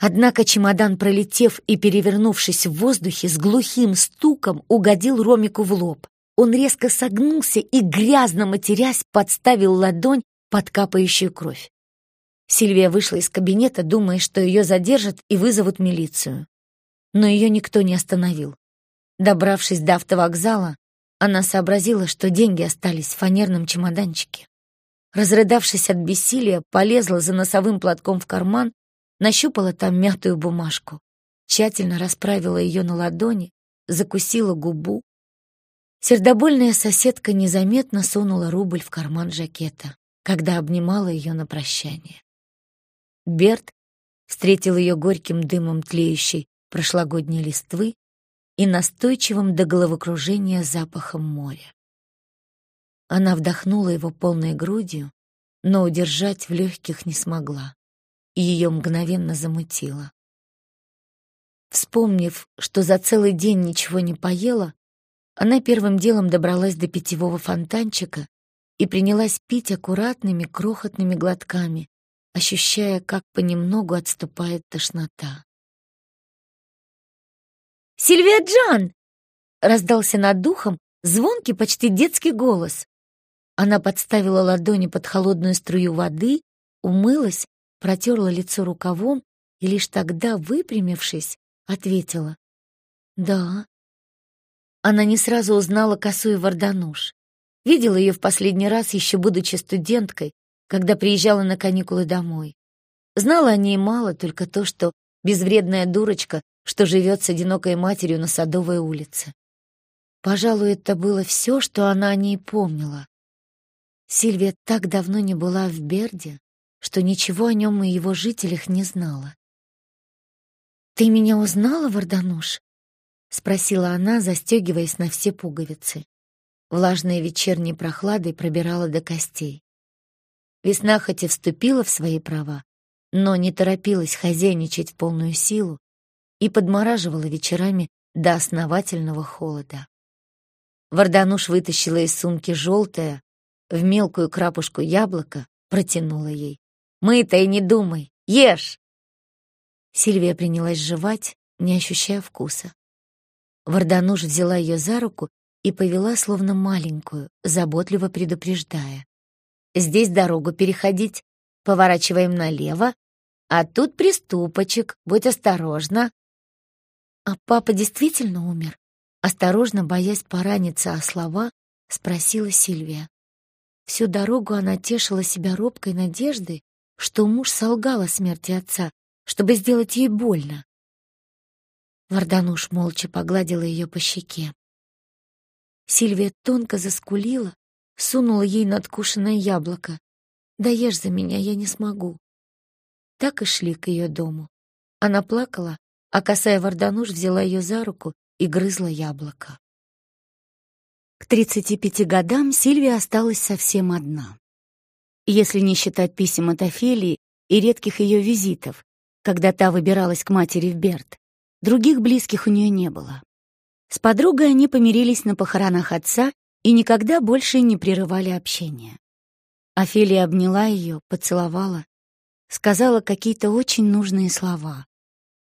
Однако чемодан, пролетев и перевернувшись в воздухе, с глухим стуком угодил Ромику в лоб. Он резко согнулся и, грязно матерясь, подставил ладонь под капающую кровь. Сильвия вышла из кабинета, думая, что ее задержат и вызовут милицию. Но ее никто не остановил. Добравшись до автовокзала, она сообразила, что деньги остались в фанерном чемоданчике. Разрыдавшись от бессилия, полезла за носовым платком в карман, нащупала там мятую бумажку, тщательно расправила ее на ладони, закусила губу. Сердобольная соседка незаметно сунула рубль в карман жакета, когда обнимала ее на прощание. Берт встретил ее горьким дымом тлеющей прошлогодней листвы и настойчивым до головокружения запахом моря. Она вдохнула его полной грудью, но удержать в легких не смогла, и ее мгновенно замутило. Вспомнив, что за целый день ничего не поела, она первым делом добралась до питьевого фонтанчика и принялась пить аккуратными крохотными глотками, ощущая, как понемногу отступает тошнота. «Сильвия Джан!» — раздался над духом звонкий, почти детский голос. Она подставила ладони под холодную струю воды, умылась, протерла лицо рукавом и лишь тогда, выпрямившись, ответила «Да». Она не сразу узнала косую Вардануш. Видела ее в последний раз, еще будучи студенткой, когда приезжала на каникулы домой. Знала о ней мало, только то, что безвредная дурочка, что живет с одинокой матерью на Садовой улице. Пожалуй, это было все, что она о ней помнила. Сильвия так давно не была в Берде, что ничего о нем и его жителях не знала. «Ты меня узнала, Вардануш?» — спросила она, застегиваясь на все пуговицы. Влажной вечерней прохладой пробирала до костей. Весна хоть и вступила в свои права, но не торопилась хозяйничать в полную силу и подмораживала вечерами до основательного холода. Вардануш вытащила из сумки желтое, в мелкую крапушку яблоко, протянула ей. «Мы-то и не думай! Ешь!» Сильвия принялась жевать, не ощущая вкуса. Вардануш взяла ее за руку и повела словно маленькую, заботливо предупреждая. «Здесь дорогу переходить, поворачиваем налево, а тут приступочек, будь осторожна». «А папа действительно умер?» Осторожно, боясь пораниться о слова, спросила Сильвия. Всю дорогу она тешила себя робкой надеждой, что муж солгал о смерти отца, чтобы сделать ей больно. Вардануш молча погладила ее по щеке. Сильвия тонко заскулила, сунула ей надкушенное яблоко. «Доешь за меня, я не смогу». Так и шли к ее дому. Она плакала, а косая Вардануш взяла ее за руку и грызла яблоко. К 35 годам Сильвия осталась совсем одна. Если не считать писем от Офелии и редких ее визитов, когда та выбиралась к матери в Берт. Других близких у нее не было. С подругой они помирились на похоронах отца и никогда больше не прерывали общение. Офелия обняла ее, поцеловала, сказала какие-то очень нужные слова.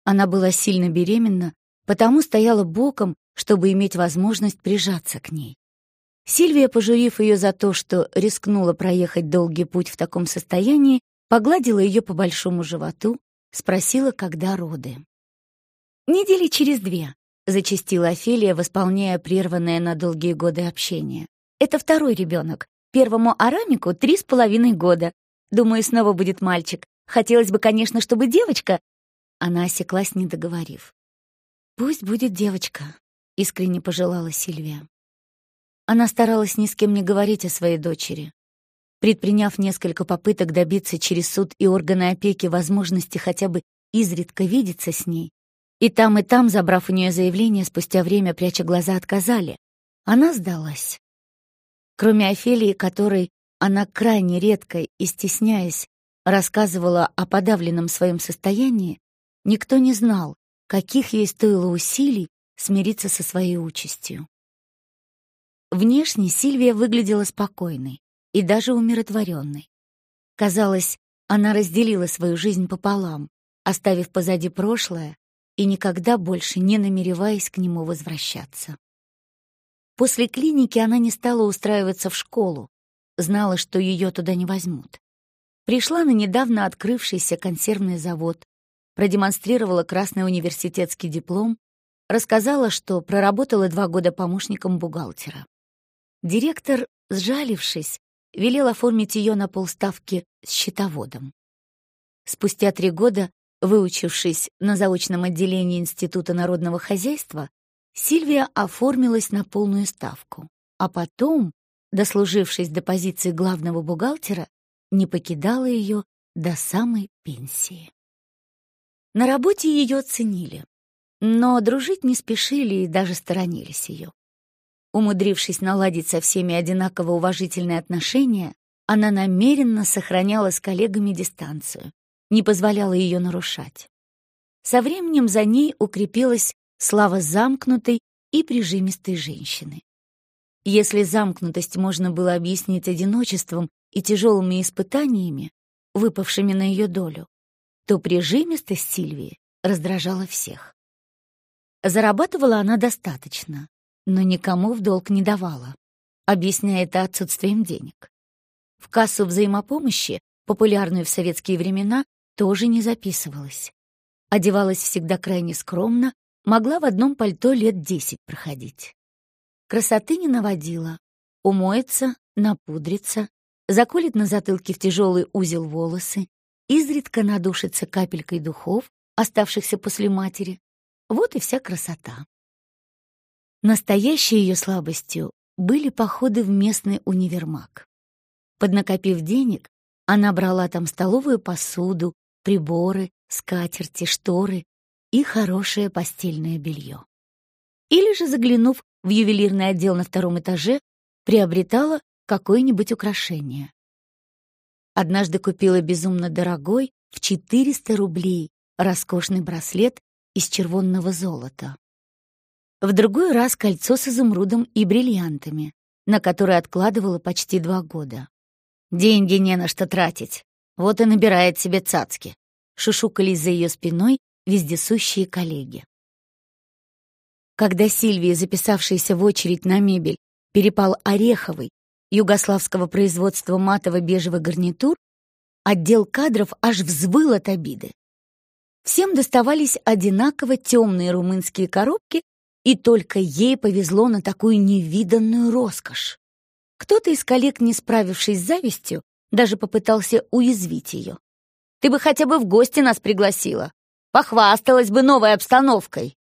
Она была сильно беременна, потому стояла боком, чтобы иметь возможность прижаться к ней. Сильвия, пожурив ее за то, что рискнула проехать долгий путь в таком состоянии, погладила ее по большому животу, Спросила, когда роды. «Недели через две», — зачастила Офелия, восполняя прерванное на долгие годы общение. «Это второй ребенок. Первому Арамику три с половиной года. Думаю, снова будет мальчик. Хотелось бы, конечно, чтобы девочка...» Она осеклась, не договорив. «Пусть будет девочка», — искренне пожелала Сильвия. Она старалась ни с кем не говорить о своей дочери. Предприняв несколько попыток добиться через суд и органы опеки возможности хотя бы изредка видеться с ней, и там, и там, забрав у нее заявление, спустя время, пряча глаза, отказали, она сдалась. Кроме Офелии, которой она крайне редко и стесняясь рассказывала о подавленном своем состоянии, никто не знал, каких ей стоило усилий смириться со своей участью. Внешне Сильвия выглядела спокойной и даже умиротворенной. Казалось, она разделила свою жизнь пополам, оставив позади прошлое и никогда больше не намереваясь к нему возвращаться. После клиники она не стала устраиваться в школу, знала, что ее туда не возьмут. Пришла на недавно открывшийся консервный завод, продемонстрировала красный университетский диплом, рассказала, что проработала два года помощником бухгалтера. Директор, сжалившись, велел оформить ее на полставки с счетоводом. Спустя три года, выучившись на заочном отделении Института народного хозяйства, Сильвия оформилась на полную ставку, а потом, дослужившись до позиции главного бухгалтера, не покидала ее до самой пенсии. На работе ее ценили, но дружить не спешили и даже сторонились ее. Умудрившись наладить со всеми одинаково уважительные отношения, она намеренно сохраняла с коллегами дистанцию, не позволяла ее нарушать. Со временем за ней укрепилась слава замкнутой и прижимистой женщины. Если замкнутость можно было объяснить одиночеством и тяжелыми испытаниями, выпавшими на ее долю, то прижимистость Сильвии раздражала всех. Зарабатывала она достаточно, но никому в долг не давала, объясняя это отсутствием денег. В кассу взаимопомощи, популярную в советские времена, тоже не записывалась. Одевалась всегда крайне скромно, могла в одном пальто лет десять проходить. Красоты не наводила, умоется, напудрится, заколет на затылке в тяжелый узел волосы, изредка надушится капелькой духов, оставшихся после матери. Вот и вся красота. Настоящей ее слабостью были походы в местный универмаг. Поднакопив денег, она брала там столовую посуду, приборы, скатерти, шторы и хорошее постельное белье. Или же, заглянув в ювелирный отдел на втором этаже, приобретала какое-нибудь украшение. Однажды купила безумно дорогой, в 400 рублей, роскошный браслет из червонного золота. В другой раз кольцо с изумрудом и бриллиантами, на которое откладывала почти два года. Деньги не на что тратить, вот и набирает себе цацки. Шушукались за ее спиной вездесущие коллеги. Когда Сильвия, записавшаяся в очередь на мебель, перепал ореховый, югославского производства матово-бежевый гарнитур, отдел кадров аж взвыл от обиды. Всем доставались одинаково темные румынские коробки, и только ей повезло на такую невиданную роскошь. Кто-то из коллег, не справившись с завистью, даже попытался уязвить ее. «Ты бы хотя бы в гости нас пригласила. Похвасталась бы новой обстановкой».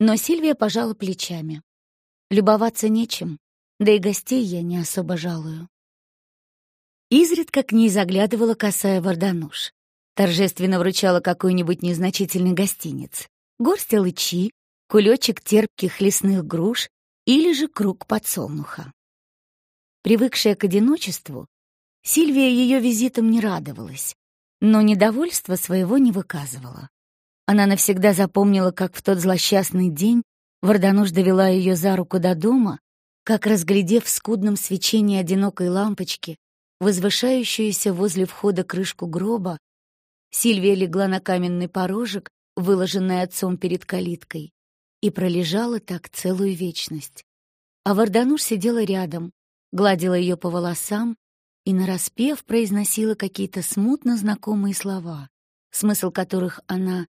Но Сильвия пожала плечами. Любоваться нечем, да и гостей я не особо жалую. Изредка к ней заглядывала косая Вардануш. Торжественно вручала какой-нибудь незначительный гостиниц. Горсть лычи, кулечек терпких лесных груш или же круг подсолнуха. Привыкшая к одиночеству, Сильвия ее визитом не радовалась, но недовольства своего не выказывала. Она навсегда запомнила, как в тот злосчастный день Вардануш довела ее за руку до дома, как, разглядев в скудном свечении одинокой лампочки, возвышающуюся возле входа крышку гроба, Сильвия легла на каменный порожек, выложенный отцом перед калиткой, и пролежала так целую вечность. А Вардануш сидела рядом, гладила ее по волосам и нараспев произносила какие-то смутно знакомые слова, смысл которых она,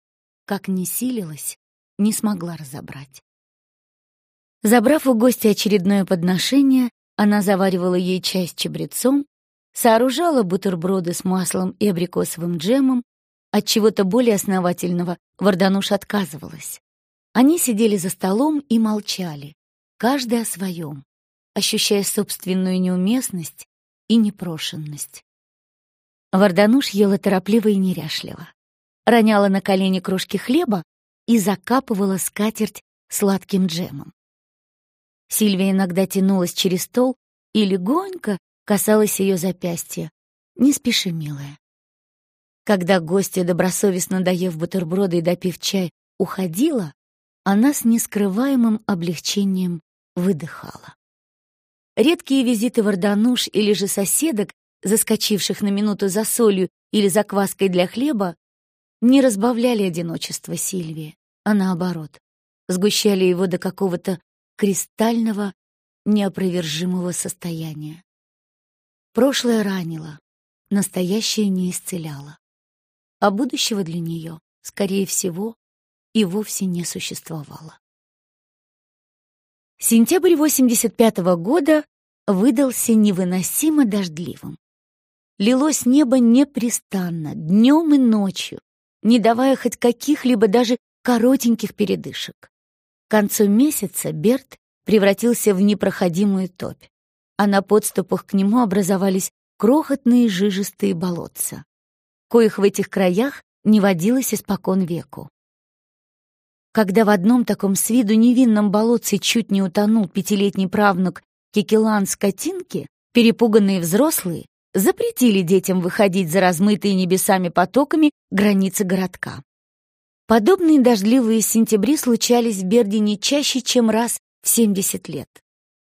как ни силилась, не смогла разобрать. Забрав у гостя очередное подношение, она заваривала ей чай с чабрецом, сооружала бутерброды с маслом и абрикосовым джемом, от чего-то более основательного Вардануш отказывалась. Они сидели за столом и молчали, каждый о своем, ощущая собственную неуместность и непрошенность. Вардануш ела торопливо и неряшливо. Роняла на колени крошки хлеба и закапывала скатерть сладким джемом. Сильвия иногда тянулась через стол и легонько касалась ее запястья. «Не спеши, милая». Когда гостья, добросовестно доев бутерброды и допив чай, уходила, она с нескрываемым облегчением выдыхала. Редкие визиты в или же соседок, заскочивших на минуту за солью или закваской для хлеба, не разбавляли одиночество Сильвии, а наоборот, сгущали его до какого-то кристального, неопровержимого состояния. Прошлое ранило, настоящее не исцеляло, а будущего для нее, скорее всего, и вовсе не существовало. Сентябрь 85 -го года выдался невыносимо дождливым. Лило с неба непрестанно, днем и ночью, не давая хоть каких-либо даже коротеньких передышек. К концу месяца Берт превратился в непроходимую топь, а на подступах к нему образовались крохотные жижистые болотца, коих в этих краях не водилось испокон веку. Когда в одном таком с виду невинном болотце чуть не утонул пятилетний правнук Кикелан скотинки, перепуганные взрослые запретили детям выходить за размытые небесами потоками границы городка. Подобные дождливые сентябри случались в Берде не чаще, чем раз в 70 лет.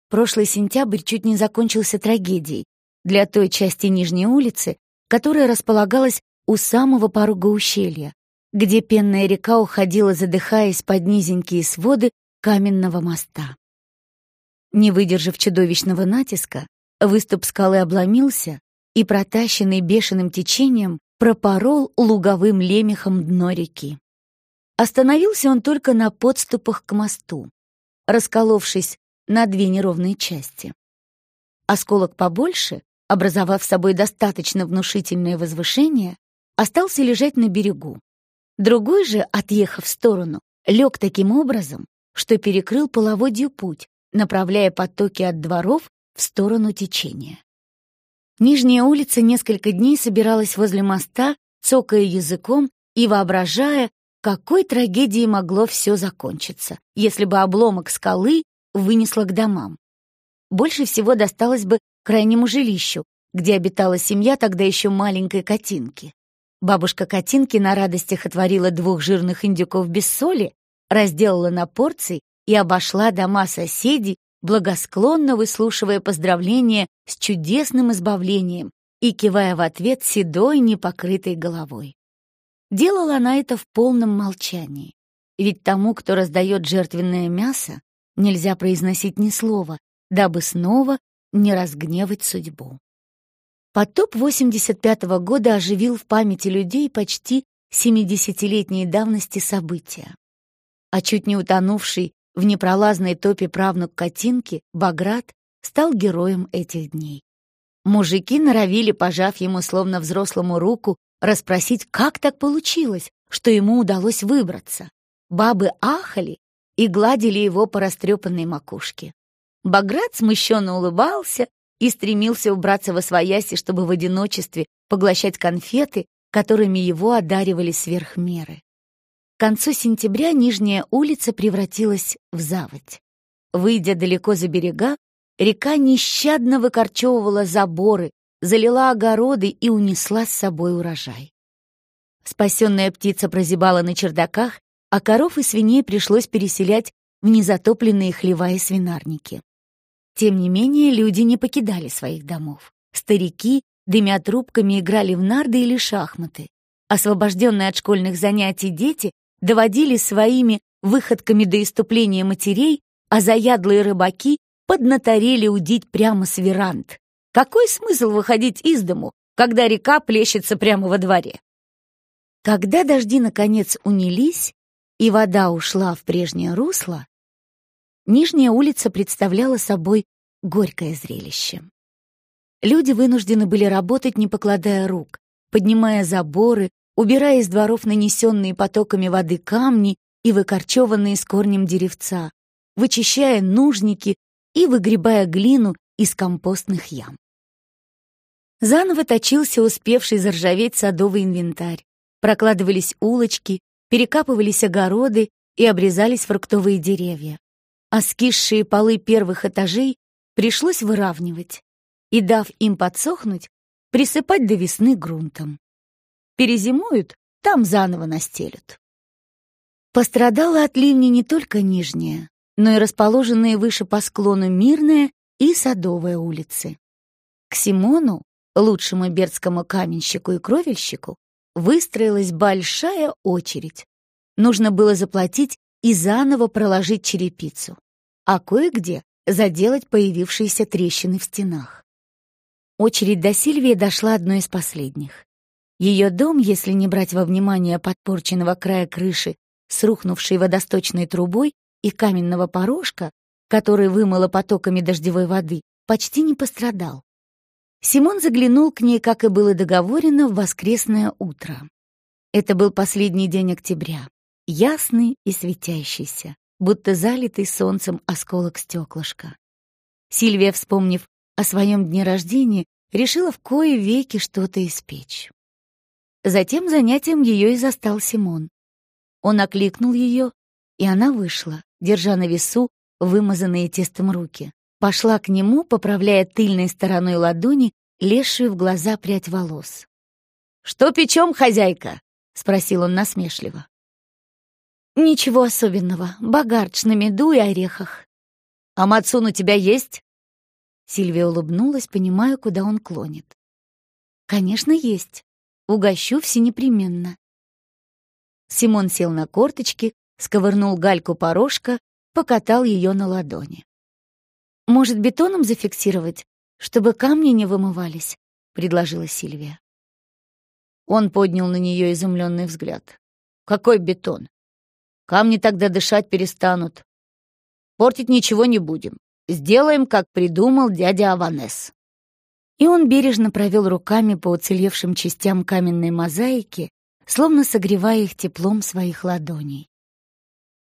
Прошлый сентябрь чуть не закончился трагедией для той части Нижней улицы, которая располагалась у самого порога ущелья, где пенная река уходила, задыхаясь под низенькие своды каменного моста. Не выдержав чудовищного натиска, выступ скалы обломился и, протащенный бешеным течением, пропорол луговым лемехом дно реки. Остановился он только на подступах к мосту, расколовшись на две неровные части. Осколок побольше, образовав собой достаточно внушительное возвышение, остался лежать на берегу, Другой же, отъехав в сторону, лег таким образом, что перекрыл половодью путь, направляя потоки от дворов в сторону течения. Нижняя улица несколько дней собиралась возле моста, цокая языком и воображая, какой трагедией могло все закончиться, если бы обломок скалы вынесло к домам. Больше всего досталось бы крайнему жилищу, где обитала семья тогда еще маленькой Катинки. Бабушка Катинки на радостях отварила двух жирных индюков без соли, разделала на порции и обошла дома соседей, благосклонно выслушивая поздравления с чудесным избавлением и кивая в ответ седой, непокрытой головой. Делала она это в полном молчании, ведь тому, кто раздает жертвенное мясо, нельзя произносить ни слова, дабы снова не разгневать судьбу. Потоп 85 -го года оживил в памяти людей почти 70-летней давности события. А чуть не утонувший в непролазной топе правнук Катинки, Баграт, стал героем этих дней. Мужики норовили, пожав ему словно взрослому руку, расспросить, как так получилось, что ему удалось выбраться. Бабы ахали и гладили его по растрепанной макушке. Баграт смущенно улыбался и стремился убраться во свояси, чтобы в одиночестве поглощать конфеты, которыми его одаривали сверх меры. К концу сентября Нижняя улица превратилась в заводь. Выйдя далеко за берега, река нещадно выкорчевывала заборы, залила огороды и унесла с собой урожай. Спасенная птица прозябала на чердаках, а коров и свиней пришлось переселять в незатопленные хлева и свинарники. Тем не менее, люди не покидали своих домов. Старики, дымя трубками, играли в нарды или шахматы. Освобожденные от школьных занятий дети доводили своими выходками до иступления матерей, а заядлые рыбаки поднаторели удить прямо с веранд. Какой смысл выходить из дому, когда река плещется прямо во дворе? Когда дожди наконец унились и вода ушла в прежнее русло, Нижняя улица представляла собой горькое зрелище. Люди вынуждены были работать, не покладая рук, поднимая заборы, убирая из дворов нанесенные потоками воды камни и выкорчеванные с корнем деревца, вычищая нужники и выгребая глину из компостных ям. Заново точился успевший заржаветь садовый инвентарь. Прокладывались улочки, перекапывались огороды и обрезались фруктовые деревья а скисшие полы первых этажей пришлось выравнивать и, дав им подсохнуть, присыпать до весны грунтом. Перезимуют, там заново настелят. Пострадала от ливня не только нижняя, но и расположенные выше по склону Мирная и Садовая улицы. К Симону, лучшему бердскому каменщику и кровельщику, выстроилась большая очередь. Нужно было заплатить и заново проложить черепицу, а кое-где заделать появившиеся трещины в стенах. Очередь до Сильвии дошла одной из последних. Ее дом, если не брать во внимание подпорченного края крыши с рухнувшей водосточной трубой и каменного порожка, который вымыло потоками дождевой воды, почти не пострадал. Симон заглянул к ней, как и было договорено, в воскресное утро. Это был последний день октября ясный и светящийся, будто залитый солнцем осколок стеклышка. Сильвия, вспомнив о своем дне рождения, решила в кое веки что-то испечь. Затем занятием ее и застал Симон. Он окликнул ее, и она вышла, держа на весу вымазанные тестом руки. Пошла к нему, поправляя тыльной стороной ладони лезшую в глаза прядь волос. «Что печем, хозяйка?» — спросил он насмешливо. «Ничего особенного. Багардж на меду и орехах». «А мацун у тебя есть?» Сильвия улыбнулась, понимая, куда он клонит. «Конечно, есть. Угощу все непременно». Симон сел на корточки, сковырнул гальку порошка, покатал ее на ладони. «Может, бетоном зафиксировать, чтобы камни не вымывались?» — предложила Сильвия. Он поднял на нее изумленный взгляд. «Какой бетон? Камни тогда дышать перестанут. Портить ничего не будем. Сделаем, как придумал дядя Аванес. И он бережно провел руками по уцелевшим частям каменной мозаики, словно согревая их теплом своих ладоней.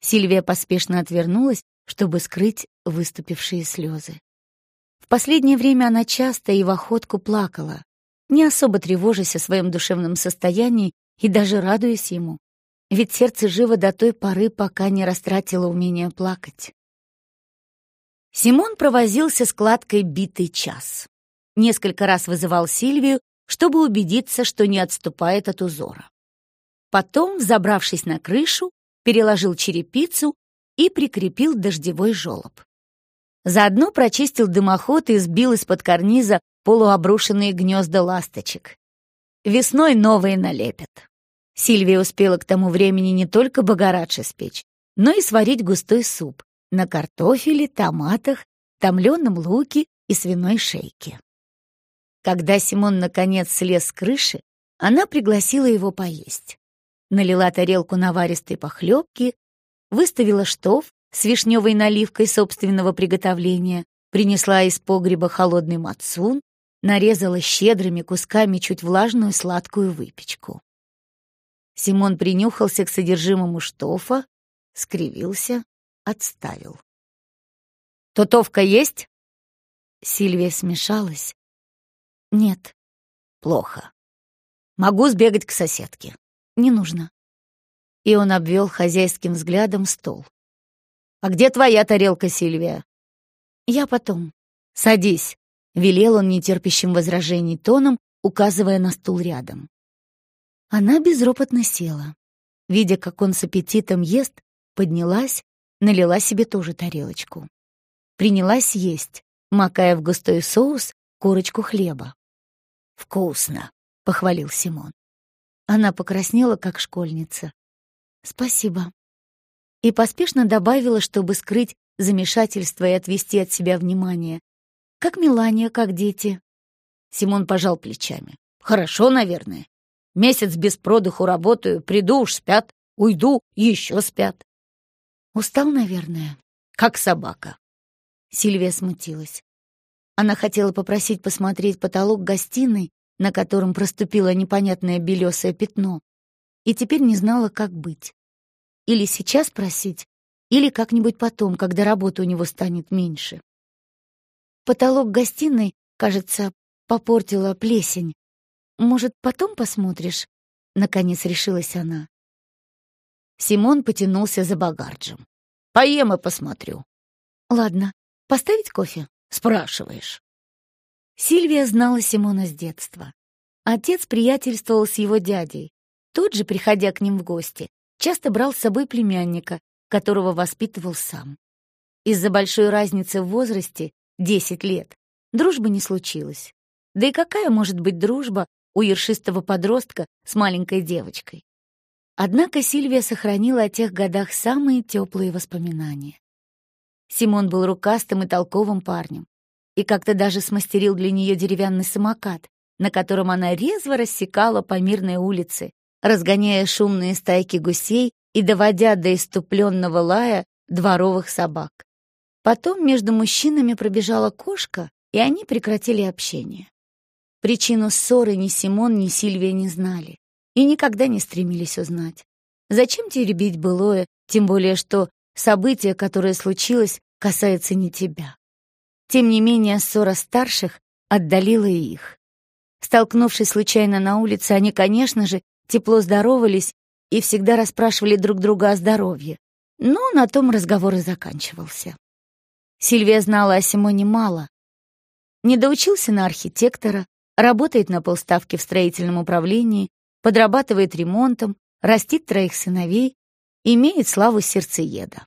Сильвия поспешно отвернулась, чтобы скрыть выступившие слезы. В последнее время она часто и в охотку плакала, не особо тревожась о своем душевном состоянии и даже радуясь ему. Ведь сердце живо до той поры, пока не растратило умение плакать. Симон провозился складкой битый час. Несколько раз вызывал Сильвию, чтобы убедиться, что не отступает от узора. Потом, забравшись на крышу, переложил черепицу и прикрепил дождевой желоб. Заодно прочистил дымоход и сбил из-под карниза полуобрушенные гнезда ласточек. Весной новые налепят. Сильвия успела к тому времени не только богорадж испечь, но и сварить густой суп на картофеле, томатах, томленом луке и свиной шейке. Когда Симон наконец слез с крыши, она пригласила его поесть. Налила тарелку наваристой похлебки, выставила штоф с вишневой наливкой собственного приготовления, принесла из погреба холодный мацун, нарезала щедрыми кусками чуть влажную сладкую выпечку. Симон принюхался к содержимому штофа, скривился, отставил. «Тутовка есть?» Сильвия смешалась. «Нет». «Плохо. Могу сбегать к соседке». «Не нужно». И он обвел хозяйским взглядом стол. «А где твоя тарелка, Сильвия?» «Я потом». «Садись», — велел он нетерпящим возражений тоном, указывая на стул рядом. Она безропотно села. Видя, как он с аппетитом ест, поднялась, налила себе тоже тарелочку. Принялась есть, макая в густой соус корочку хлеба. «Вкусно», — похвалил Симон. Она покраснела, как школьница. «Спасибо». И поспешно добавила, чтобы скрыть замешательство и отвести от себя внимание. «Как Милания, как дети?» Симон пожал плечами. «Хорошо, наверное. Месяц без продыху работаю, приду уж спят, уйду, еще спят. Устал, наверное, как собака. Сильвия смутилась. Она хотела попросить посмотреть потолок гостиной, на котором проступило непонятное белесое пятно, и теперь не знала, как быть. Или сейчас просить, или как-нибудь потом, когда работы у него станет меньше. Потолок гостиной, кажется, попортила плесень. Может, потом посмотришь? Наконец решилась она. Симон потянулся за багарджем. «Поем и посмотрю». «Ладно. Поставить кофе?» «Спрашиваешь». Сильвия знала Симона с детства. Отец приятельствовал с его дядей. Тот же, приходя к ним в гости, часто брал с собой племянника, которого воспитывал сам. Из-за большой разницы в возрасте, 10 лет, дружбы не случилось. Да и какая может быть дружба у ершистого подростка с маленькой девочкой? Однако Сильвия сохранила о тех годах самые теплые воспоминания. Симон был рукастым и толковым парнем, и как-то даже смастерил для нее деревянный самокат, на котором она резво рассекала по мирной улице, разгоняя шумные стайки гусей и доводя до иступленного лая дворовых собак. Потом между мужчинами пробежала кошка, и они прекратили общение. Причину ссоры ни Симон, ни Сильвия не знали и никогда не стремились узнать. Зачем теребить былое, тем более что событие, которое случилось, касается не тебя. Тем не менее, ссора старших отдалила и их. Столкнувшись случайно на улице, они, конечно же, тепло здоровались и всегда расспрашивали друг друга о здоровье. Но на том разговор и заканчивался. Сильвия знала о Симоне мало. Не доучился на архитектора, работает на полставки в строительном управлении, подрабатывает ремонтом, растит троих сыновей, имеет славу сердцееда.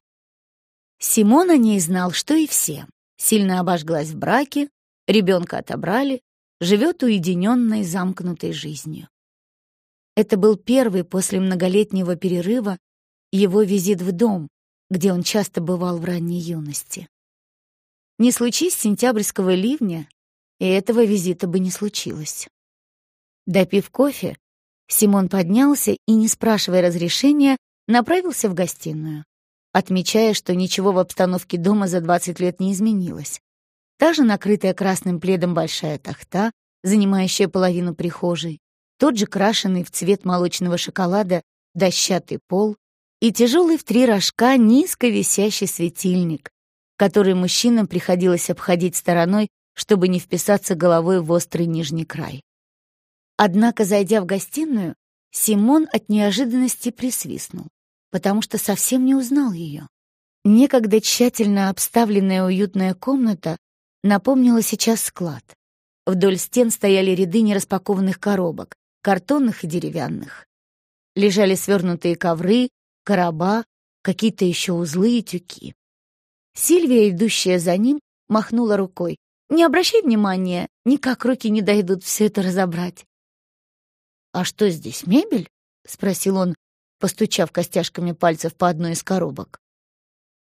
Симон о ней знал, что и все. Сильно обожглась в браке, ребенка отобрали, живет уединенной, замкнутой жизнью. Это был первый после многолетнего перерыва его визит в дом, где он часто бывал в ранней юности. Не случись сентябрьского ливня, и этого визита бы не случилось. Допив кофе, Симон поднялся и, не спрашивая разрешения, направился в гостиную, отмечая, что ничего в обстановке дома за 20 лет не изменилось. Та же накрытая красным пледом большая тахта, занимающая половину прихожей, тот же крашеный в цвет молочного шоколада дощатый пол и тяжелый в три рожка низко висящий светильник, который мужчинам приходилось обходить стороной, чтобы не вписаться головой в острый нижний край. Однако, зайдя в гостиную, Симон от неожиданности присвистнул, потому что совсем не узнал ее. Некогда тщательно обставленная уютная комната напомнила сейчас склад. Вдоль стен стояли ряды нераспакованных коробок, картонных и деревянных. Лежали свернутые ковры, короба, какие-то еще узлы и тюки. Сильвия, идущая за ним, махнула рукой. «Не обращай внимания, никак руки не дойдут все это разобрать». «А что здесь, мебель?» — спросил он, постучав костяшками пальцев по одной из коробок.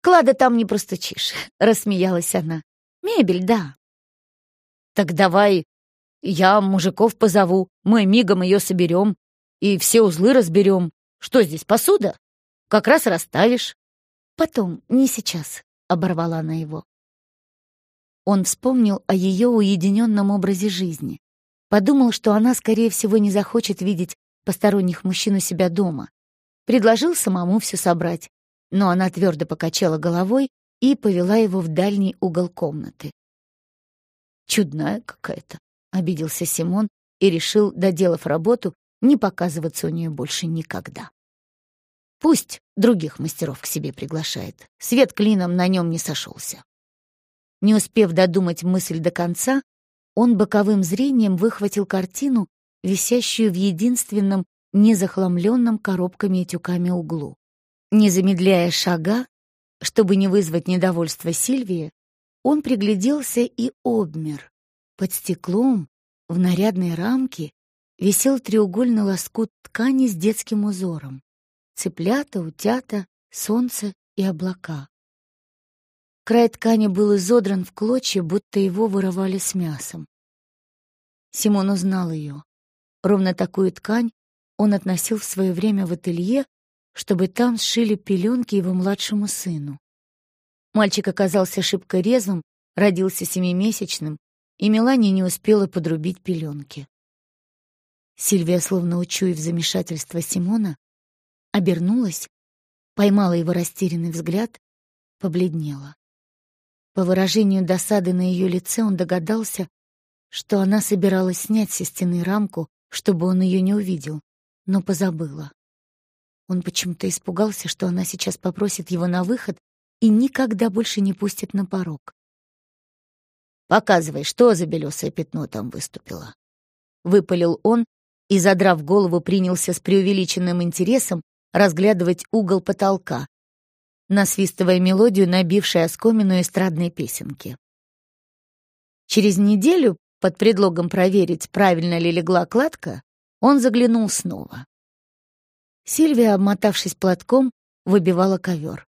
«Клада там не простучишь», — рассмеялась она. «Мебель, да». «Так давай я мужиков позову, мы мигом ее соберем и все узлы разберем. Что здесь, посуда? Как раз расставишь». «Потом, не сейчас», — оборвала она его. Он вспомнил о ее уединенном образе жизни. Подумал, что она, скорее всего, не захочет видеть посторонних мужчин у себя дома. Предложил самому все собрать, но она твердо покачала головой и повела его в дальний угол комнаты. «Чудная какая-то», — обиделся Симон и решил, доделав работу, не показываться у нее больше никогда. Пусть других мастеров к себе приглашает. Свет клином на нем не сошелся. Не успев додумать мысль до конца, он боковым зрением выхватил картину, висящую в единственном незахламленном коробками и тюками углу. Не замедляя шага, чтобы не вызвать недовольства Сильвии, он пригляделся и обмер. Под стеклом, в нарядной рамке, висел треугольный лоскут ткани с детским узором цыплята, утята, солнце и облака. Край ткани был изодран в клочья, будто его вырывали с мясом. Симон узнал ее. Ровно такую ткань он относил в свое время в ателье, чтобы там сшили пеленки его младшему сыну. Мальчик оказался шибко резвым, родился семимесячным, и Мелания не успела подрубить пеленки. Сильвия, словно учуяв замешательство Симона, обернулась, поймала его растерянный взгляд, побледнела. По выражению досады на ее лице он догадался, что она собиралась снять со стены рамку, чтобы он ее не увидел, но позабыла. Он почему-то испугался, что она сейчас попросит его на выход и никогда больше не пустит на порог. «Показывай, что за белесое пятно там выступило?» Выпалил он и, задрав голову, принялся с преувеличенным интересом разглядывать угол потолка, насвистывая мелодию, набившей оскомину эстрадной песенки. Через неделю, под предлогом проверить, правильно ли легла кладка, он заглянул снова. Сильвия, обмотавшись платком, выбивала ковер.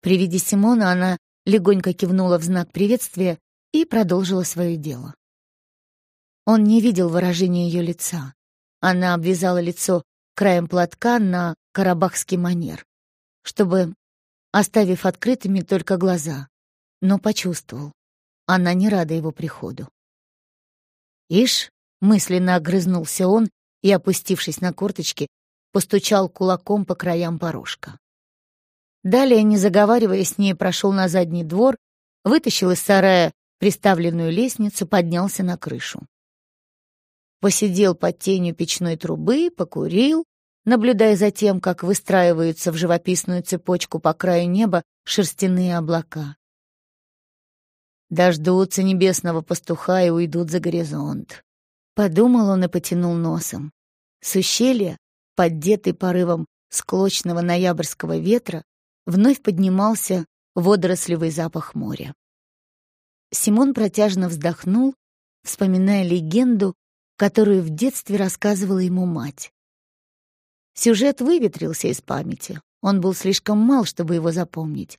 При виде Симона она легонько кивнула в знак приветствия и продолжила свое дело. Он не видел выражения ее лица. Она обвязала лицо краем платка на карабахский манер, чтобы, оставив открытыми только глаза, но почувствовал, она не рада его приходу. «Ишь!» — мысленно огрызнулся он и, опустившись на корточки, постучал кулаком по краям порожка. Далее, не заговаривая с ней, прошел на задний двор, вытащил из сарая приставленную лестницу, поднялся на крышу. Посидел под тенью печной трубы, покурил, наблюдая за тем, как выстраиваются в живописную цепочку по краю неба шерстяные облака. Дождутся небесного пастуха и уйдут за горизонт. Подумал он и потянул носом. С ущелья, поддетый порывом склочного ноябрьского ветра, вновь поднимался водорослевый запах моря. Симон протяжно вздохнул, вспоминая легенду, которую в детстве рассказывала ему мать. Сюжет выветрился из памяти. Он был слишком мал, чтобы его запомнить.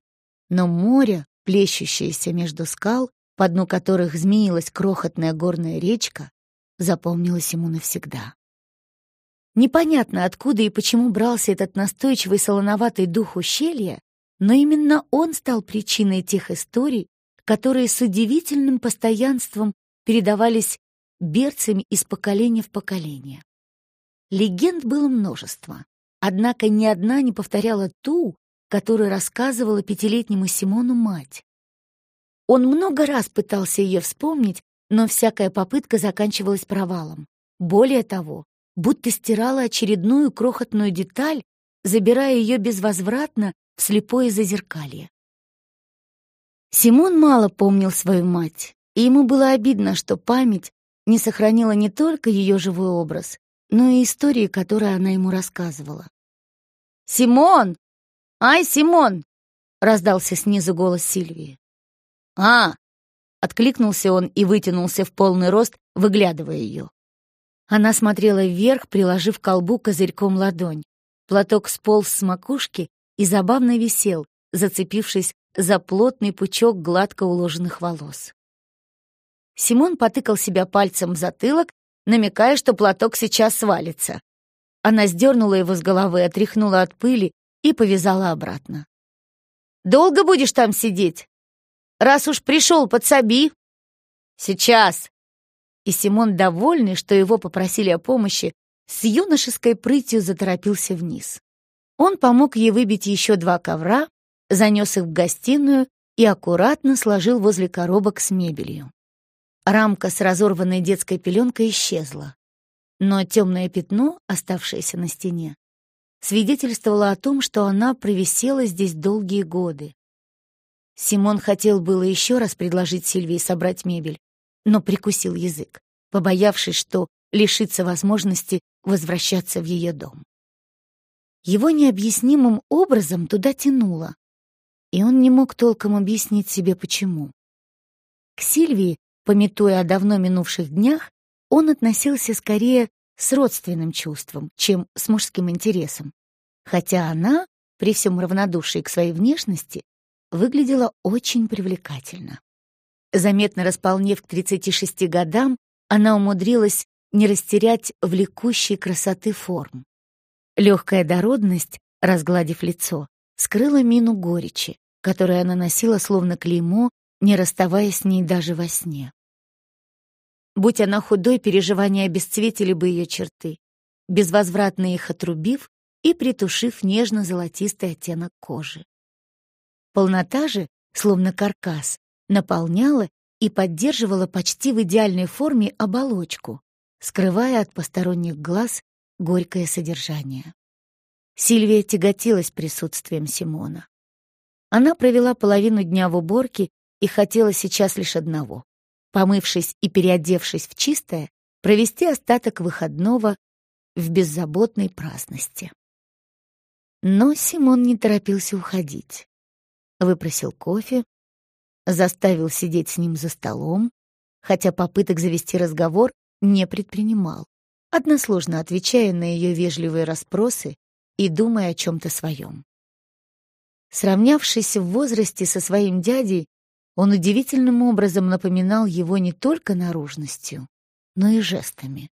Но море, плещущееся между скал, по дну которых змеилась крохотная горная речка, запомнилось ему навсегда. Непонятно, откуда и почему брался этот настойчивый солоноватый дух ущелья, но именно он стал причиной тех историй, которые с удивительным постоянством передавались берцами из поколения в поколение. Легенд было множество, однако ни одна не повторяла ту, которую рассказывала пятилетнему Симону мать. Он много раз пытался ее вспомнить, но всякая попытка заканчивалась провалом. Более того, будто стирала очередную крохотную деталь, забирая ее безвозвратно в слепое зазеркалье. Симон мало помнил свою мать, и ему было обидно, что память не сохранила не только ее живой образ, но и истории, которые она ему рассказывала. «Симон! Ай, Симон!» — раздался снизу голос Сильвии. «А!» — откликнулся он и вытянулся в полный рост, выглядывая ее. Она смотрела вверх, приложив к колбу козырьком ладонь. Платок сполз с макушки и забавно висел, зацепившись за плотный пучок гладко уложенных волос. Симон потыкал себя пальцем в затылок, намекая, что платок сейчас свалится. Она сдернула его с головы, отряхнула от пыли и повязала обратно. «Долго будешь там сидеть? Раз уж пришел, подсоби!» «Сейчас!» И Симон, довольный, что его попросили о помощи, с юношеской прытью заторопился вниз. Он помог ей выбить еще два ковра, занес их в гостиную и аккуратно сложил возле коробок с мебелью. Рамка с разорванной детской пеленкой исчезла, но темное пятно, оставшееся на стене, свидетельствовало о том, что она провисела здесь долгие годы. Симон хотел было еще раз предложить Сильвии собрать мебель, но прикусил язык, побоявшись, что лишится возможности возвращаться в ее дом. Его необъяснимым образом туда тянуло, и он не мог толком объяснить себе, почему. К Сильвии, пометуя о давно минувших днях, он относился скорее с родственным чувством, чем с мужским интересом, хотя она, при всем равнодушии к своей внешности, выглядела очень привлекательно. Заметно располнев к 36 годам, она умудрилась не растерять влекущей красоты форм. Легкая дородность, разгладив лицо, скрыла мину горечи, которую она носила словно клеймо, не расставаясь с ней даже во сне. Будь она худой, переживания обесцветили бы ее черты, безвозвратно их отрубив и притушив нежно-золотистый оттенок кожи. Полнота же, словно каркас, наполняла и поддерживала почти в идеальной форме оболочку, скрывая от посторонних глаз горькое содержание. Сильвия тяготилась присутствием Симона. Она провела половину дня в уборке и хотела сейчас лишь одного — помывшись и переодевшись в чистое, провести остаток выходного в беззаботной праздности. Но Симон не торопился уходить. Выпросил кофе, заставил сидеть с ним за столом, хотя попыток завести разговор не предпринимал, односложно отвечая на ее вежливые расспросы и думая о чем-то своем. Сравнявшись в возрасте со своим дядей, он удивительным образом напоминал его не только наружностью, но и жестами.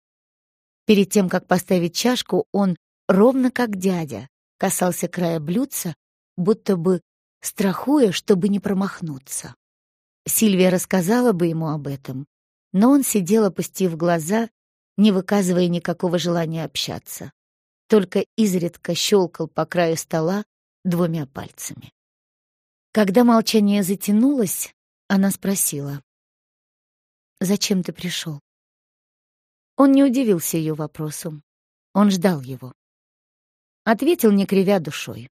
Перед тем, как поставить чашку, он, ровно как дядя, касался края блюдца, будто бы страхуя, чтобы не промахнуться. Сильвия рассказала бы ему об этом, но он сидел, опустив глаза, не выказывая никакого желания общаться только изредка щелкал по краю стола двумя пальцами. Когда молчание затянулось, она спросила. «Зачем ты пришел?» Он не удивился ее вопросу. Он ждал его. Ответил, не кривя душой.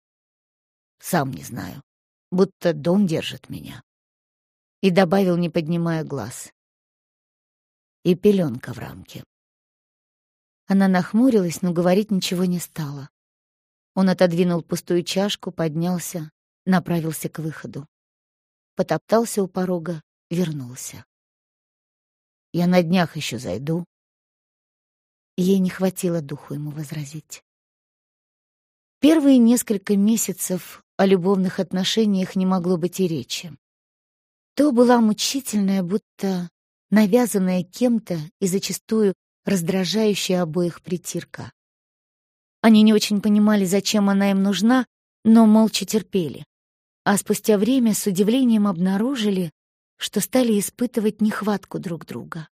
«Сам не знаю. Будто дом держит меня». И добавил, не поднимая глаз. «И пеленка в рамке». Она нахмурилась, но говорить ничего не стала. Он отодвинул пустую чашку, поднялся, направился к выходу. Потоптался у порога, вернулся. «Я на днях еще зайду». Ей не хватило духу ему возразить. Первые несколько месяцев о любовных отношениях не могло быть и речи. То была мучительная, будто навязанная кем-то и зачастую раздражающая обоих притирка. Они не очень понимали, зачем она им нужна, но молча терпели. А спустя время с удивлением обнаружили, что стали испытывать нехватку друг друга.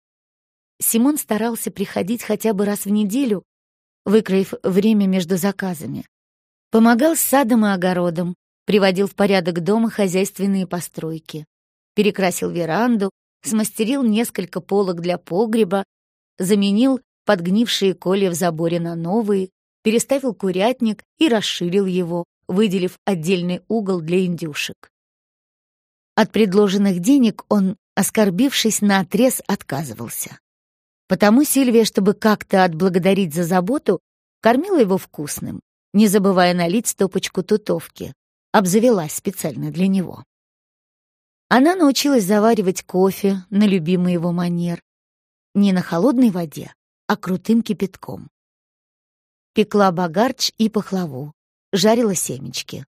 Симон старался приходить хотя бы раз в неделю, выкроив время между заказами. Помогал с садом и огородом, приводил в порядок дома хозяйственные постройки, перекрасил веранду, смастерил несколько полок для погреба, заменил подгнившие колья в заборе на новые, переставил курятник и расширил его, выделив отдельный угол для индюшек. От предложенных денег он, оскорбившись наотрез, отказывался. Потому Сильвия, чтобы как-то отблагодарить за заботу, кормила его вкусным, не забывая налить стопочку тутовки, обзавелась специально для него. Она научилась заваривать кофе на любимый его манер, не на холодной воде, а крутым кипятком. Пекла багарч и пахлаву, жарила семечки.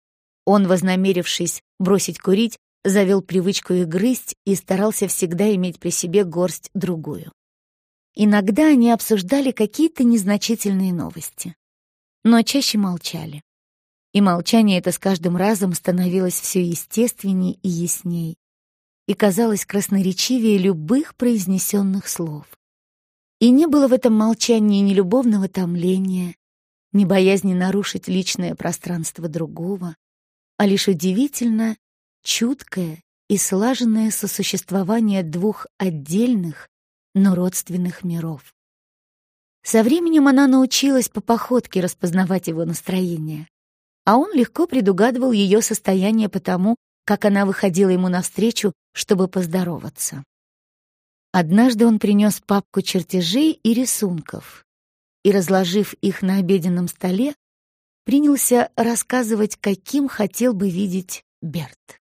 Он, вознамерившись бросить курить, завел привычку их грызть и старался всегда иметь при себе горсть другую. Иногда они обсуждали какие-то незначительные новости, но чаще молчали. И молчание это с каждым разом становилось все естественней и ясней, и казалось красноречивее любых произнесенных слов. И не было в этом молчании ни любовного томления, ни боязни нарушить личное пространство другого, а лишь удивительно чуткое и слаженное сосуществование двух отдельных, но родственных миров. Со временем она научилась по походке распознавать его настроение, а он легко предугадывал ее состояние потому, как она выходила ему навстречу, чтобы поздороваться. Однажды он принес папку чертежей и рисунков, и, разложив их на обеденном столе, принялся рассказывать, каким хотел бы видеть Берт.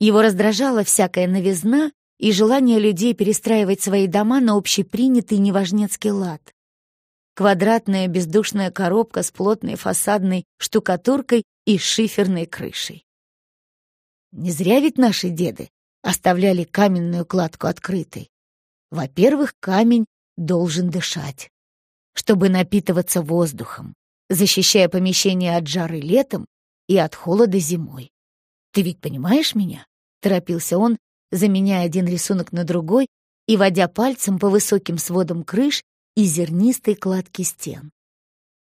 Его раздражала всякая новизна и желание людей перестраивать свои дома на общепринятый неважнецкий лад. Квадратная бездушная коробка с плотной фасадной штукатуркой и шиферной крышей. Не зря ведь наши деды оставляли каменную кладку открытой. Во-первых, камень должен дышать, чтобы напитываться воздухом, защищая помещение от жары летом и от холода зимой. Ты ведь понимаешь меня? Торопился он, заменяя один рисунок на другой и водя пальцем по высоким сводам крыш и зернистой кладке стен.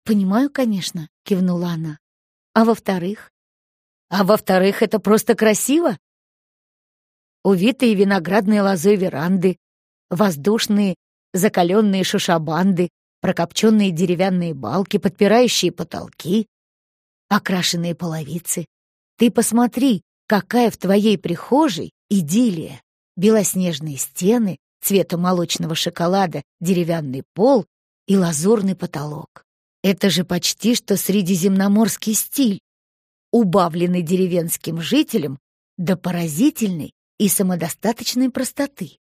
«Понимаю, конечно», — кивнула она. «А во-вторых?» «А во-вторых, это просто красиво!» увитые виноградной лозой веранды, воздушные закаленные шушабанды, прокопченные деревянные балки, подпирающие потолки, окрашенные половицы. Ты посмотри, какая в твоей прихожей идиллия. Белоснежные стены, цвета молочного шоколада, деревянный пол и лазурный потолок. Это же почти что средиземноморский стиль, убавленный деревенским жителям до поразительной и самодостаточной простоты.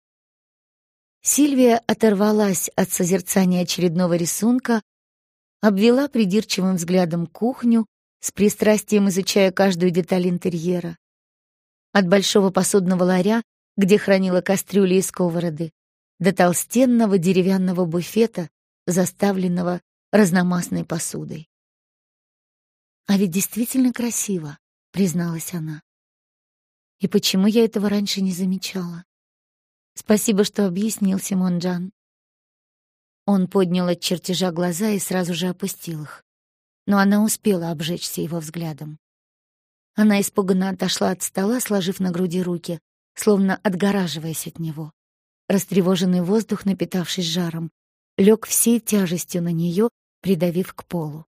Сильвия оторвалась от созерцания очередного рисунка, обвела придирчивым взглядом кухню, с пристрастием изучая каждую деталь интерьера. От большого посудного ларя, где хранила кастрюли и сковороды, до толстенного деревянного буфета, заставленного разномастной посудой. «А ведь действительно красиво», — призналась она. И почему я этого раньше не замечала? Спасибо, что объяснил, Симон Джан. Он поднял от чертежа глаза и сразу же опустил их. Но она успела обжечься его взглядом. Она испуганно отошла от стола, сложив на груди руки, словно отгораживаясь от него. Растревоженный воздух, напитавшись жаром, лег всей тяжестью на нее, придавив к полу.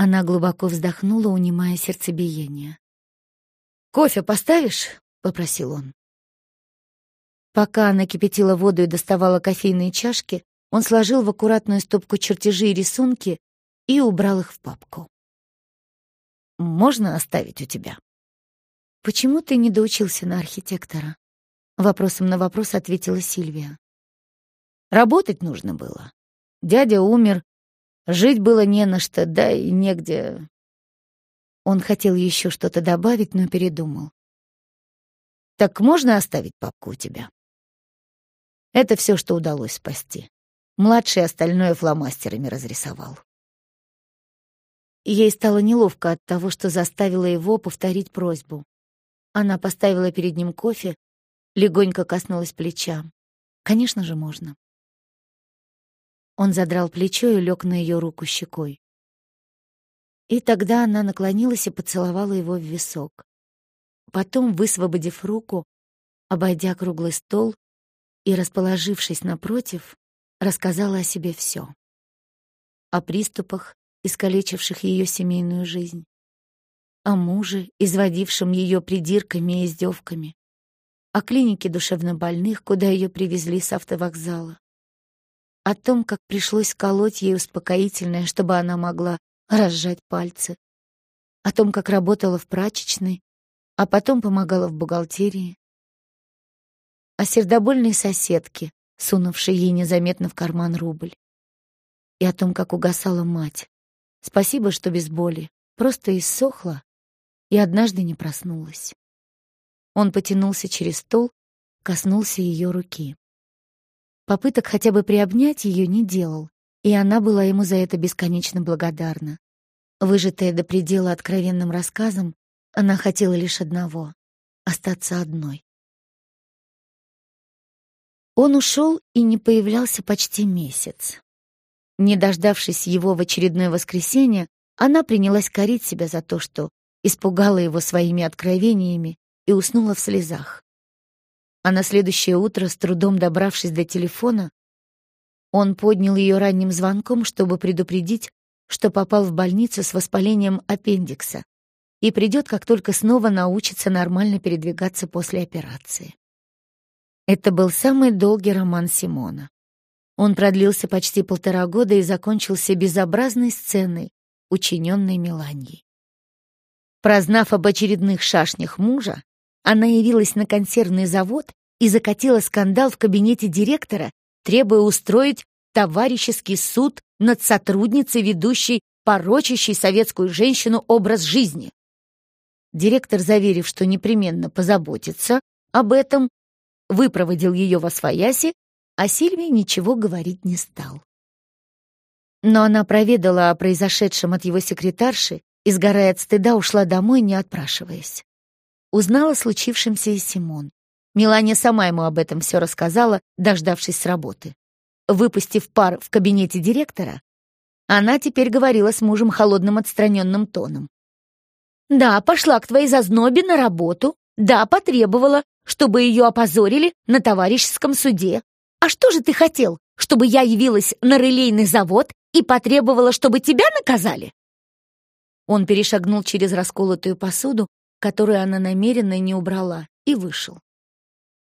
Она глубоко вздохнула, унимая сердцебиение. «Кофе поставишь?» — попросил он. Пока она кипятила воду и доставала кофейные чашки, он сложил в аккуратную стопку чертежи и рисунки и убрал их в папку. «Можно оставить у тебя?» «Почему ты не доучился на архитектора?» Вопросом на вопрос ответила Сильвия. «Работать нужно было. Дядя умер, жить было не на что, да и негде он хотел еще что-то добавить, но передумал. «Так можно оставить папку у тебя?» Это все, что удалось спасти. Младший остальное фломастерами разрисовал. Ей стало неловко от того, что заставила его повторить просьбу. Она поставила перед ним кофе, легонько коснулась плеча. Конечно же, можно. Он задрал плечо и лег на ее руку щекой. И тогда она наклонилась и поцеловала его в висок. Потом, высвободив руку, обойдя круглый стол и расположившись напротив, рассказала о себе все. О приступах, искалечивших ее семейную жизнь, о муже, изводившем ее придирками и издевками, о клинике душевнобольных, куда ее привезли с автовокзала, о том, как пришлось колоть ей успокоительное, чтобы она могла разжать пальцы, о том, как работала в прачечной, а потом помогала в бухгалтерии, о сердобольной соседке, сунувшей ей незаметно в карман рубль, и о том, как угасала мать. Спасибо, что без боли, просто иссохла и однажды не проснулась. Он потянулся через стол, коснулся ее руки. Попыток хотя бы приобнять ее не делал, и она была ему за это бесконечно благодарна. Выжатая до предела откровенным рассказом, она хотела лишь одного — остаться одной. Он ушел и не появлялся почти месяц. Не дождавшись его в очередное воскресенье, она принялась корить себя за то, что испугала его своими откровениями и уснула в слезах. А на следующее утро, с трудом добравшись до телефона, он поднял ее ранним звонком, чтобы предупредить, что попал в больницу с воспалением аппендикса и придет, как только снова научится нормально передвигаться после операции. Это был самый долгий роман Симона. Он продлился почти полтора года и закончился безобразной сценой, учиненной Меланьей. Прознав об очередных шашнях мужа, она явилась на консервный завод и закатила скандал в кабинете директора, требуя устроить товарищеский суд над сотрудницей, ведущей порочащей советскую женщину образ жизни. Директор, заверив, что непременно позаботится об этом, выпроводил ее во свояси а Сильвия ничего говорить не стал. Но она проведала о произошедшем от его секретарши и, сгорая от стыда, ушла домой, не отпрашиваясь. Узнала о случившемся и Симон. Мелания сама ему об этом все рассказала, дождавшись с работы. Выпустив пар в кабинете директора, она теперь говорила с мужем холодным отстраненным тоном. «Да, пошла к твоей зазнобе на работу. Да, потребовала, чтобы ее опозорили на товарищеском суде. «А что же ты хотел, чтобы я явилась на релейный завод и потребовала, чтобы тебя наказали?» Он перешагнул через расколотую посуду, которую она намеренно не убрала, и вышел.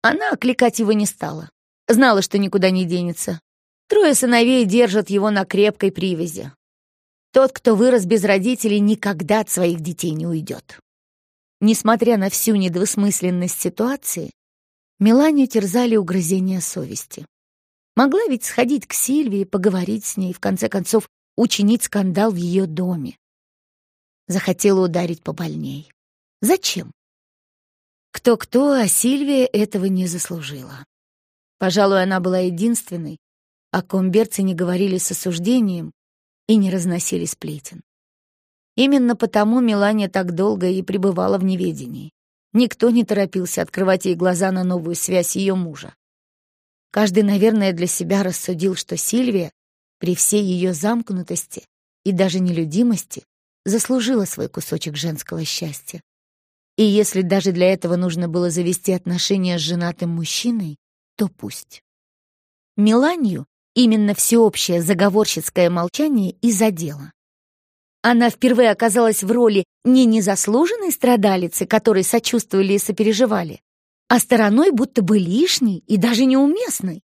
Она окликать его не стала. Знала, что никуда не денется. Трое сыновей держат его на крепкой привязи. Тот, кто вырос без родителей, никогда от своих детей не уйдет. Несмотря на всю недвусмысленность ситуации, Меланию терзали угрызения совести. Могла ведь сходить к Сильвии, поговорить с ней, в конце концов, учинить скандал в ее доме. Захотела ударить побольней. Зачем? Кто-кто, а Сильвия этого не заслужила. Пожалуй, она была единственной, о ком берцы не говорили с осуждением и не разносили сплетен. Именно потому Мелания так долго и пребывала в неведении. Никто не торопился открывать ей глаза на новую связь ее мужа. Каждый, наверное, для себя рассудил, что Сильвия, при всей ее замкнутости и даже нелюдимости, заслужила свой кусочек женского счастья. И если даже для этого нужно было завести отношения с женатым мужчиной, то пусть. Миланью именно всеобщее заговорщицкое молчание и задело. Она впервые оказалась в роли не незаслуженной страдалицы, которой сочувствовали и сопереживали, а стороной будто бы лишней и даже неуместной.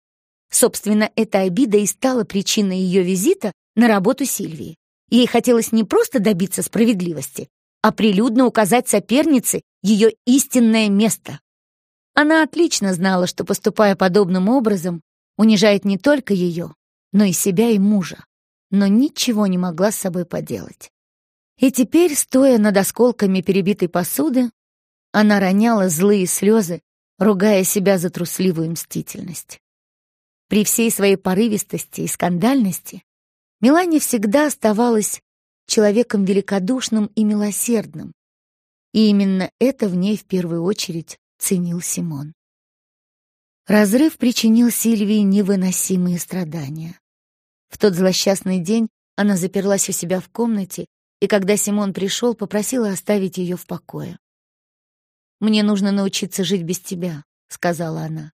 Собственно, эта обида и стала причиной ее визита на работу Сильвии. Ей хотелось не просто добиться справедливости, а прилюдно указать сопернице ее истинное место. Она отлично знала, что, поступая подобным образом, унижает не только ее, но и себя и мужа но ничего не могла с собой поделать. И теперь, стоя над осколками перебитой посуды, она роняла злые слезы, ругая себя за трусливую мстительность. При всей своей порывистости и скандальности Мелания всегда оставалась человеком великодушным и милосердным, и именно это в ней в первую очередь ценил Симон. Разрыв причинил Сильвии невыносимые страдания. В тот злосчастный день она заперлась у себя в комнате, и когда Симон пришел, попросила оставить ее в покое. «Мне нужно научиться жить без тебя», — сказала она.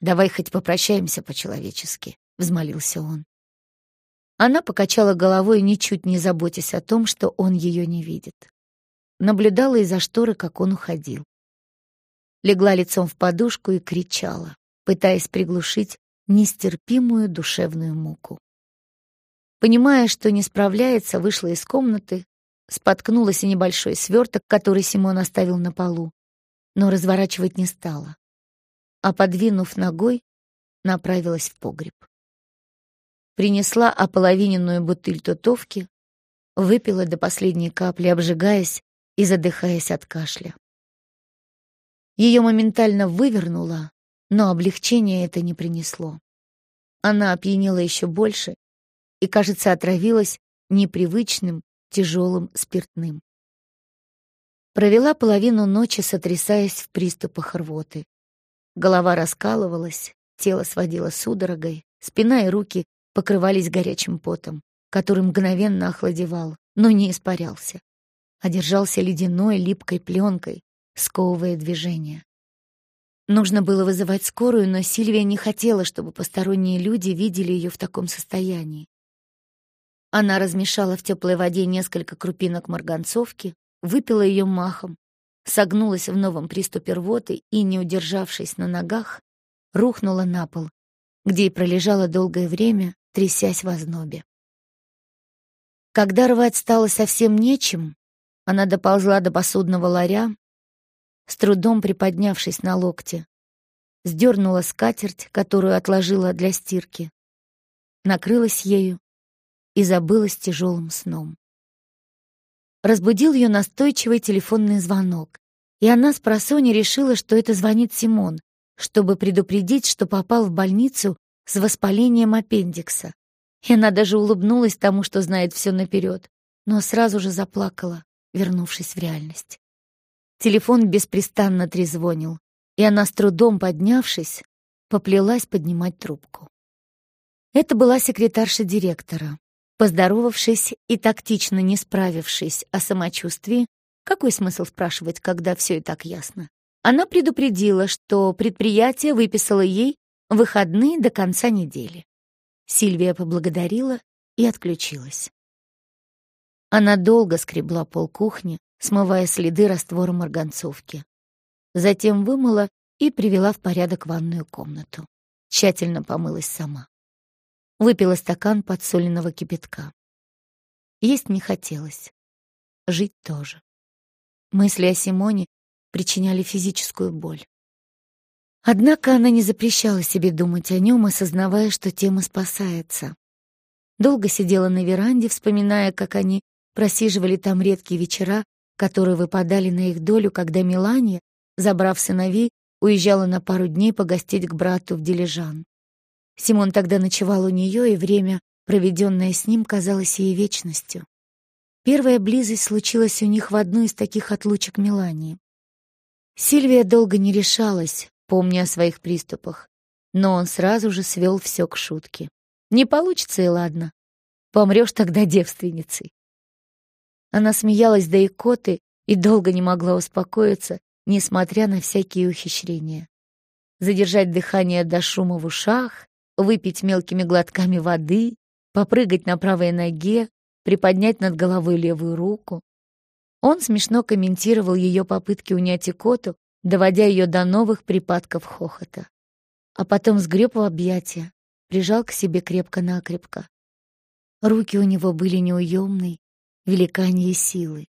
«Давай хоть попрощаемся по-человечески», — взмолился он. Она покачала головой, ничуть не заботясь о том, что он ее не видит. Наблюдала из-за шторы, как он уходил. Легла лицом в подушку и кричала, пытаясь приглушить нестерпимую душевную муку. Понимая, что не справляется, вышла из комнаты, споткнулась о небольшой сверток, который Симон оставил на полу, но разворачивать не стала, а, подвинув ногой, направилась в погреб принесла ополовиненную бутыль тутовки, выпила до последней капли, обжигаясь и задыхаясь от кашля. Ее моментально вывернуло, но облегчения это не принесло. Она опьянела еще больше и, кажется, отравилась непривычным, тяжелым спиртным. Провела половину ночи, сотрясаясь в приступах рвоты. Голова раскалывалась, тело сводило судорогой, спина и руки покрывались горячим потом, который мгновенно охладевал, но не испарялся, а держался ледяной липкой пленкой, сковывая движение. Нужно было вызывать скорую, но Сильвия не хотела, чтобы посторонние люди видели ее в таком состоянии. Она размешала в теплой воде несколько крупинок марганцовки, выпила ее махом, согнулась в новом приступе рвоты и, не удержавшись на ногах, рухнула на пол, где и пролежала долгое время, трясясь в ознобе. Когда рвать стало совсем нечем, она доползла до посудного ларя, с трудом приподнявшись на локте, сдернула скатерть, которую отложила для стирки, накрылась ею и забылась тяжелым сном. Разбудил ее настойчивый телефонный звонок, и она с просони решила, что это звонит Симон, чтобы предупредить, что попал в больницу с воспалением аппендикса. И она даже улыбнулась тому, что знает все наперед, но сразу же заплакала, вернувшись в реальность. Телефон беспрестанно трезвонил, и она с трудом поднявшись, поплелась поднимать трубку. Это была секретарша директора. Поздоровавшись и тактично не справившись о самочувствии, какой смысл спрашивать, когда все и так ясно? Она предупредила, что предприятие выписало ей Выходные до конца недели. Сильвия поблагодарила и отключилась. Она долго скребла пол кухни, смывая следы раствора марганцовки. Затем вымыла и привела в порядок ванную комнату. Тщательно помылась сама. Выпила стакан подсоленного кипятка. Есть не хотелось. Жить тоже. Мысли о Симоне причиняли физическую боль. Однако она не запрещала себе думать о нем, осознавая, что тема спасается. Долго сидела на веранде, вспоминая, как они просиживали там редкие вечера, которые выпадали на их долю, когда Милания, забрав сыновей, уезжала на пару дней погостить к брату в Дилижан. Симон тогда ночевал у нее, и время, проведенное с ним, казалось ей вечностью. Первая близость случилась у них в одну из таких отлучек Милании. Сильвия долго не решалась, помня о своих приступах. Но он сразу же свел все к шутке. Не получится и ладно. Помрешь тогда девственницей. Она смеялась до икоты и долго не могла успокоиться, несмотря на всякие ухищрения. Задержать дыхание до шума в ушах, выпить мелкими глотками воды, попрыгать на правой ноге, приподнять над головой левую руку. Он смешно комментировал ее попытки унять икоту, доводя ее до новых припадков хохота. А потом сгреб в объятия, прижал к себе крепко-накрепко. Руки у него были неуемной, великаньей силы,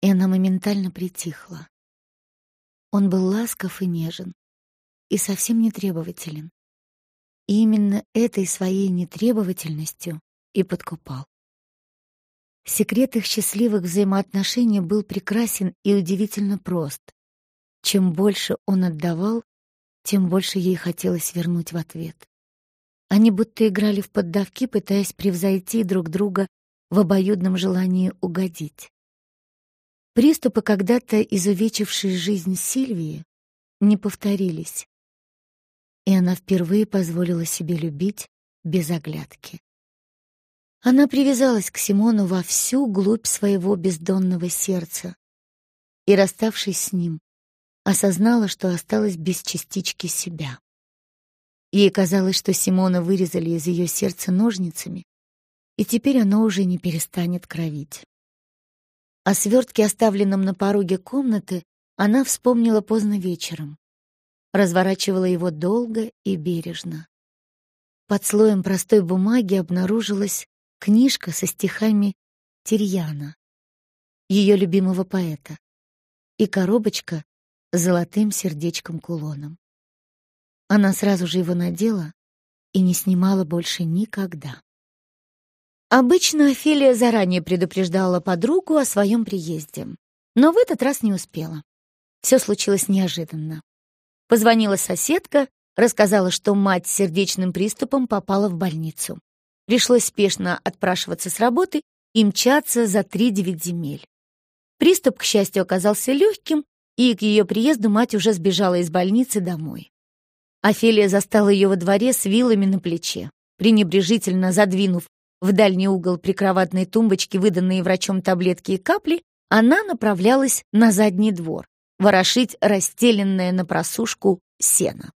и она моментально притихла. Он был ласков и нежен, и совсем не требователен. И именно этой своей нетребовательностью и подкупал. Секрет их счастливых взаимоотношений был прекрасен и удивительно прост. Чем больше он отдавал, тем больше ей хотелось вернуть в ответ. Они будто играли в поддавки, пытаясь превзойти друг друга в обоюдном желании угодить. Приступы, когда-то изувечившие жизнь Сильвии, не повторились. И она впервые позволила себе любить без оглядки. Она привязалась к Симону во всю глубь своего бездонного сердца и, расставшись с ним, осознала, что осталась без частички себя. Ей казалось, что Симона вырезали из ее сердца ножницами, и теперь оно уже не перестанет кровить. О свертке, оставленном на пороге комнаты, она вспомнила поздно вечером. Разворачивала его долго и бережно. Под слоем простой бумаги обнаружилась книжка со стихами Тирьяна, ее любимого поэта, и коробочка золотым сердечком-кулоном. Она сразу же его надела и не снимала больше никогда. Обычно Офелия заранее предупреждала подругу о своем приезде, но в этот раз не успела. Все случилось неожиданно. Позвонила соседка, рассказала, что мать с сердечным приступом попала в больницу. Пришлось спешно отпрашиваться с работы и мчаться за три-девять земель. Приступ, к счастью, оказался легким, и к ее приезду мать уже сбежала из больницы домой. Офелия застала ее во дворе с вилами на плече. Пренебрежительно задвинув в дальний угол прикроватной тумбочки выданные врачом таблетки и капли, она направлялась на задний двор, ворошить расстеленное на просушку сено.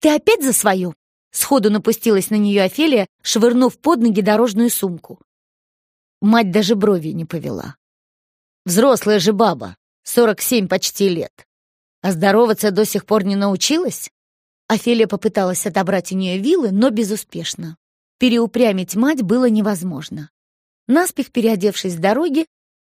«Ты опять за свою?» Сходу напустилась на нее Офелия, швырнув под ноги дорожную сумку. Мать даже брови не повела. Взрослая же баба, сорок семь почти лет. А здороваться до сих пор не научилась? Офелия попыталась отобрать у нее вилы, но безуспешно. Переупрямить мать было невозможно. Наспех переодевшись с дороги,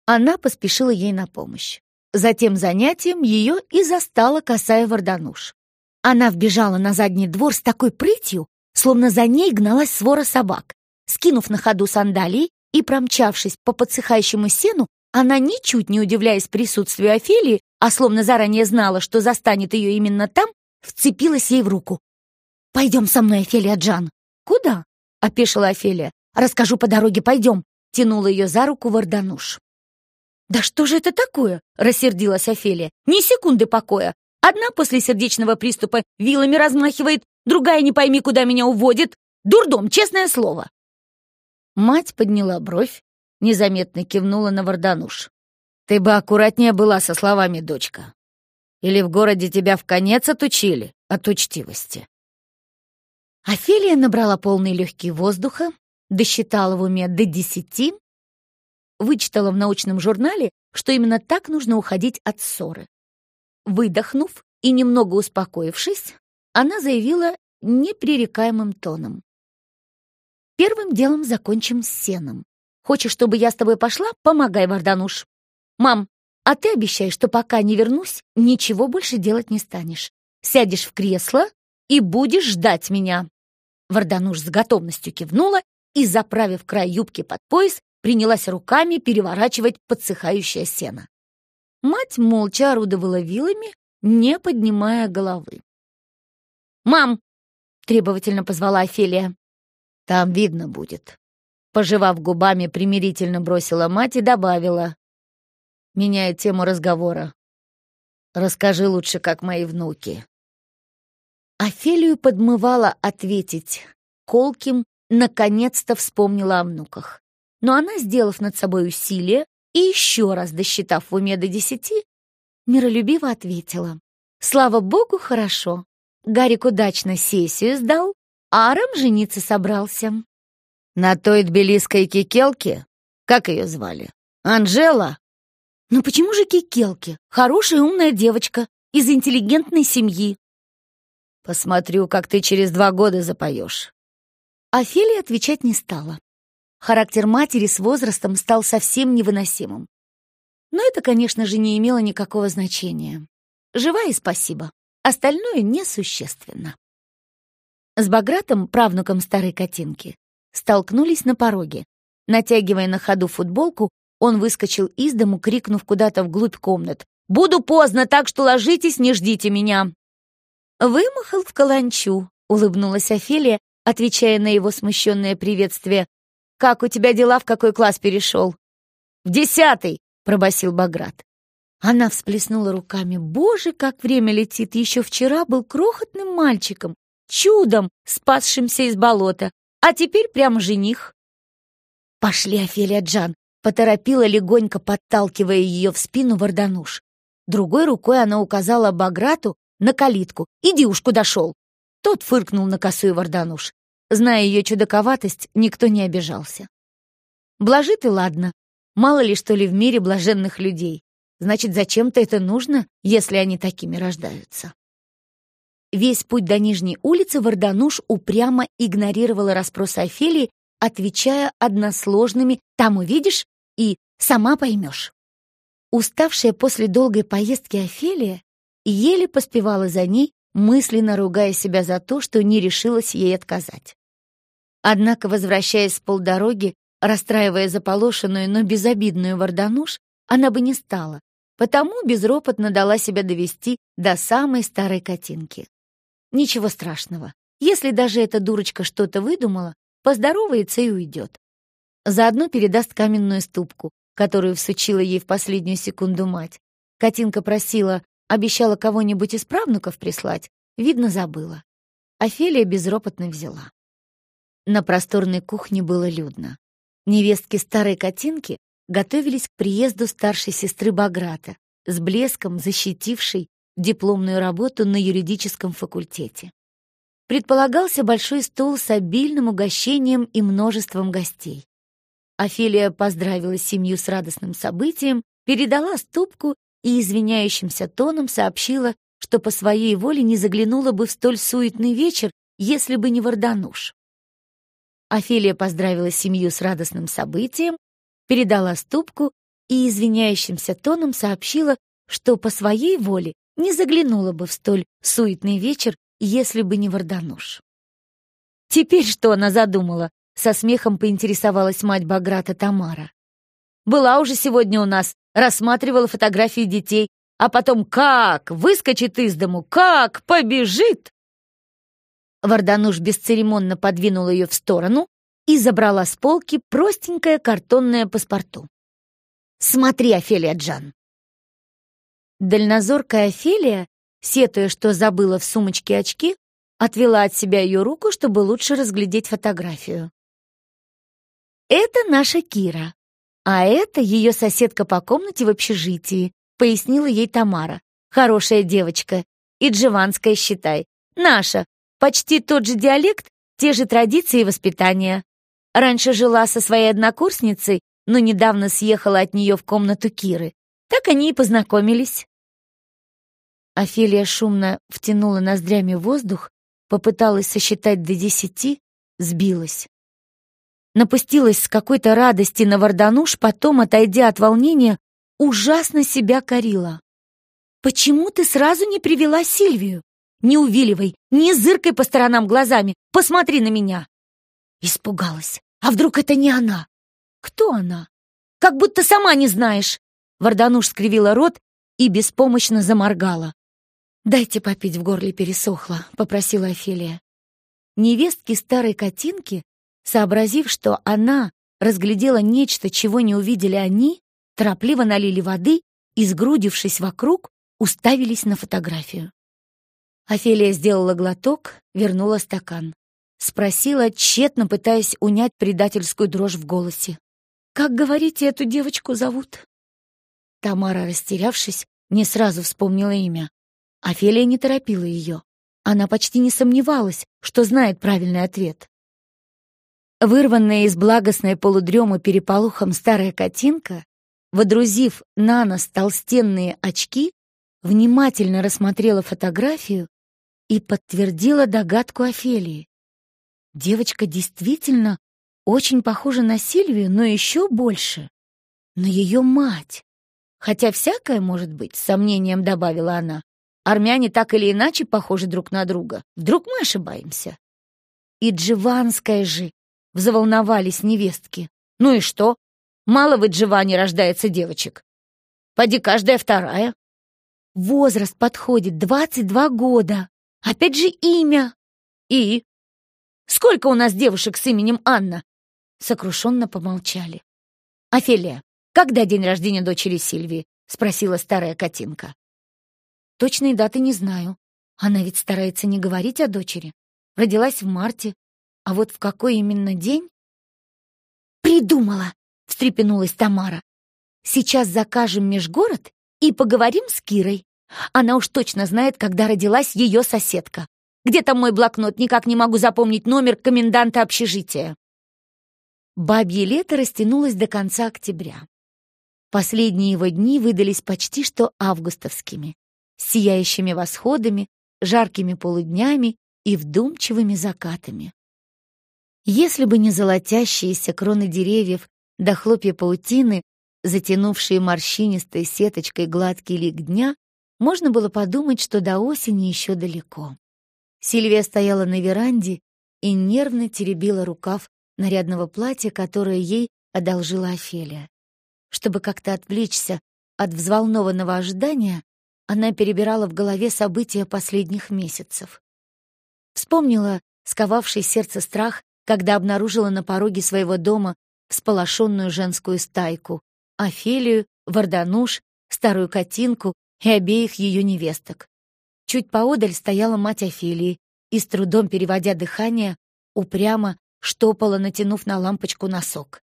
она поспешила ей на помощь. Затем занятием ее и застала косая Вардануш. Она вбежала на задний двор с такой прытью, словно за ней гналась свора собак. Скинув на ходу сандалии и промчавшись по подсыхающему сену, она, ничуть не удивляясь присутствию Офелии, а словно заранее знала, что застанет ее именно там, вцепилась ей в руку. «Пойдем со мной, Офелия Джан». «Куда?» — опешила Офелия. «Расскажу по дороге, пойдем», — тянула ее за руку Вардануш. «Да что же это такое?» — рассердилась Офелия. «Ни секунды покоя. Одна после сердечного приступа вилами размахивает, другая не пойми, куда меня уводит. Дурдом, честное слово!» Мать подняла бровь, незаметно кивнула на Вардануш. «Ты бы аккуратнее была со словами, дочка. Или в городе тебя в конец отучили от учтивости?» Офелия набрала полный легкий воздуха, досчитала в уме до десяти, вычитала в научном журнале, что именно так нужно уходить от ссоры. Выдохнув и немного успокоившись, она заявила непререкаемым тоном. «Первым делом закончим с сеном. Хочешь, чтобы я с тобой пошла? Помогай, Вардануш. Мам, а ты обещай, что пока не вернусь, ничего больше делать не станешь. Сядешь в кресло и будешь ждать меня». Вардануш с готовностью кивнула и, заправив край юбки под пояс, принялась руками переворачивать подсыхающее сено. Мать молча орудовала вилами, не поднимая головы. «Мам!» — требовательно позвала Офелия. «Там видно будет», Пожевав губами, примирительно бросила мать и добавила, меняя тему разговора. «Расскажи лучше, как мои внуки». Офелию подмывала ответить. Колким наконец-то вспомнила о внуках. Но она, сделав над собой усилие и еще раз досчитав в уме до десяти, миролюбиво ответила. «Слава богу, хорошо. Гарик удачно сессию сдал, а Арам жениться собрался. На той тбилисской кикелке? Как ее звали? Анжела? Ну почему же кикелки? Хорошая умная девочка, из интеллигентной семьи. Посмотрю, как ты через два года запоешь. Офелия отвечать не стала. Характер матери с возрастом стал совсем невыносимым. Но это, конечно же, не имело никакого значения. Жива и спасибо. Остальное несущественно. С Багратом, правнуком старой Катинки, столкнулись на пороге. Натягивая на ходу футболку, он выскочил из дому, крикнув куда-то вглубь комнат. «Буду поздно, так что ложитесь, не ждите меня!» «Вымахал в каланчу», — улыбнулась Офелия, отвечая на его смущенное приветствие. «Как у тебя дела, в какой класс перешел?» «В десятый!» — пробасил Баграт. Она всплеснула руками. «Боже, как время летит! Еще вчера был крохотным мальчиком, чудом спасшимся из болота, а теперь прямо жених. «Пошли, Офелия Джан!» — поторопила, легонько подталкивая ее в спину Вардануш. Другой рукой она указала Баграту на калитку. «Иди уж, куда шел!» Тот фыркнул на косую Вардануш. Зная ее чудаковатость, никто не обижался. Блажит и ладно. Мало ли что ли в мире блаженных людей. Значит, зачем-то это нужно, если они такими рождаются. Весь путь до Нижней улицы Вардануш упрямо игнорировала расспросы Офелии, отвечая односложными «там увидишь» и «сама поймешь». Уставшая после долгой поездки Офелия еле поспевала за ней, мысленно ругая себя за то, что не решилась ей отказать. Однако, возвращаясь с полдороги, расстраивая заполошенную, но безобидную Вардануш, она бы не стала, потому безропотно дала себя довести до самой старой котинки. Ничего страшного. Если даже эта дурочка что-то выдумала, поздоровается и уйдет. Заодно передаст каменную ступку, которую всучила ей в последнюю секунду мать. Катинка просила, обещала кого-нибудь из правнуков прислать, видно, забыла. Офелия безропотно взяла. На просторной кухне было людно. Невестки старой Катинки готовились к приезду старшей сестры Баграта, с блеском защитившей дипломную работу на юридическом факультете. Предполагался большой стол с обильным угощением и множеством гостей. Офелия поздравила семью с радостным событием, передала ступку и извиняющимся тоном сообщила, что по своей воле не заглянула бы в столь суетный вечер, если бы не Вардануш. Офелия поздравила семью с радостным событием, передала ступку и извиняющимся тоном сообщила, что по своей воле не заглянула бы в столь суетный вечер, если бы не Вардануш. Теперь что она задумала? Со смехом поинтересовалась мать Баграта Тамара. Была уже сегодня у нас, рассматривала фотографии детей, а потом как выскочит из дому, как побежит. Вардануш бесцеремонно подвинула ее в сторону и забрала с полки простенькое картонное паспорту. «Смотри, Офелия Джан, Дальнозоркая Офелия, сетуя, что забыла в сумочке очки, отвела от себя ее руку, чтобы лучше разглядеть фотографию. «Это наша Кира, а это ее соседка по комнате в общежитии», пояснила ей Тамара. «Хорошая девочка. И дживанская, считай. Наша. Почти тот же диалект, те же традиции и воспитания. Раньше жила со своей однокурсницей, но недавно съехала от нее в комнату Киры. Так они и познакомились. Офелия шумно втянула ноздрями воздух, попыталась сосчитать до десяти, сбилась. Напустилась с какой-то радости на Вардануш, потом, отойдя от волнения, ужасно себя корила. «Почему ты сразу не привела Сильвию? Не увиливай, не зыркай по сторонам глазами, посмотри на меня!» Испугалась. «А вдруг это не она?» «Кто она?» «Как будто сама не знаешь!» Вардануш скривила рот и беспомощно заморгала. «Дайте попить, в горле пересохло», — попросила Офелия. Невестки старой Катинки, сообразив, что она разглядела нечто, чего не увидели они, торопливо налили воды и, сгрудившись вокруг, уставились на фотографию. Офелия сделала глоток, вернула стакан. Спросила, тщетно пытаясь унять предательскую дрожь в голосе. «Как, говорите, эту девочку зовут?» Тамара, растерявшись, не сразу вспомнила имя. Офелия не торопила ее. Она почти не сомневалась, что знает правильный ответ. Вырванная из благостной полудремы переполохом старая котинка, водрузив на нос толстенные очки, внимательно рассмотрела фотографию и подтвердила догадку Офелии. Девочка действительно очень похожа на Сильвию, но еще больше — на ее мать. Хотя всякое может быть, с сомнением добавила она. Армяне так или иначе похожи друг на друга. Вдруг мы ошибаемся? И Дживанская же, взволновались невестки. Ну и что? Мало в Дживане рождается девочек. Поди каждая вторая. Возраст подходит, 22 года. Опять же имя. И? Сколько у нас девушек с именем Анна? Сокрушенно помолчали. Офелия, когда день рождения дочери Сильвии? Спросила старая котинка. Точной даты не знаю. Она ведь старается не говорить о дочери. родилась в марте, а вот в какой именно день? «Придумала!» — встрепенулась Тамара. «Сейчас закажем межгород и поговорим с Кирой. Она уж точно знает, когда родилась ее соседка. Где там мой блокнот? Никак не могу запомнить номер коменданта общежития». Бабье лето растянулось до конца октября. Последние его дни выдались почти что августовскими, сияющими восходами, жаркими полуднями и вдумчивыми закатами. Если бы не золотящиеся кроны деревьев да хлопья паутины, затянувшие морщинистой сеточкой гладкий лик дня, можно было подумать, что до осени еще далеко. Сильвия стояла на веранде и нервно теребила рукав нарядного платья, которое ей одолжила Офелия. Чтобы как-то отвлечься от взволнованного ожидания, она перебирала в голове события последних месяцев. Вспомнила сковавший сердце страх, когда обнаружила на пороге своего дома всполошенную женскую стайку — Офелию, Вардануш, старую Катинку и обеих ее невесток. Чуть поодаль стояла мать Офелии и, с трудом переводя дыхание, упрямо штопала, натянув на лампочку носок.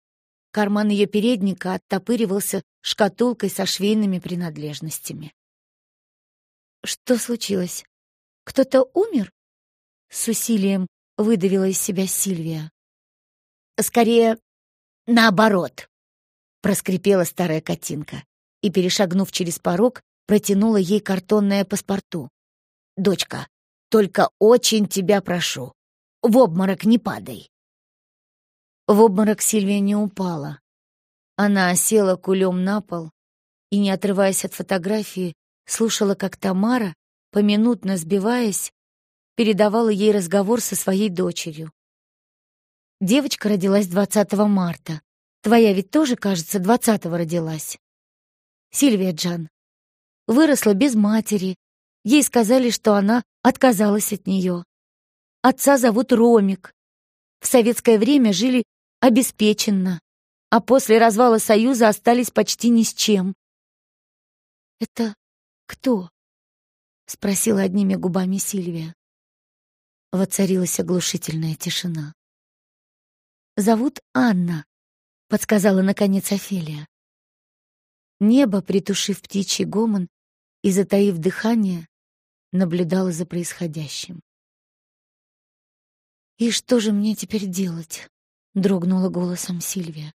Карман ее передника оттопыривался шкатулкой со швейными принадлежностями. «Что случилось? Кто-то умер?» С усилием выдавила из себя Сильвия. «Скорее, наоборот», — проскрипела старая котинка и, перешагнув через порог, протянула ей картонное паспорту. «Дочка, только очень тебя прошу, в обморок не падай». В обморок Сильвия не упала. Она села кулем на пол и, не отрываясь от фотографии, слушала, как Тамара, поминутно сбиваясь, передавала ей разговор со своей дочерью. Девочка родилась 20 марта. Твоя ведь тоже, кажется, 20-го родилась. Сильвия Джан. Выросла без матери. Ей сказали, что она отказалась от нее. Отца зовут Ромик. В советское время жили обеспеченно, а после развала Союза остались почти ни с чем. «Это кто?» — спросила одними губами Сильвия. Воцарилась оглушительная тишина. «Зовут Анна», — подсказала наконец Офелия. Небо, притушив птичий гомон и затаив дыхание, наблюдало за происходящим. «И что же мне теперь делать?» — дрогнула голосом Сильвия.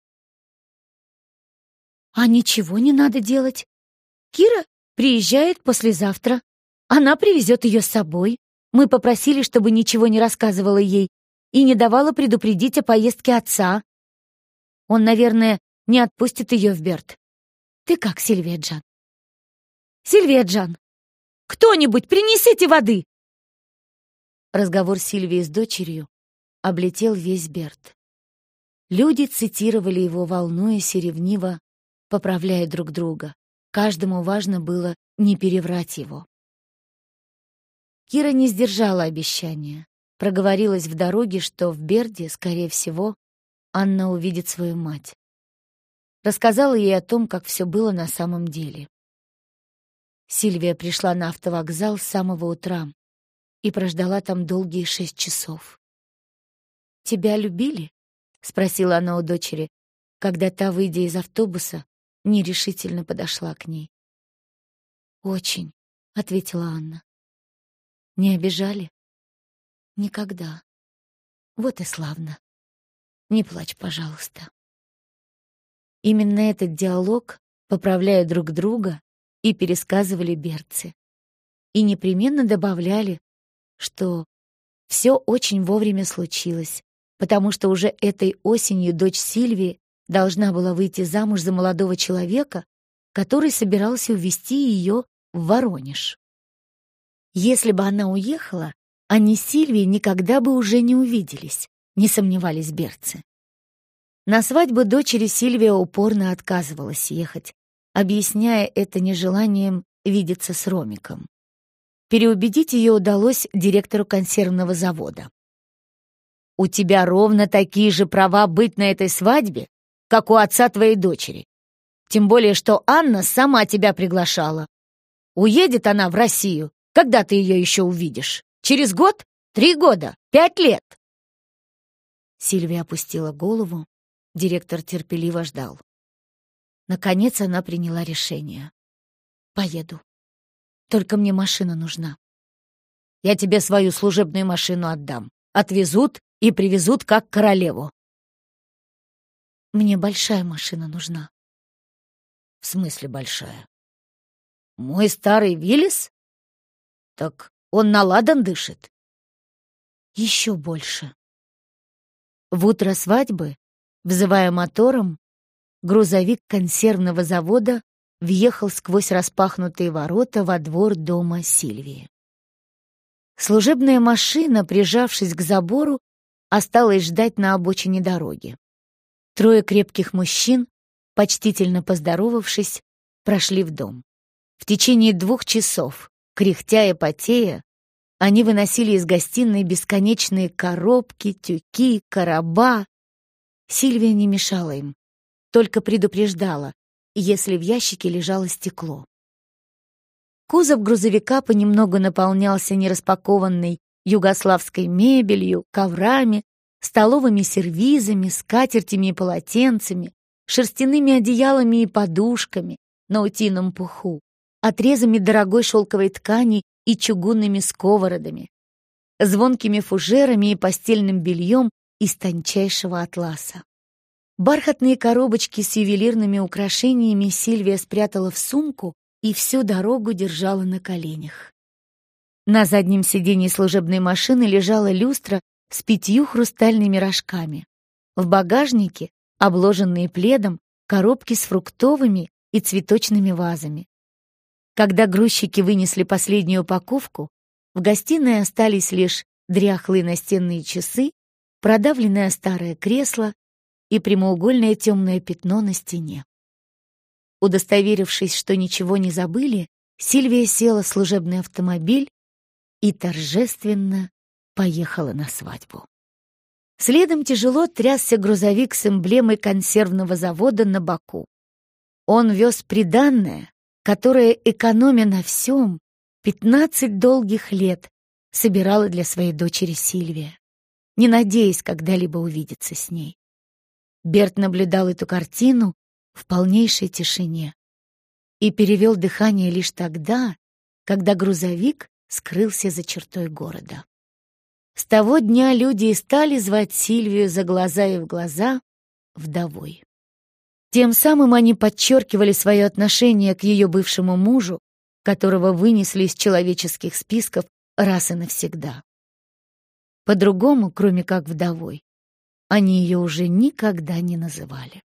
«А ничего не надо делать. Кира приезжает послезавтра. Она привезет ее с собой. Мы попросили, чтобы ничего не рассказывала ей и не давала предупредить о поездке отца. Он, наверное, не отпустит ее в Берт. Ты как, Сильвия Джан? Сильвия Джан, кто-нибудь принесите воды!» Разговор Сильвии с дочерью облетел весь Берт. Люди цитировали его, волнуясь и ревниво, поправляя друг друга. Каждому важно было не переврать его. Кира не сдержала обещания. Проговорилась в дороге, что в Берде, скорее всего, Анна увидит свою мать. Рассказала ей о том, как все было на самом деле. Сильвия пришла на автовокзал с самого утра и прождала там долгие шесть часов. «Тебя любили?» — спросила она у дочери, когда та, выйдя из автобуса, нерешительно подошла к ней. «Очень», — ответила Анна. Не обижали? Никогда. Вот и славно. Не плачь, пожалуйста. Именно этот диалог, поправляя друг друга, и пересказывали берцы. И непременно добавляли, что все очень вовремя случилось, потому что уже этой осенью дочь Сильвии должна была выйти замуж за молодого человека, который собирался увезти ее в Воронеж. Если бы она уехала, они с Сильвией никогда бы уже не увиделись, не сомневались берцы. На свадьбу дочери Сильвия упорно отказывалась ехать, объясняя это нежеланием видеться с Ромиком. Переубедить ее удалось директору консервного завода. «У тебя ровно такие же права быть на этой свадьбе, как у отца твоей дочери. Тем более, что Анна сама тебя приглашала. Уедет она в Россию, когда ты ее еще увидишь? Через год? Три года? Пять лет?» Сильвия опустила голову. Директор терпеливо ждал. Наконец она приняла решение. «Поеду. Только мне машина нужна». «Я тебе свою служебную машину отдам. Отвезут и привезут как королеву». «Мне большая машина нужна». «В смысле большая?» «Мой старый Виллис? Так он на ладан дышит?» «Еще больше». В утро свадьбы, взывая мотором, грузовик консервного завода въехал сквозь распахнутые ворота во двор дома Сильвии. Служебная машина, прижавшись к забору, осталась ждать на обочине дороги. Трое крепких мужчин, почтительно поздоровавшись, прошли в дом. В течение двух часов, кряхтя и потея, они выносили из гостиной бесконечные коробки, тюки, короба. Сильвия не мешала им, только предупреждала, если в ящике лежало стекло. Кузов грузовика понемногу наполнялся нераспакованной югославской мебелью, коврами, столовыми сервизами, скатертями и полотенцами, шерстяными одеялами и подушками на утином пуху, отрезами дорогой шелковой ткани и чугунными сковородами, звонкими фужерами и постельным бельем из тончайшего атласа. Бархатные коробочки с ювелирными украшениями Сильвия спрятала в сумку и всю дорогу держала на коленях. На заднем сиденье служебной машины лежала люстра с пятью хрустальными рожками. В багажнике, обложенные пледом, коробки с фруктовыми и цветочными вазами. Когда грузчики вынесли последнюю упаковку, в гостиной остались лишь дряхлые настенные часы, продавленное старое кресло и прямоугольное темное пятно на стене. Удостоверившись, что ничего не забыли, Сильвия села в служебный автомобиль и торжественно поехала на свадьбу. Следом тяжело трясся грузовик с эмблемой консервного завода на боку. Он вез приданное, которое, экономя на всем, пятнадцать долгих лет собирала для своей дочери Сильвия, не надеясь когда-либо увидеться с ней. Берт наблюдал эту картину в полнейшей тишине и перевел дыхание лишь тогда, когда грузовик скрылся за чертой города. С того дня люди и стали звать Сильвию за глаза и в глаза вдовой. Тем самым они подчеркивали свое отношение к ее бывшему мужу, которого вынесли из человеческих списков раз и навсегда. По-другому, кроме как вдовой, они ее уже никогда не называли.